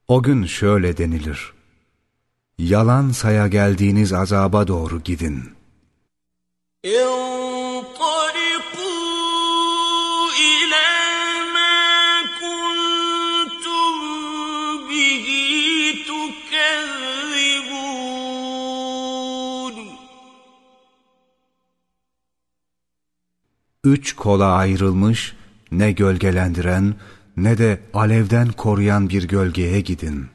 O gün şöyle denilir. Yalan saya geldiğiniz azaba doğru gidin. انطلقوا Üç kola ayrılmış, ne gölgelendiren ne de alevden koruyan bir gölgeye gidin.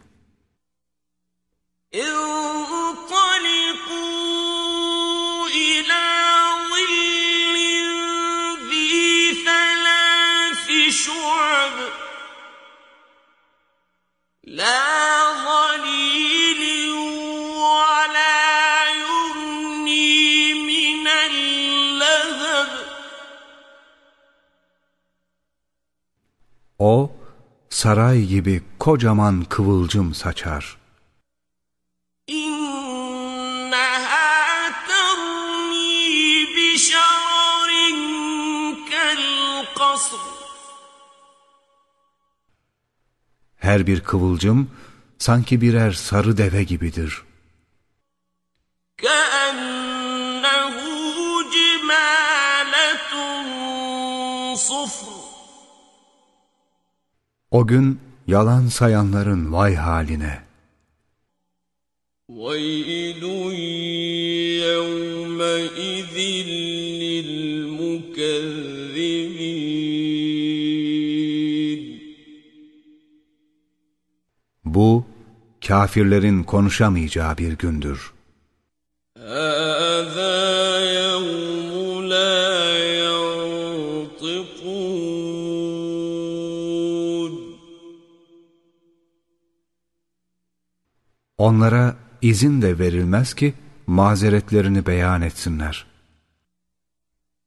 انطلقوا إلى ظل ذي ثلاث شعب لا O saray gibi kocaman kıvılcım saçar. Her bir kıvılcım sanki birer sarı deve gibidir.'' O gün yalan sayanların vay haline. ويل يومئذ للمكذبين Bu, kafirlerin konuşamayacağı bir gündür. Onlara izin de verilmez ki mazeretlerini beyan etsinler.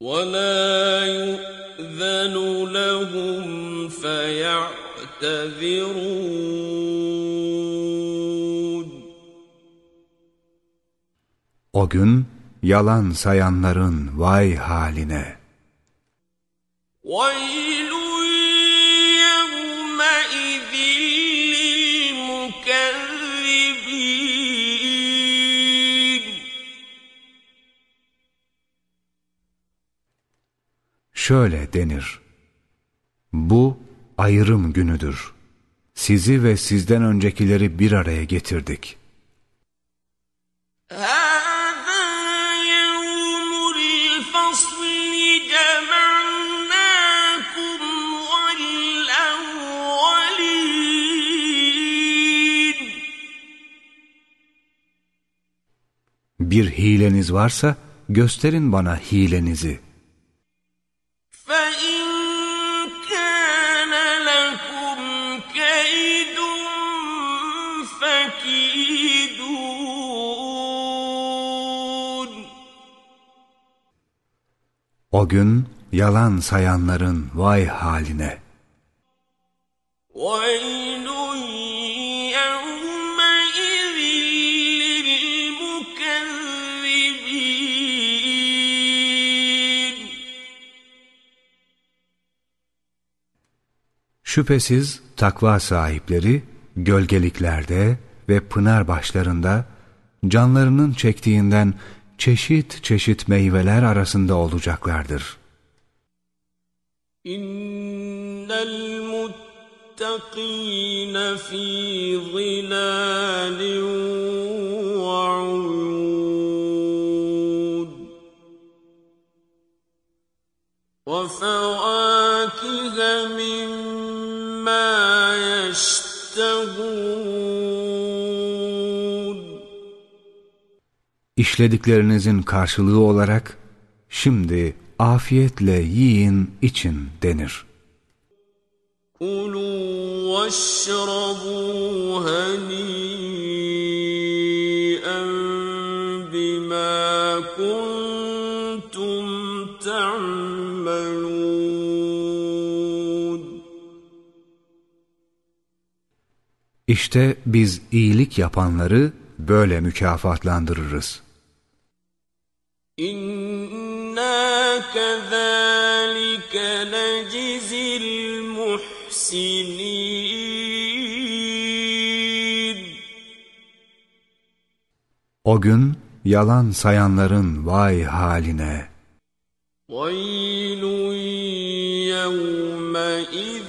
ولا يؤذن لهم فيعتذرون O gün yalan sayanların vay haline. ويل şöyle denir. Bu ayrım günüdür. Sizi ve sizden öncekileri bir araya getirdik. Bir hileniz varsa gösterin bana hilenizi.'' O gün yalan sayanların vay haline. Şüphesiz takva sahipleri gölgeliklerde ve pınar başlarında canlarının çektiğinden çeşit çeşit meyveler arasında olacaklardır. إن المتقين في ظلال وعيون وفواكه مما işlediklerinizin karşılığı olarak şimdi afiyetle yiyin için denir. Kulu veşrabu. İşte biz iyilik yapanları böyle mükafatlandırırız.'' إنا كذلك نجزي المحسنين O gün yalan sayanların vay haline. ويل يومئذ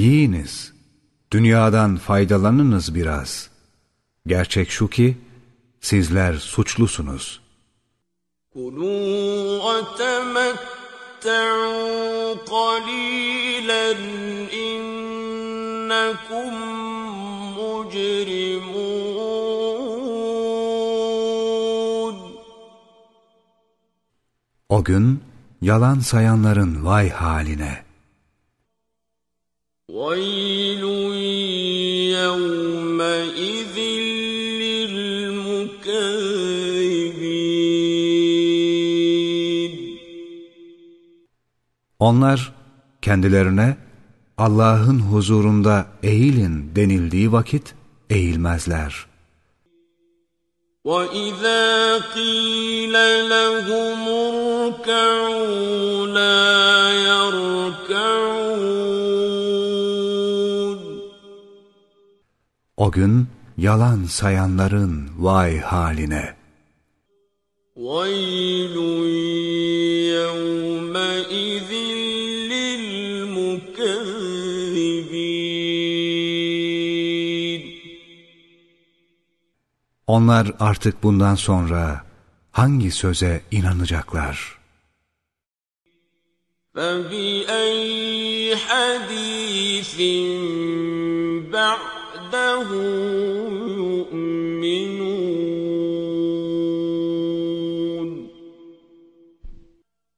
Yiyiniz, dünyadan faydalanınız biraz. Gerçek şu ki sizler suçlusunuz. Kulû ve temetta'û kalîlen innekum mujrimûn. O gün yalan sayanların vay haline.'' ويل يومئذ للمكذبين Onlar, kendilerine Allah'ın huzurunda eğilin denildiği vakit eğilmezler. وإذا قيل لهم اركعوا لا يركعون O gün, yalan sayanların vay haline. ويل يومئذ للمكذبين Onlar artık bundan sonra hangi söze inanacaklar? فبأي حديث بعده يؤمنون.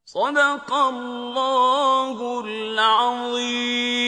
صدق الله العظيم.